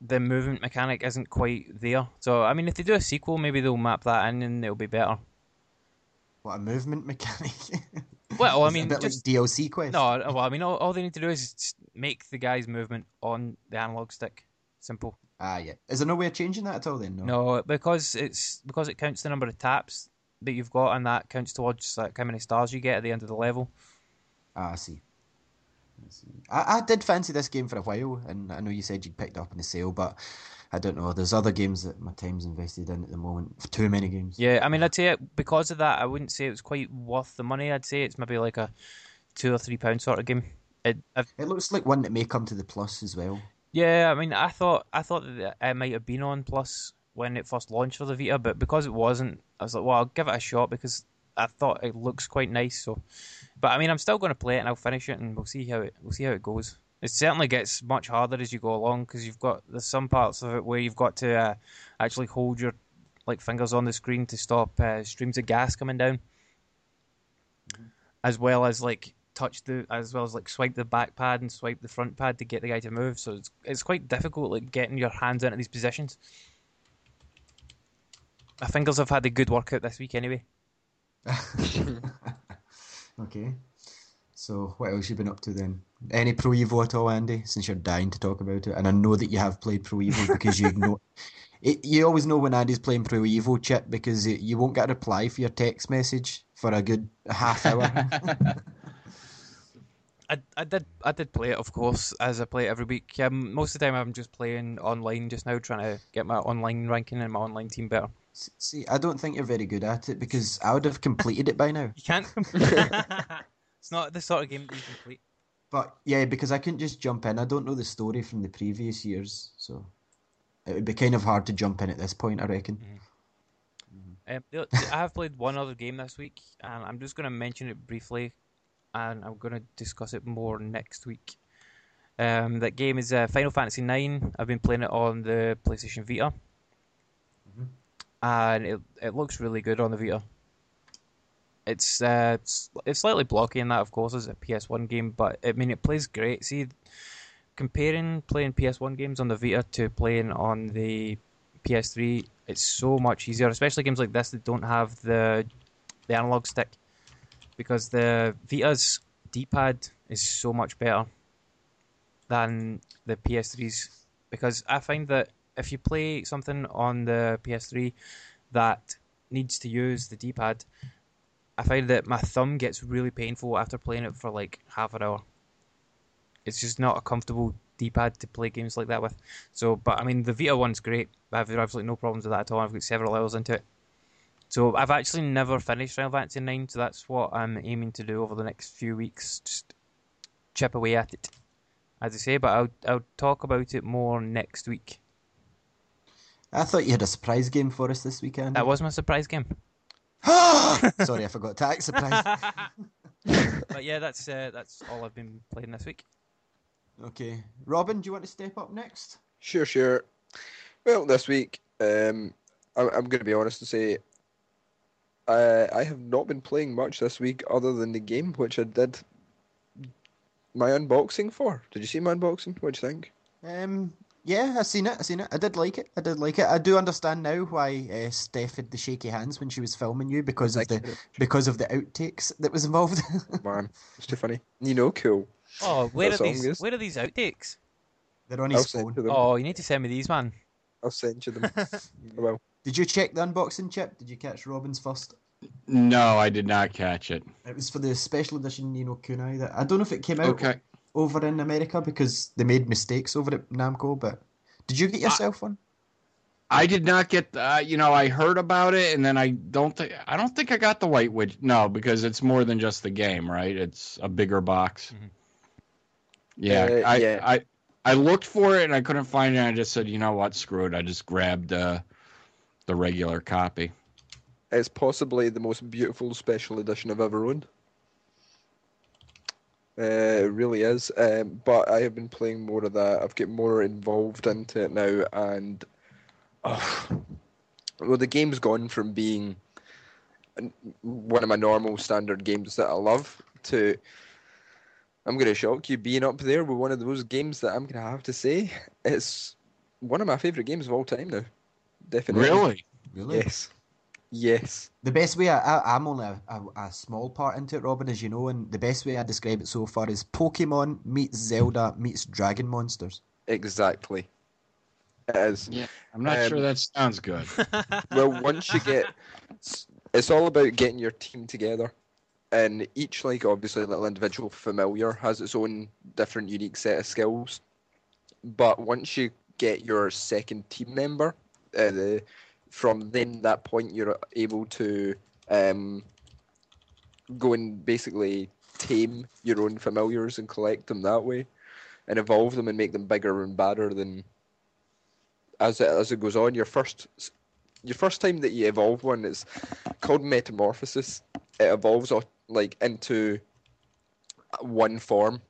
[SPEAKER 6] the movement mechanic isn't quite there. So I mean, if they do a sequel, maybe they'll map that in and it'll be better.
[SPEAKER 5] What a movement mechanic.
[SPEAKER 6] Well, I mean,
[SPEAKER 5] a bit
[SPEAKER 6] just
[SPEAKER 5] like DLC quest.
[SPEAKER 6] no. Well, I mean, all, all they need to do is make the guy's movement on the analog stick simple.
[SPEAKER 5] Ah, yeah. Is there no way of changing that at all then? No.
[SPEAKER 6] No, because it's because it counts the number of taps that you've got, and that counts towards like how many stars you get at the end of the level.
[SPEAKER 5] Ah, I see. I see. I, I did fancy this game for a while, and I know you said you'd picked it up in the sale, but I don't know. There's other games that my time's invested in at the moment. Too many games.
[SPEAKER 6] Yeah, I mean, I'd say it, because of that, I wouldn't say it was quite worth the money. I'd say it's maybe like a two or three pound sort of game. It,
[SPEAKER 5] It looks like one that may come to the plus as well.
[SPEAKER 6] yeah, I mean, I thought I thought that it might have been on Plus when it first launched for the Vita, but because it wasn't, I was like, well, I'll give it a shot because I thought it looks quite nice. So, but I mean, I'm still going to play it and I'll finish it and we'll see how it we'll see how it goes. It certainly gets much harder as you go along because you've got there's some parts of it where you've got to uh, actually hold your like fingers on the screen to stop uh, streams of gas coming down, as well as like touch the as well as like swipe the back pad and swipe the front pad to get the guy to move. So it's it's quite difficult like getting your hands into these positions. My fingers have had a good workout this week anyway.
[SPEAKER 5] Okay. So what else you been up to then? Any Pro Evo at all, Andy? Since you're dying to talk about it, and I know that you have played Pro Evo because you igno- It, you always know when Andy's playing Pro Evo chip because it, you won't get a reply for your text message for a good half hour.
[SPEAKER 6] I, I did I did play it, of course, as I play it every week. Um, most of the time, I'm just playing online just now, trying to get my online ranking and my online team better.
[SPEAKER 5] See, I don't think you're very good at it because I would have completed it by now.
[SPEAKER 6] You can't. it's not the sort of game that you complete.
[SPEAKER 5] But yeah, because I couldn't just jump in. I don't know the story from the previous years, so it would be kind of hard to jump in at this point. I reckon.
[SPEAKER 6] Um, the- the- I have played one other game this week, and I'm just going to mention it briefly, and I'm going to discuss it more next week. Um, that game is uh, Final Fantasy IX. I've been playing it on the PlayStation Vita, and it it looks really good on the Vita. It's uh, it's, slightly blocky in that, of course, as a PS1 game, but I mean it plays great. See, comparing playing PS1 games on the Vita to playing on the PS3, it's so much easier, especially games like this that don't have the the analog stick, because the Vita's D-pad is so much better than the PS3's. Because I find that if you play something on the PS3 that needs to use the D-pad, I find that my thumb gets really painful after playing it for like half an hour. It's just not a comfortable D-pad to play games like that with. So, but I mean, the Vita one's great. I have absolutely no problems with that at all. I've got several hours into it. So I've actually never finished Final Fantasy 9, so that's what I'm aiming to do over the next few weeks. Just chip away at it, as I say. But I'll I'll talk about it more next week.
[SPEAKER 5] I thought you had a surprise game for us this weekend.
[SPEAKER 6] That was my surprise game.
[SPEAKER 5] Sorry, I forgot to act surprise.
[SPEAKER 6] but yeah, that's uh, that's all I've been playing this week.
[SPEAKER 5] Okay, Robin, do you want to step up next?
[SPEAKER 4] Sure, sure. Well, this week, um, I'm, I'm going to be honest and say I I have not been playing much this week other than the game which I did my unboxing for. Did you see my unboxing? What'd you think?
[SPEAKER 5] Um, yeah, I seen it. I seen it. I did like it. I did like it. I do understand now why uh, Steph had the shaky hands when she was filming you because of the because of the outtakes that was involved.
[SPEAKER 4] Man, it's too funny. You know, cool.
[SPEAKER 6] Oh, where
[SPEAKER 4] That
[SPEAKER 6] are these?
[SPEAKER 4] is-
[SPEAKER 6] Where are these outtakes?
[SPEAKER 5] They're on
[SPEAKER 4] I'll
[SPEAKER 5] his phone.
[SPEAKER 6] Oh, you need to send me these, man.
[SPEAKER 4] I'll send you them. well.
[SPEAKER 5] Did you check the unboxing chip? Did you catch Robin's first?
[SPEAKER 9] No, I did not catch it.
[SPEAKER 5] It was for the special edition Ni no Kuni. That I don't know if it came out
[SPEAKER 9] Okay.
[SPEAKER 5] Over in America because they made mistakes over at Namco. But did you get yourself one?
[SPEAKER 9] I did not get. Uh, you know, I heard about it, and then I don't think. I don't think I got the white witch. No, because it's more than just the game, right? It's a bigger box. Yeah,
[SPEAKER 4] Uh,
[SPEAKER 9] I,
[SPEAKER 4] yeah.
[SPEAKER 9] I I looked for it and I couldn't find it. and I just said, you know what, screw it. I just grabbed uh, the regular copy.
[SPEAKER 4] It's possibly the most beautiful special edition I've ever owned. Uh, it really is. Um, but I have been playing more of that. I've get more involved into it now, and oh, well, the game's gone from being one of my normal standard games that I love to I'm gonna shock you being up there with one of those games that I'm gonna have to say it's one of my favorite games of all time now. Definitely.
[SPEAKER 9] Really?
[SPEAKER 5] Really?
[SPEAKER 4] Yes. Yes.
[SPEAKER 5] The best way I, I I'm only a, a, a small part into it, Robin, as you know, and the best way I describe it so far is Pokemon meets Zelda meets Dragon Monsters.
[SPEAKER 4] Exactly. It is.
[SPEAKER 9] Yeah. I'm not
[SPEAKER 4] Um,
[SPEAKER 9] sure that sounds good.
[SPEAKER 4] well, once you get, it's- it's all about getting your team together, and each like obviously little individual familiar has its own different unique set of skills. But once you get your second team member, uh, the, from then that point you're able to um, go and basically tame your own familiars and collect them that way, and evolve them and make them bigger and badder than as it as it goes on. Your first your first time that you evolve one is called metamorphosis. It evolves like into one form,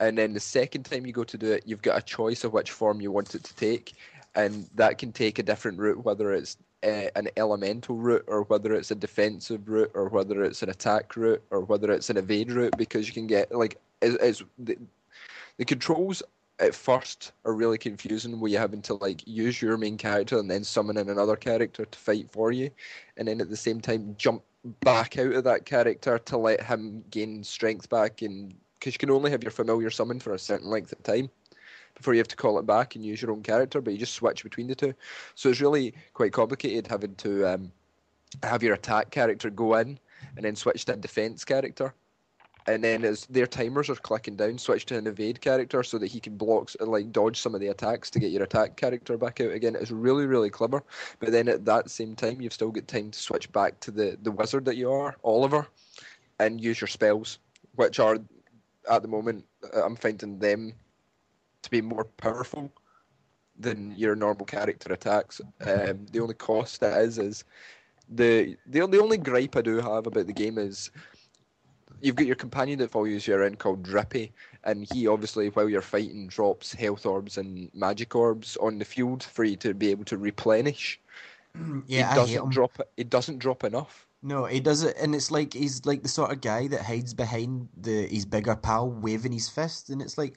[SPEAKER 4] and then the second time you go to do it, you've got a choice of which form you want it to take, and that can take a different route, whether it's uh, an elemental route or whether it's a defensive route or whether it's an attack route or whether it's an evade route because you can get like the, the controls at first are really confusing where you're having to like use your main character and then summon in another character to fight for you and then at the same time jump back out of that character to let him gain strength back and because you can only have your familiar summon for a certain length of time before you have to call it back and use your own character, but you just switch between the two. So it's really quite complicated having to um, have your attack character go in and then switch to a defense character. And then as their timers are clicking down, switch to an evade character so that he can block, like dodge some of the attacks to get your attack character back out again. It's really, really clever. But then at that same time, you've still got time to switch back to the, the wizard that you are, Oliver, and use your spells, which are at the moment uh, I'm finding them to be more powerful than your normal character attacks. Um, the only cost that is is the the the only gripe I do have about the game is you've got your companion that follows you around called Drippy, and he obviously while you're fighting drops health orbs and magic orbs on the field for you to be able to replenish.
[SPEAKER 5] Yeah, I
[SPEAKER 4] it doesn't drop it doesn't drop enough.
[SPEAKER 5] No, he does it, and it's like he's like the sort of guy that hides behind the his bigger pal, waving his fist, and it's like,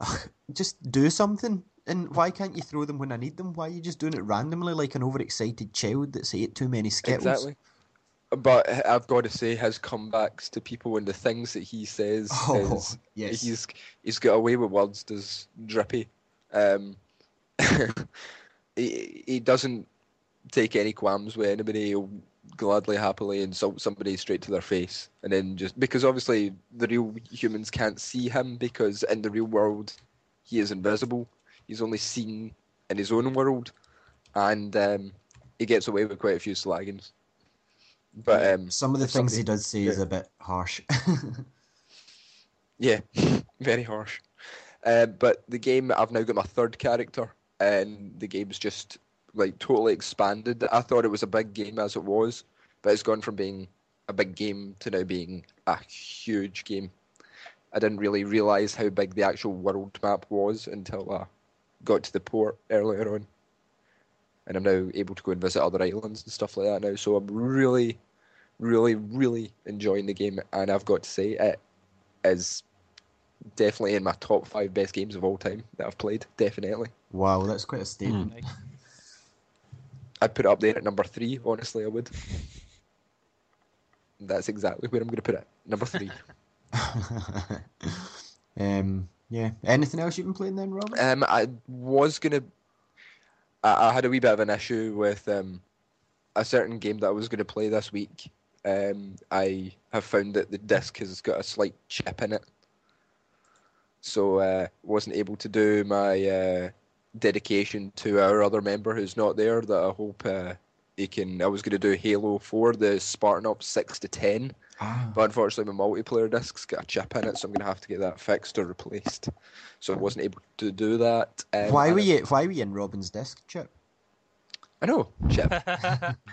[SPEAKER 5] just do something. And why can't you throw them when I need them? Why are you just doing it randomly, like an overexcited child that's ate too many skittles?
[SPEAKER 4] Exactly. But I've got to say, his comebacks to people and the things that he says
[SPEAKER 5] Oh,
[SPEAKER 4] is
[SPEAKER 5] yes.
[SPEAKER 4] he's he's got away with words. Does Drippy? Um, he he doesn't take any qualms with anybody. He'll gladly, happily insult somebody straight to their face, and then just because obviously the real humans can't see him because in the real world he is invisible. He's only seen in his own world, and um, he gets away with quite a few slaggings. But um,
[SPEAKER 5] Some of the things he does say is a bit harsh.
[SPEAKER 4] Yeah, very harsh. Uh, but the game, I've now got my third character, and the game's just like totally expanded. I thought it was a big game as it was, but it's gone from being a big game to now being a huge game. I didn't really realize how big the actual world map was until I got to the port earlier on. And I'm now able to go and visit other islands and stuff like that now. So I'm really, really, really enjoying the game. And I've got to say, it is definitely in my top five best games of all time that I've played. Definitely.
[SPEAKER 5] wow, that's quite a statement. Hmm.
[SPEAKER 4] I'd put it up there at number three, honestly, I would. That's exactly where I'm going to put it. Number three.
[SPEAKER 5] um, yeah. Anything else you've been playing then, Robert?
[SPEAKER 4] Um, I was gonna. I, I had a wee bit of an issue with um, a certain game that I was gonna play this week. Um, I have found that the disc has got a slight chip in it, so uh, wasn't able to do my uh, dedication to our other member who's not there. That I hope uh, he can. I was gonna do Halo Four, the Spartan Up six to ten.
[SPEAKER 5] Ah.
[SPEAKER 4] But unfortunately, my multiplayer disc's got a chip in it, so I'm going to have to get that fixed or replaced. So I wasn't able to do that. Um,
[SPEAKER 5] why
[SPEAKER 4] and
[SPEAKER 5] were you Why were you in Robin's disc chip?
[SPEAKER 4] I know, chip.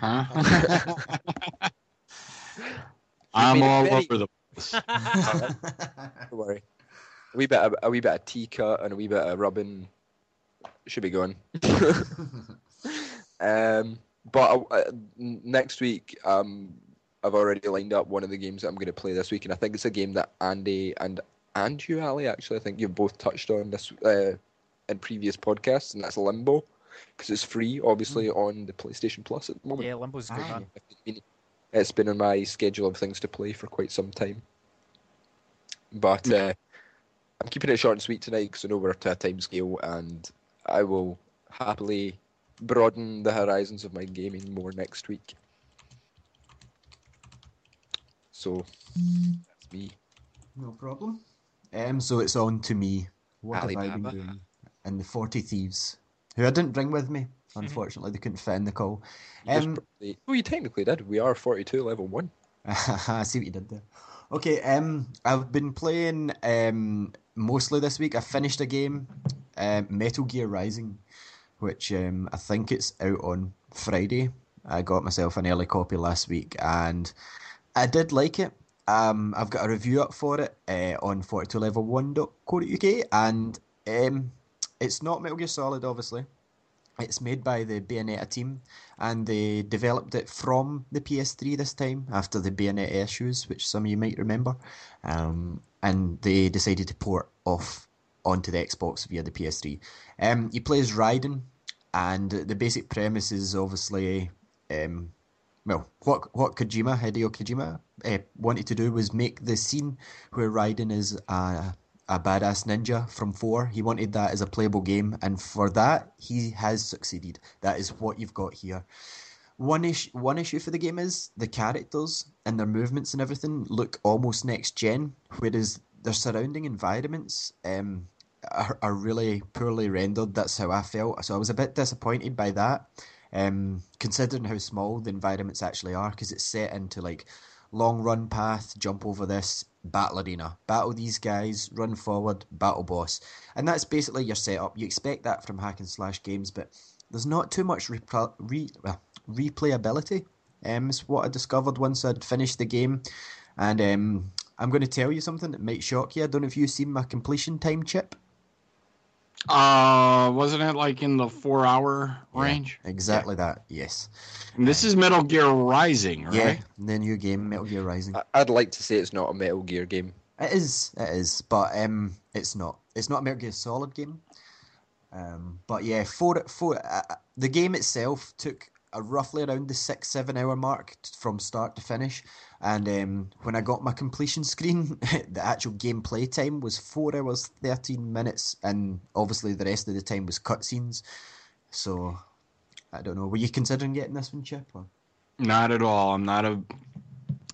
[SPEAKER 9] I'm all
[SPEAKER 4] very-
[SPEAKER 9] over the place.
[SPEAKER 4] Don't worry. A wee bit, of, a wee bit of tea cut and a wee bit of rubbing should be going. um, but uh, next week, um, I've already lined up one of the games that I'm going to play this week, and I think it's a game that Andy and and you, Ali, actually, I think you've both touched on this uh, in previous podcasts, and that's Limbo, because it's free, obviously, on the PlayStation Plus at the moment.
[SPEAKER 6] Yeah, Limbo's good
[SPEAKER 5] Ah.
[SPEAKER 6] man.
[SPEAKER 4] It's been on my schedule of things to play for quite some time. But uh, I'm keeping it short and sweet tonight because I know we're to a time scale and I will happily broaden the horizons of my gaming more next week. So, that's me.
[SPEAKER 5] No problem. Um, so it's on to me. What have I been
[SPEAKER 4] Alibaba.
[SPEAKER 5] doing? And the Forty Thieves, who I didn't bring with me. Unfortunately, they couldn't fit in the call.
[SPEAKER 4] You
[SPEAKER 5] Um,
[SPEAKER 4] probably- oh, you technically did. We are 42 level 1.
[SPEAKER 5] I see what you did there. Okay, um, I've been playing um mostly this week. I finished a game, um, Metal Gear Rising, which um I think it's out on Friday. I got myself an early copy last week, and I did like it. Um, I've got a review up for it uh, on 42level1.co.uk, and um, it's not Metal Gear Solid, obviously. It's made by the Bayonetta team, and they developed it from the PS3 this time after the Bayonetta issues, which some of you might remember. Um, and they decided to port off onto the Xbox via the PS3. Um, you play as Raiden, and the basic premise is obviously, um, well, what what Kojima Hideo Kojima uh, wanted to do was make the scene where Raiden is a a badass ninja from four. He wanted that as a playable game, and for that, he has succeeded. That is what you've got here. One issue, one issue for the game is the characters and their movements and everything look almost next gen, whereas their surrounding environments um, are, are really poorly rendered. That's how I felt. So I was a bit disappointed by that, um, considering how small the environments actually are, because it's set into like long run path, jump over this, battle arena, battle these guys, run forward, battle boss, and that's basically your setup. You expect that from hack and slash games, but there's not too much re- well, replayability. Um, is what I discovered once I'd finished the game, and um, I'm going to tell you something that might shock you. I don't know if you've seen my completion time chip.
[SPEAKER 9] Uh, wasn't it like in the four hour range?
[SPEAKER 5] Yeah, exactly that. Yes.
[SPEAKER 9] And this is Metal Gear Rising, right?
[SPEAKER 5] Yeah, the new game, Metal Gear Rising.
[SPEAKER 4] I- I'd like to say it's not a Metal Gear game.
[SPEAKER 5] It is, it is, but um, it's not. It's not a Metal Gear Solid game. Um, but yeah, for for uh, the game itself took a roughly around the six seven hour mark t- from start to finish, and um, when I got my completion screen, the actual gameplay time was four hours thirteen minutes, and obviously the rest of the time was cutscenes. So I don't know. Were you considering getting this one, Chip? Or?
[SPEAKER 9] Not at all. I'm not a.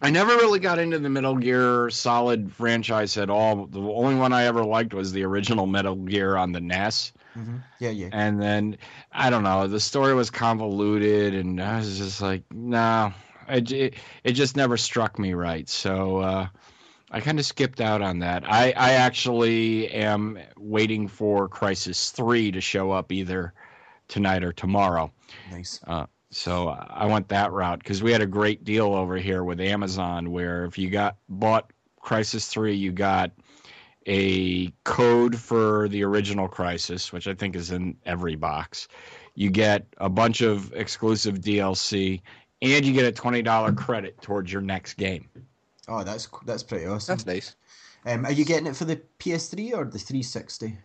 [SPEAKER 9] I never really got into the Metal Gear Solid franchise at all. The only one I ever liked was the original Metal Gear on the NES.
[SPEAKER 5] Mm-hmm. Yeah, yeah.
[SPEAKER 9] And then I don't know, the story was convoluted, and I was just like, no, it it, it just never struck me right. So uh, I kind of skipped out on that. I I actually am waiting for Crysis Three to show up either tonight or tomorrow.
[SPEAKER 5] Nice.
[SPEAKER 9] Uh, so I went that route because we had a great deal over here with Amazon where if you got bought Crysis 3, you got a code for the original Crysis, which I think is in every box. You get a bunch of exclusive DLC, and you get a $20 credit towards your next game.
[SPEAKER 5] Oh, that's that's pretty awesome.
[SPEAKER 4] That's nice.
[SPEAKER 5] Um, are you getting it for the PS3 or the 360?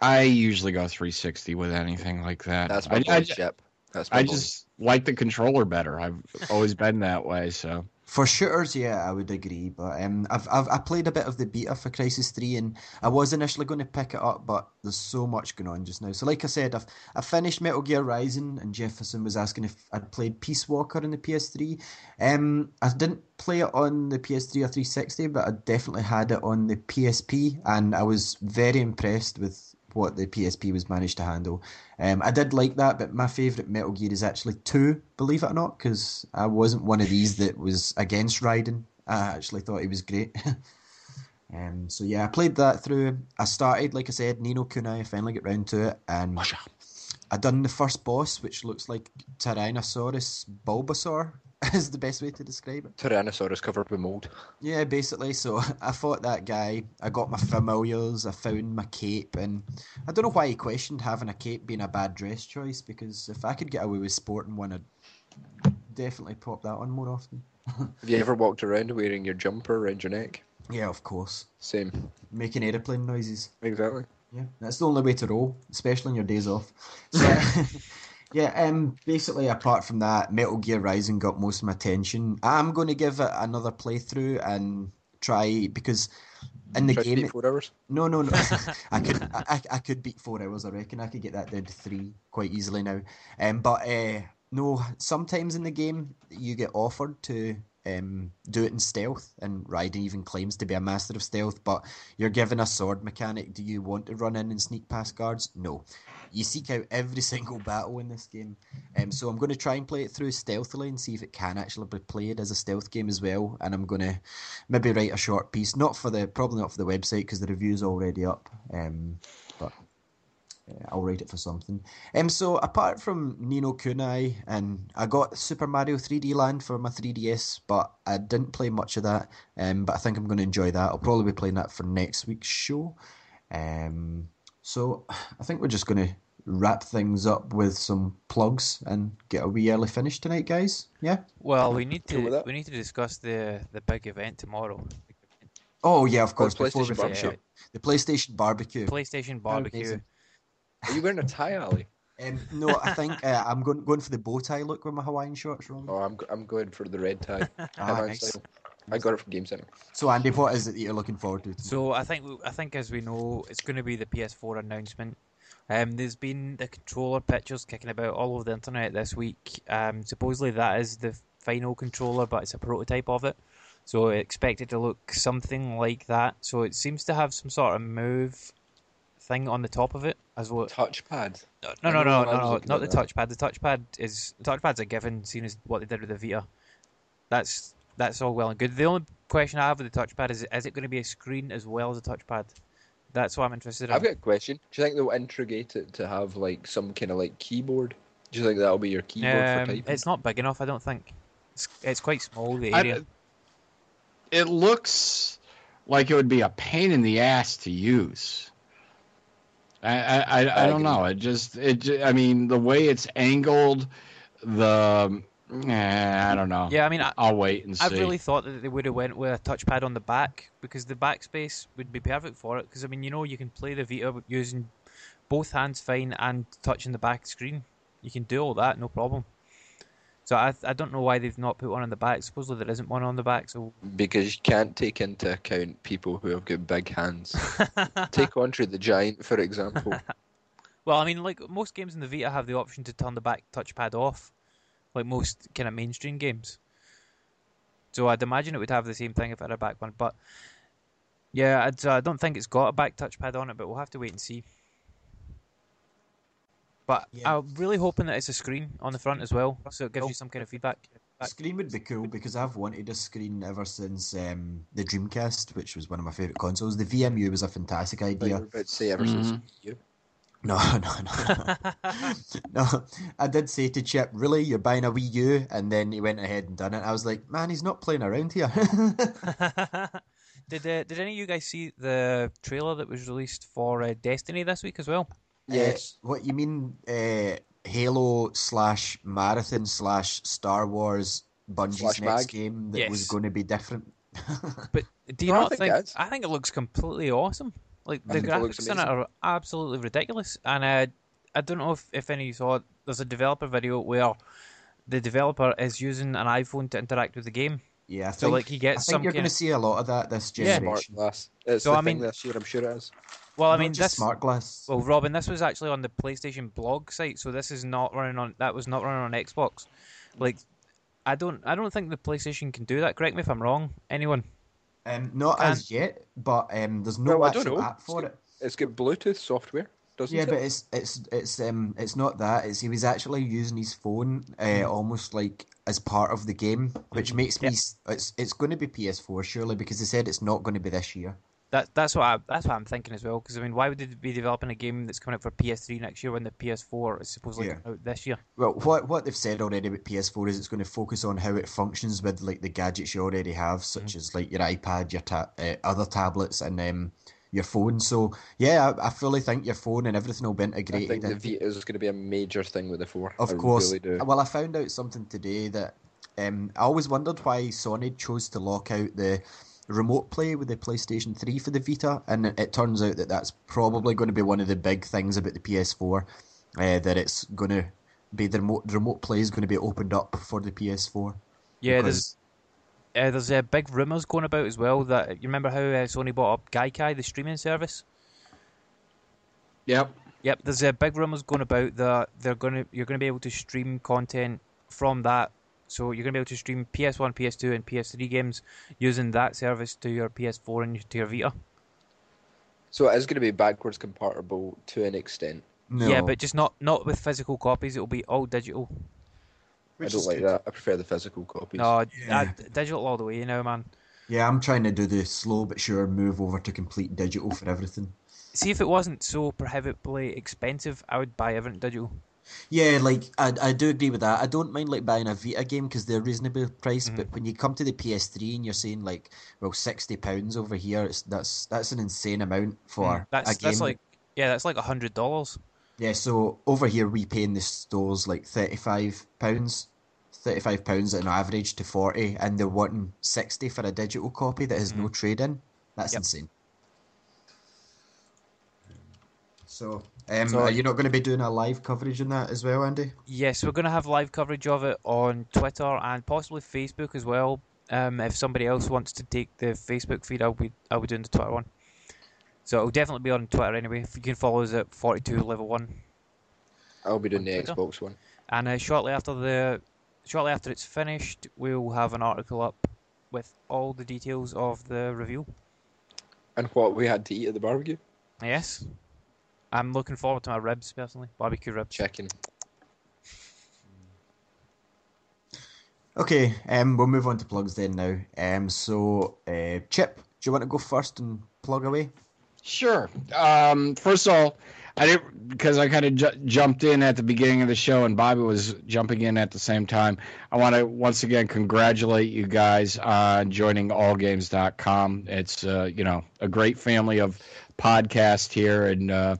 [SPEAKER 9] I usually go 360 with anything like that.
[SPEAKER 4] That's my
[SPEAKER 9] I, I,
[SPEAKER 4] Chip. That's my
[SPEAKER 9] I just like the controller better. I've always been that way, so.
[SPEAKER 5] For shooters, yeah, I would agree. But um, I've, I've I played a bit of the beta for Crysis Three, and I was initially going to pick it up, but there's so much going on just now. So, like I said, I've I finished Metal Gear Rising, and Jefferson was asking if I'd played Peace Walker on the PS3. Um, I didn't play it on the PS3 or 360, but I definitely had it on the PSP, and I was very impressed with what the PSP was managed to handle. Um, I did like that, but my favourite Metal Gear is actually 2, believe it or not, because I wasn't one of these that was against Raiden. I actually thought he was great. um, so yeah, I played that through. I started, like I said, Ni no Kuni, I finally got round to it, and I done the first boss, which looks like Tyrannosaurus Bulbasaur, is the best way to describe it.
[SPEAKER 4] Tyrannosaurus covered with mold.
[SPEAKER 5] Yeah, basically. So I fought that guy. I got my familiars. I found my cape, and I don't know why he questioned having a cape being a bad dress choice. Because if I could get away with sporting one, I'd definitely pop that on more often.
[SPEAKER 4] Have you ever walked around wearing your jumper around your neck?
[SPEAKER 5] Yeah, of course.
[SPEAKER 4] Same.
[SPEAKER 5] Making aeroplane noises.
[SPEAKER 4] Exactly.
[SPEAKER 5] Yeah, that's the only way to roll, especially on your days off. So, yeah, um, basically, apart from that, Metal Gear Rising got most of my attention. I'm going to give it another playthrough and try because in the game,
[SPEAKER 4] beat four hours.
[SPEAKER 5] no, no, no. I could, I, I- I could beat four hours. I reckon I could get that down to three quite easily now. Um, but uh, no, sometimes in the game you get offered to um do it in stealth, and Raiden even claims to be a master of stealth. But you're given a sword mechanic. Do you want to run in and sneak past guards? No. You seek out every single battle in this game. Um, so I'm going to try and play it through stealthily and see if it can actually be played as a stealth game as well. And I'm going to maybe write a short piece, not for the probably not for the website because the review's already up. Um, I'll write it for something. Um, so apart from Ni no Kuni, and I got Super Mario 3D Land for my 3DS, but I didn't play much of that. Um, but I think I'm going to enjoy that. I'll probably be playing that for next week's show. Um, so I think we're just going to wrap things up with some plugs and get a wee early finish tonight, guys. Yeah.
[SPEAKER 6] Well, we need to we need to discuss the the big event tomorrow.
[SPEAKER 5] Oh yeah, of course.
[SPEAKER 4] Oh,
[SPEAKER 5] before we
[SPEAKER 4] PlayStation
[SPEAKER 5] finish
[SPEAKER 6] barbecue.
[SPEAKER 5] up, the PlayStation barbecue.
[SPEAKER 6] PlayStation barbecue.
[SPEAKER 5] Amazing.
[SPEAKER 4] Are you wearing a tie, Ali?
[SPEAKER 5] Um, no, I think uh, I'm going going for the bow tie look with my Hawaiian shorts, Ron.
[SPEAKER 4] Oh, I'm I'm going for the red tie.
[SPEAKER 5] Ah, nice.
[SPEAKER 4] I got it from Game Center.
[SPEAKER 5] So Andy, what is it that you're looking forward to?
[SPEAKER 6] So I think I think as we know, it's going to be the PS4 announcement. Um, there's been the controller pictures kicking about all over the internet this week. Um, supposedly that is the final controller, but it's a prototype of it. So expect it to look something like that. So it seems to have some sort of move thing on the top of it as well.
[SPEAKER 4] Touchpad.
[SPEAKER 6] No,
[SPEAKER 4] I
[SPEAKER 6] no, no, no,
[SPEAKER 4] when I was
[SPEAKER 6] no, not the touchpad. The touchpad is the touchpad's a given, seeing as what they did with the Vita. That's that's all well and good. The only question I have with the touchpad is: is it going to be a screen as well as a touchpad? That's what I'm interested in.
[SPEAKER 4] I've got a question. Do you think they'll integrate it to have like some kind of like keyboard? Do you think that'll be your keyboard
[SPEAKER 6] Um,
[SPEAKER 4] for typing?
[SPEAKER 6] it's not big enough, I don't think. It's, it's quite small, the
[SPEAKER 9] I-
[SPEAKER 6] area.
[SPEAKER 9] it looks like it would be a pain in the ass to use. I I, I, I don't know. It just it. ju- I mean, the way it's angled, the eh, I don't know.
[SPEAKER 6] Yeah, I mean, I,
[SPEAKER 9] I'll wait and see.
[SPEAKER 6] I really thought that they would have went with a touchpad on the back because the backspace would be perfect for it. Because I mean, you know, you can play the Vita using both hands fine and touching the back screen. You can do all that, no problem. So I I don't know why they've not put one on the back. Supposedly there isn't one on the back, so
[SPEAKER 4] Because you can't take into account people who have got big hands. take Andre the Giant, for example.
[SPEAKER 6] Well, I mean, like most games in the Vita have the option to turn the back touchpad off, like most kind of mainstream games. So I'd imagine it would have the same thing if it had a back one. But yeah, I'd, uh, I don't think it's got a back touchpad on it, but we'll have to wait and see. But
[SPEAKER 5] Yeah.
[SPEAKER 6] I'm really hoping that it's a screen on the front as well, so it gives you some kind of feedback.
[SPEAKER 5] A screen would be cool because I've wanted a screen ever since um, the Dreamcast, which was one of my favourite consoles. The VMU was a fantastic idea.
[SPEAKER 4] were about say ever since
[SPEAKER 9] Mhm.
[SPEAKER 4] you.
[SPEAKER 5] No, no, no. no, I did say to Chip, really, you're buying a Wii U? And then he went ahead and done it. I was like, man, he's not playing around here.
[SPEAKER 6] did uh, Did any of you guys see the trailer that was released for uh, Destiny this week as well?
[SPEAKER 4] Yes.
[SPEAKER 5] Uh, what you mean, uh, Halo slash Marathon slash Star Wars Bungie's
[SPEAKER 4] Slash
[SPEAKER 5] next
[SPEAKER 4] mag?
[SPEAKER 5] game that was going to be different?
[SPEAKER 6] But do you
[SPEAKER 4] No, I
[SPEAKER 6] not
[SPEAKER 4] think
[SPEAKER 6] think? I think it looks completely awesome. Like
[SPEAKER 4] I
[SPEAKER 6] the
[SPEAKER 4] think it
[SPEAKER 6] graphics in it are absolutely ridiculous, and uh, I don't know if, if any of you saw it. There's a developer video where the developer is using an iPhone to interact with the game.
[SPEAKER 5] yeah, I
[SPEAKER 6] So,
[SPEAKER 5] think,
[SPEAKER 6] like, he gets
[SPEAKER 5] I
[SPEAKER 6] some
[SPEAKER 5] think you're going to see a lot of that this
[SPEAKER 6] Yeah.
[SPEAKER 5] generation.
[SPEAKER 4] Smart glass. It's
[SPEAKER 6] So,
[SPEAKER 4] the
[SPEAKER 6] I
[SPEAKER 4] thing
[SPEAKER 6] mean-
[SPEAKER 4] this year, I'm sure it is.
[SPEAKER 6] Well, I
[SPEAKER 5] Not
[SPEAKER 6] mean,
[SPEAKER 5] just
[SPEAKER 6] this.
[SPEAKER 5] smart glass.
[SPEAKER 6] Well, Robin, this was actually on the PlayStation blog site, so this is not running on. That was not running on Xbox. Like, I don't, I don't think the PlayStation can do that. Correct me if I'm wrong. Anyone?
[SPEAKER 5] Um, not
[SPEAKER 6] Can-
[SPEAKER 5] as yet, but um, there's no
[SPEAKER 4] Well, I don't
[SPEAKER 5] actual
[SPEAKER 4] know.
[SPEAKER 5] app for it.
[SPEAKER 4] It's got Bluetooth software, doesn't
[SPEAKER 5] Yeah,
[SPEAKER 4] it?
[SPEAKER 5] but it's it's it's um it's not that. It's he was actually using his phone uh, almost like as part of the game, which makes me.
[SPEAKER 6] Yep.
[SPEAKER 5] s It's it's going to be PS4 surely because they said it's not going to be this year.
[SPEAKER 6] That that's what I, that's what I'm thinking as well. Because I mean, why would they be developing a game that's coming out for PS3 next year when the PS4 is supposedly
[SPEAKER 5] Yeah.
[SPEAKER 6] out this year?
[SPEAKER 5] Well, what what they've said already with PS4 is it's going to focus on how it functions with like the gadgets you already have, such as like your iPad, your ta- uh, other tablets, and um, your phone. So yeah, I, I fully think your phone and everything will be
[SPEAKER 4] I
[SPEAKER 5] integrated.
[SPEAKER 4] think the
[SPEAKER 5] into-
[SPEAKER 4] Vita is going to be a major thing with the 4.
[SPEAKER 5] Of
[SPEAKER 4] I
[SPEAKER 5] course.
[SPEAKER 4] really do.
[SPEAKER 5] Well, I found out something today that um, I always wondered why Sony chose to lock out the remote play with the PlayStation 3 for the Vita, and it, it turns out that that's probably going to be one of the big things about the PS4, uh, that it's going to be the remote, the remote play is going to be opened up for the PS4.
[SPEAKER 6] Yeah,
[SPEAKER 5] because-
[SPEAKER 6] there's uh, there's uh, big rumors going about as well that you remember how uh, Sony bought up Gaikai, the streaming service.
[SPEAKER 9] Yep.
[SPEAKER 6] Yep, there's uh, big rumors going about that they're gonna you're gonna be able to stream content from that. So you're gonna be able to stream PS1, PS2, and PS3 games using that service to your PS4 and to your Vita.
[SPEAKER 4] So it is going to be backwards compatible to an extent.
[SPEAKER 5] No.
[SPEAKER 6] Yeah, but just not not with physical copies. It'll be all digital.
[SPEAKER 4] I don't like
[SPEAKER 5] good.
[SPEAKER 4] that. I prefer the physical copies.
[SPEAKER 6] No,
[SPEAKER 5] Yeah.
[SPEAKER 6] uh, digital all the way you know, man.
[SPEAKER 5] Yeah, I'm trying to do the slow but sure move over to complete digital for everything.
[SPEAKER 6] See, if it wasn't so prohibitively expensive, I would buy everything digital.
[SPEAKER 5] Yeah, like I, I do agree with that. I don't mind like buying a Vita game because they're reasonably priced. Mm-hmm. But when you come to the PS3 and you're saying like, well, sixty pounds over here, it's, that's that's an insane amount for mm.
[SPEAKER 6] That's
[SPEAKER 5] a game.
[SPEAKER 6] that's like yeah, that's like a hundred dollars.
[SPEAKER 5] yeah. So over here we pay in the stores like thirty five pounds, thirty five pounds on average to forty, and they're wanting sixty for a digital copy that has no mm-hmm. trade in. That's
[SPEAKER 6] Yep.
[SPEAKER 5] insane. So, um,
[SPEAKER 6] So-
[SPEAKER 5] are you not going to be doing a live coverage on that as well, Andy?
[SPEAKER 6] Yes, we're going to have live coverage of it on Twitter and possibly Facebook as well. Um, if somebody else wants to take the Facebook feed, I'll be I'll be doing the Twitter one. So it'll definitely be on Twitter anyway. If you can follow us at 42 level one.
[SPEAKER 4] I'll be doing the
[SPEAKER 6] Twitter.
[SPEAKER 4] Xbox one.
[SPEAKER 6] And uh, shortly after the shortly after it's finished, we'll have an article up with all the details of the review.
[SPEAKER 4] And what we had to eat at the barbecue?
[SPEAKER 6] Yes. I'm looking forward to my ribs personally, barbecue ribs.
[SPEAKER 4] Chicken.
[SPEAKER 5] Okay, um, we'll move on to plugs then now. Um, so, uh, Chip, do you want to go first and plug away?
[SPEAKER 9] Sure. Um, first of all, I didn't because I kind of ju- jumped in at the beginning of the show and Bobby was jumping in at the same time. I want to once again congratulate you guys on joining AllGames.com. It's uh, you know a great family of podcasts here, and uh,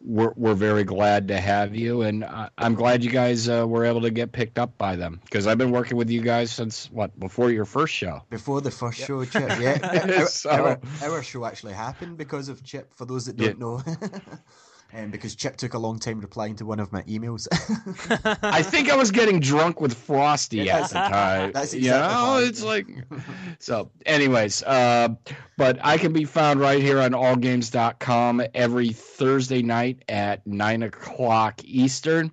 [SPEAKER 9] we're we're very glad to have you. And I- I'm glad you guys uh, were able to get picked up by them because I've been working with you guys since what before your first show.
[SPEAKER 5] Before the first show, Chip, yeah. Our, our, our show actually happened because of Chip, for those that don't
[SPEAKER 9] Yeah.
[SPEAKER 5] know. um, because Chip took a long time replying to one of my emails.
[SPEAKER 9] I think I was getting drunk with Frosty
[SPEAKER 5] Yeah,
[SPEAKER 9] at the time.
[SPEAKER 5] that's
[SPEAKER 9] you
[SPEAKER 5] exactly
[SPEAKER 9] know, it's like so. Anyways, uh, but I can be found right here on allgames.com every Thursday night at nine o'clock Eastern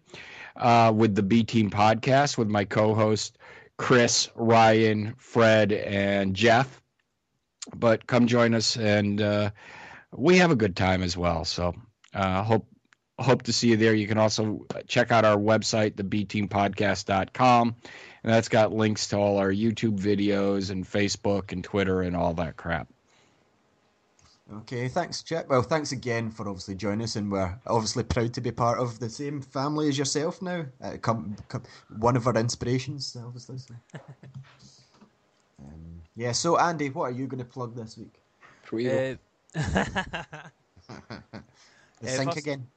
[SPEAKER 9] uh, with the B Team podcast with my co-host Chris, Ryan, Fred, and Jeff. But come join us, and uh, we have a good time as well. So uh, hope hope to see you there. You can also check out our website, thebteampodcast.com, and that's got links to all our YouTube videos and Facebook and Twitter and all that crap.
[SPEAKER 5] Okay, thanks, Chip. Well, thanks again for obviously joining us, and we're obviously proud to be part of the same family as yourself now. Uh, come, come, one of our inspirations, obviously. Um, yeah. So, Andy, what are you going to plug this week?
[SPEAKER 4] Pro-Evo.
[SPEAKER 6] Uh,
[SPEAKER 5] The
[SPEAKER 6] Uh,
[SPEAKER 5] sink
[SPEAKER 6] first-
[SPEAKER 5] again.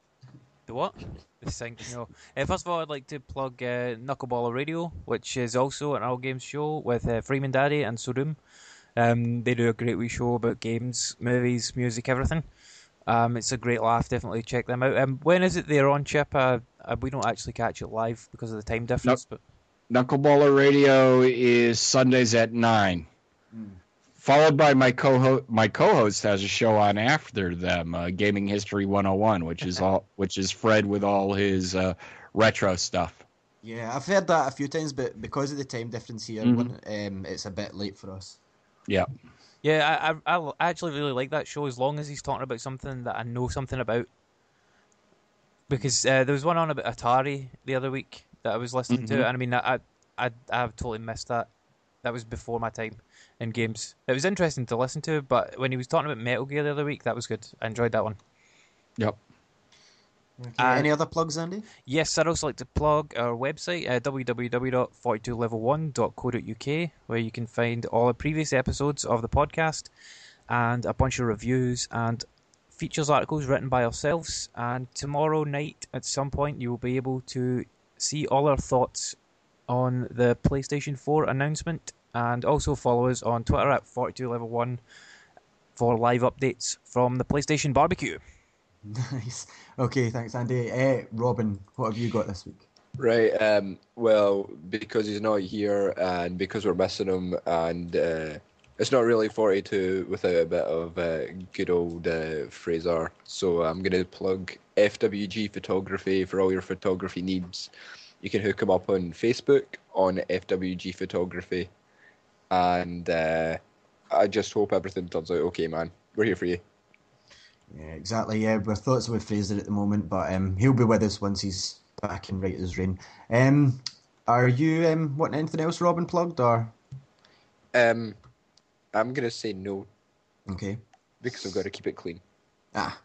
[SPEAKER 6] The what? The sink. No. Uh, first of all, I'd like to plug uh, Knuckleballer Radio, which is also an All Games show with uh, Freeman Daddy and Sodom. Um, they do a great wee show about games, movies, music, everything. Um, it's a great laugh. Definitely check them out. Um, when is it they're on, Chip? Uh, uh, we don't actually catch it live because of the time difference. But
[SPEAKER 9] Knuckleballer Radio is Sundays at nine. Followed by my co-host my co-host has a show on after them, uh, Gaming History 101, which is all which is Fred with all his uh, retro stuff.
[SPEAKER 5] Yeah, I've heard that a few times, but because of the time difference here,
[SPEAKER 9] Mhm.
[SPEAKER 5] when, um, it's a bit late for us.
[SPEAKER 9] Yeah.
[SPEAKER 6] Yeah, I I actually really like that show as long as he's talking about something that I know something about. Because uh, there was one on about Atari the other week that I was listening
[SPEAKER 9] Mhm.
[SPEAKER 6] to, and I mean, I, I, I've totally missed that. That was before my time in games. It was interesting to listen to, but when he was talking about Metal Gear the other week, that was good. I enjoyed that one.
[SPEAKER 9] Yep.
[SPEAKER 5] Okay,
[SPEAKER 6] Uh,
[SPEAKER 5] any other plugs, Andy?
[SPEAKER 6] Yes, I'd also like to plug our website, uh, www.42level1.co.uk, where you can find all the previous episodes of the podcast and a bunch of reviews and features articles written by ourselves. And tomorrow night, at some point, you will be able to see all our thoughts on the PlayStation 4 announcement and also follow us on Twitter at 42level1 for live updates from the PlayStation barbecue.
[SPEAKER 5] Nice. Okay, thanks, Andy. Uh, Robin, what have you got this week?
[SPEAKER 4] Right. Um. Well, because he's not here, and because we're missing him, and uh, it's not really 42 without a bit of uh, good old uh, Fraser. So I'm gonna plug FWG Photography for all your photography needs. You can hook him up on Facebook on FWG Photography, and uh, I just hope everything turns out okay, man. We're here for you.
[SPEAKER 5] Yeah, exactly. Yeah, we're thoughts with Fraser at the moment, but um, he'll be with us once he's back in right as rain. Um, are you um wanting anything else, Robin, plugged or?
[SPEAKER 4] Um, I'm gonna say no
[SPEAKER 5] Okay.
[SPEAKER 4] because I've got to keep it clean.
[SPEAKER 5] Ah,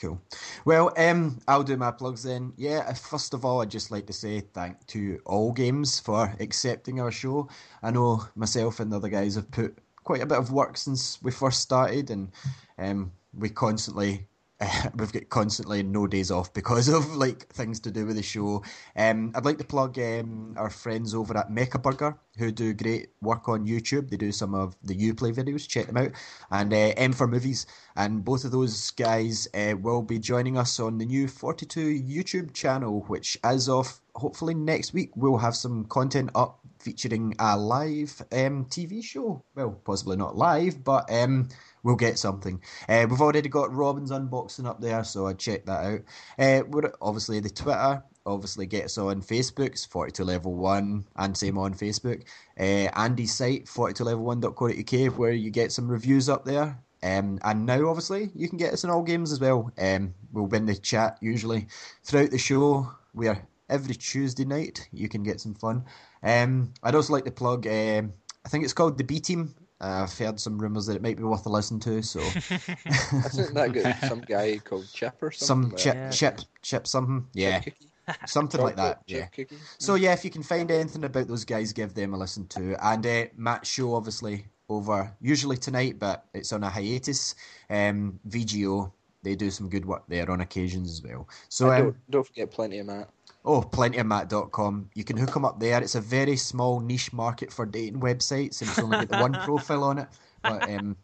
[SPEAKER 5] cool. Well, um, I'll do my plugs then. Yeah, first of all, I'd just like to say thank to All Games for accepting our show. I know myself and the other guys have put quite a bit of work since we first started, and um, we constantly. we've got constantly no days off because of like things to do with the show. Um, I'd like to plug um, our friends over at Mecha Burger who do great work on YouTube. They do some of the UPlay videos. Check them out. And uh, M for Movies. And both of those guys uh, will be joining us on the new 42 YouTube channel, which as of hopefully next week we'll have some content up featuring a live um, TV show. Well, possibly not live, but um, we'll get something. Uh, we've already got Robin's unboxing up there, so I checked that out. Uh, we're obviously the Twitter. Obviously, get us on Facebook's 42 Level 1 and same on Facebook. Uh, Andy's site, 42level1.co.uk, where you get some reviews up there. Um, and now, obviously, you can get us in all games as well. Um, we'll be in the chat usually throughout the show. We are every Tuesday night. You can get some fun. Um, I'd also like to plug. Um, I think it's called the B Team. Uh, I've heard some rumours that it might be worth a listen to. So,
[SPEAKER 4] Isn't that good? Some guy called Chip or
[SPEAKER 5] some
[SPEAKER 4] something?
[SPEAKER 5] chip,
[SPEAKER 4] Uh,
[SPEAKER 5] chip, chip, something. Yeah,
[SPEAKER 4] Chip
[SPEAKER 5] something like that. Yeah.
[SPEAKER 4] cookie?
[SPEAKER 5] So yeah, if you can find anything about those guys, give them a listen to. And uh, Matt's show, obviously, over usually tonight, but it's on a hiatus. Um, VGO, they do some good work there on occasions as well. So um,
[SPEAKER 4] don't, don't forget plenty of Matt.
[SPEAKER 5] Oh, plentyofmatt.com. You can hook them up there. It's a very small niche market for dating websites, and it's only got the one profile on it. But um,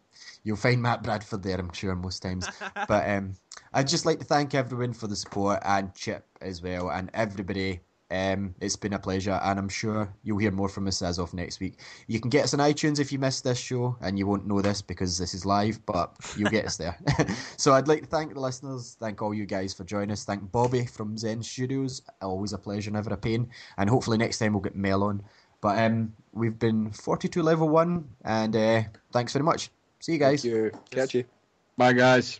[SPEAKER 5] you'll find Matt Bradford there, I'm sure, most times. But um, I'd just like to thank everyone for the support and Chip as well, and everybody. Um, it's been a pleasure, and I'm sure you'll hear more from us as of next week. You can get us on iTunes if you missed this show, and you won't know this because this is live, but you'll get us there. so I'd like to thank the listeners, thank all you guys for joining us, thank Bobby from Zen Studios, always a pleasure, never a pain, and hopefully next time we'll get Mel on. But um, we've been 42 level one, and uh, thanks very much. See you guys.
[SPEAKER 4] Thank you. Catch you.
[SPEAKER 9] Bye, guys.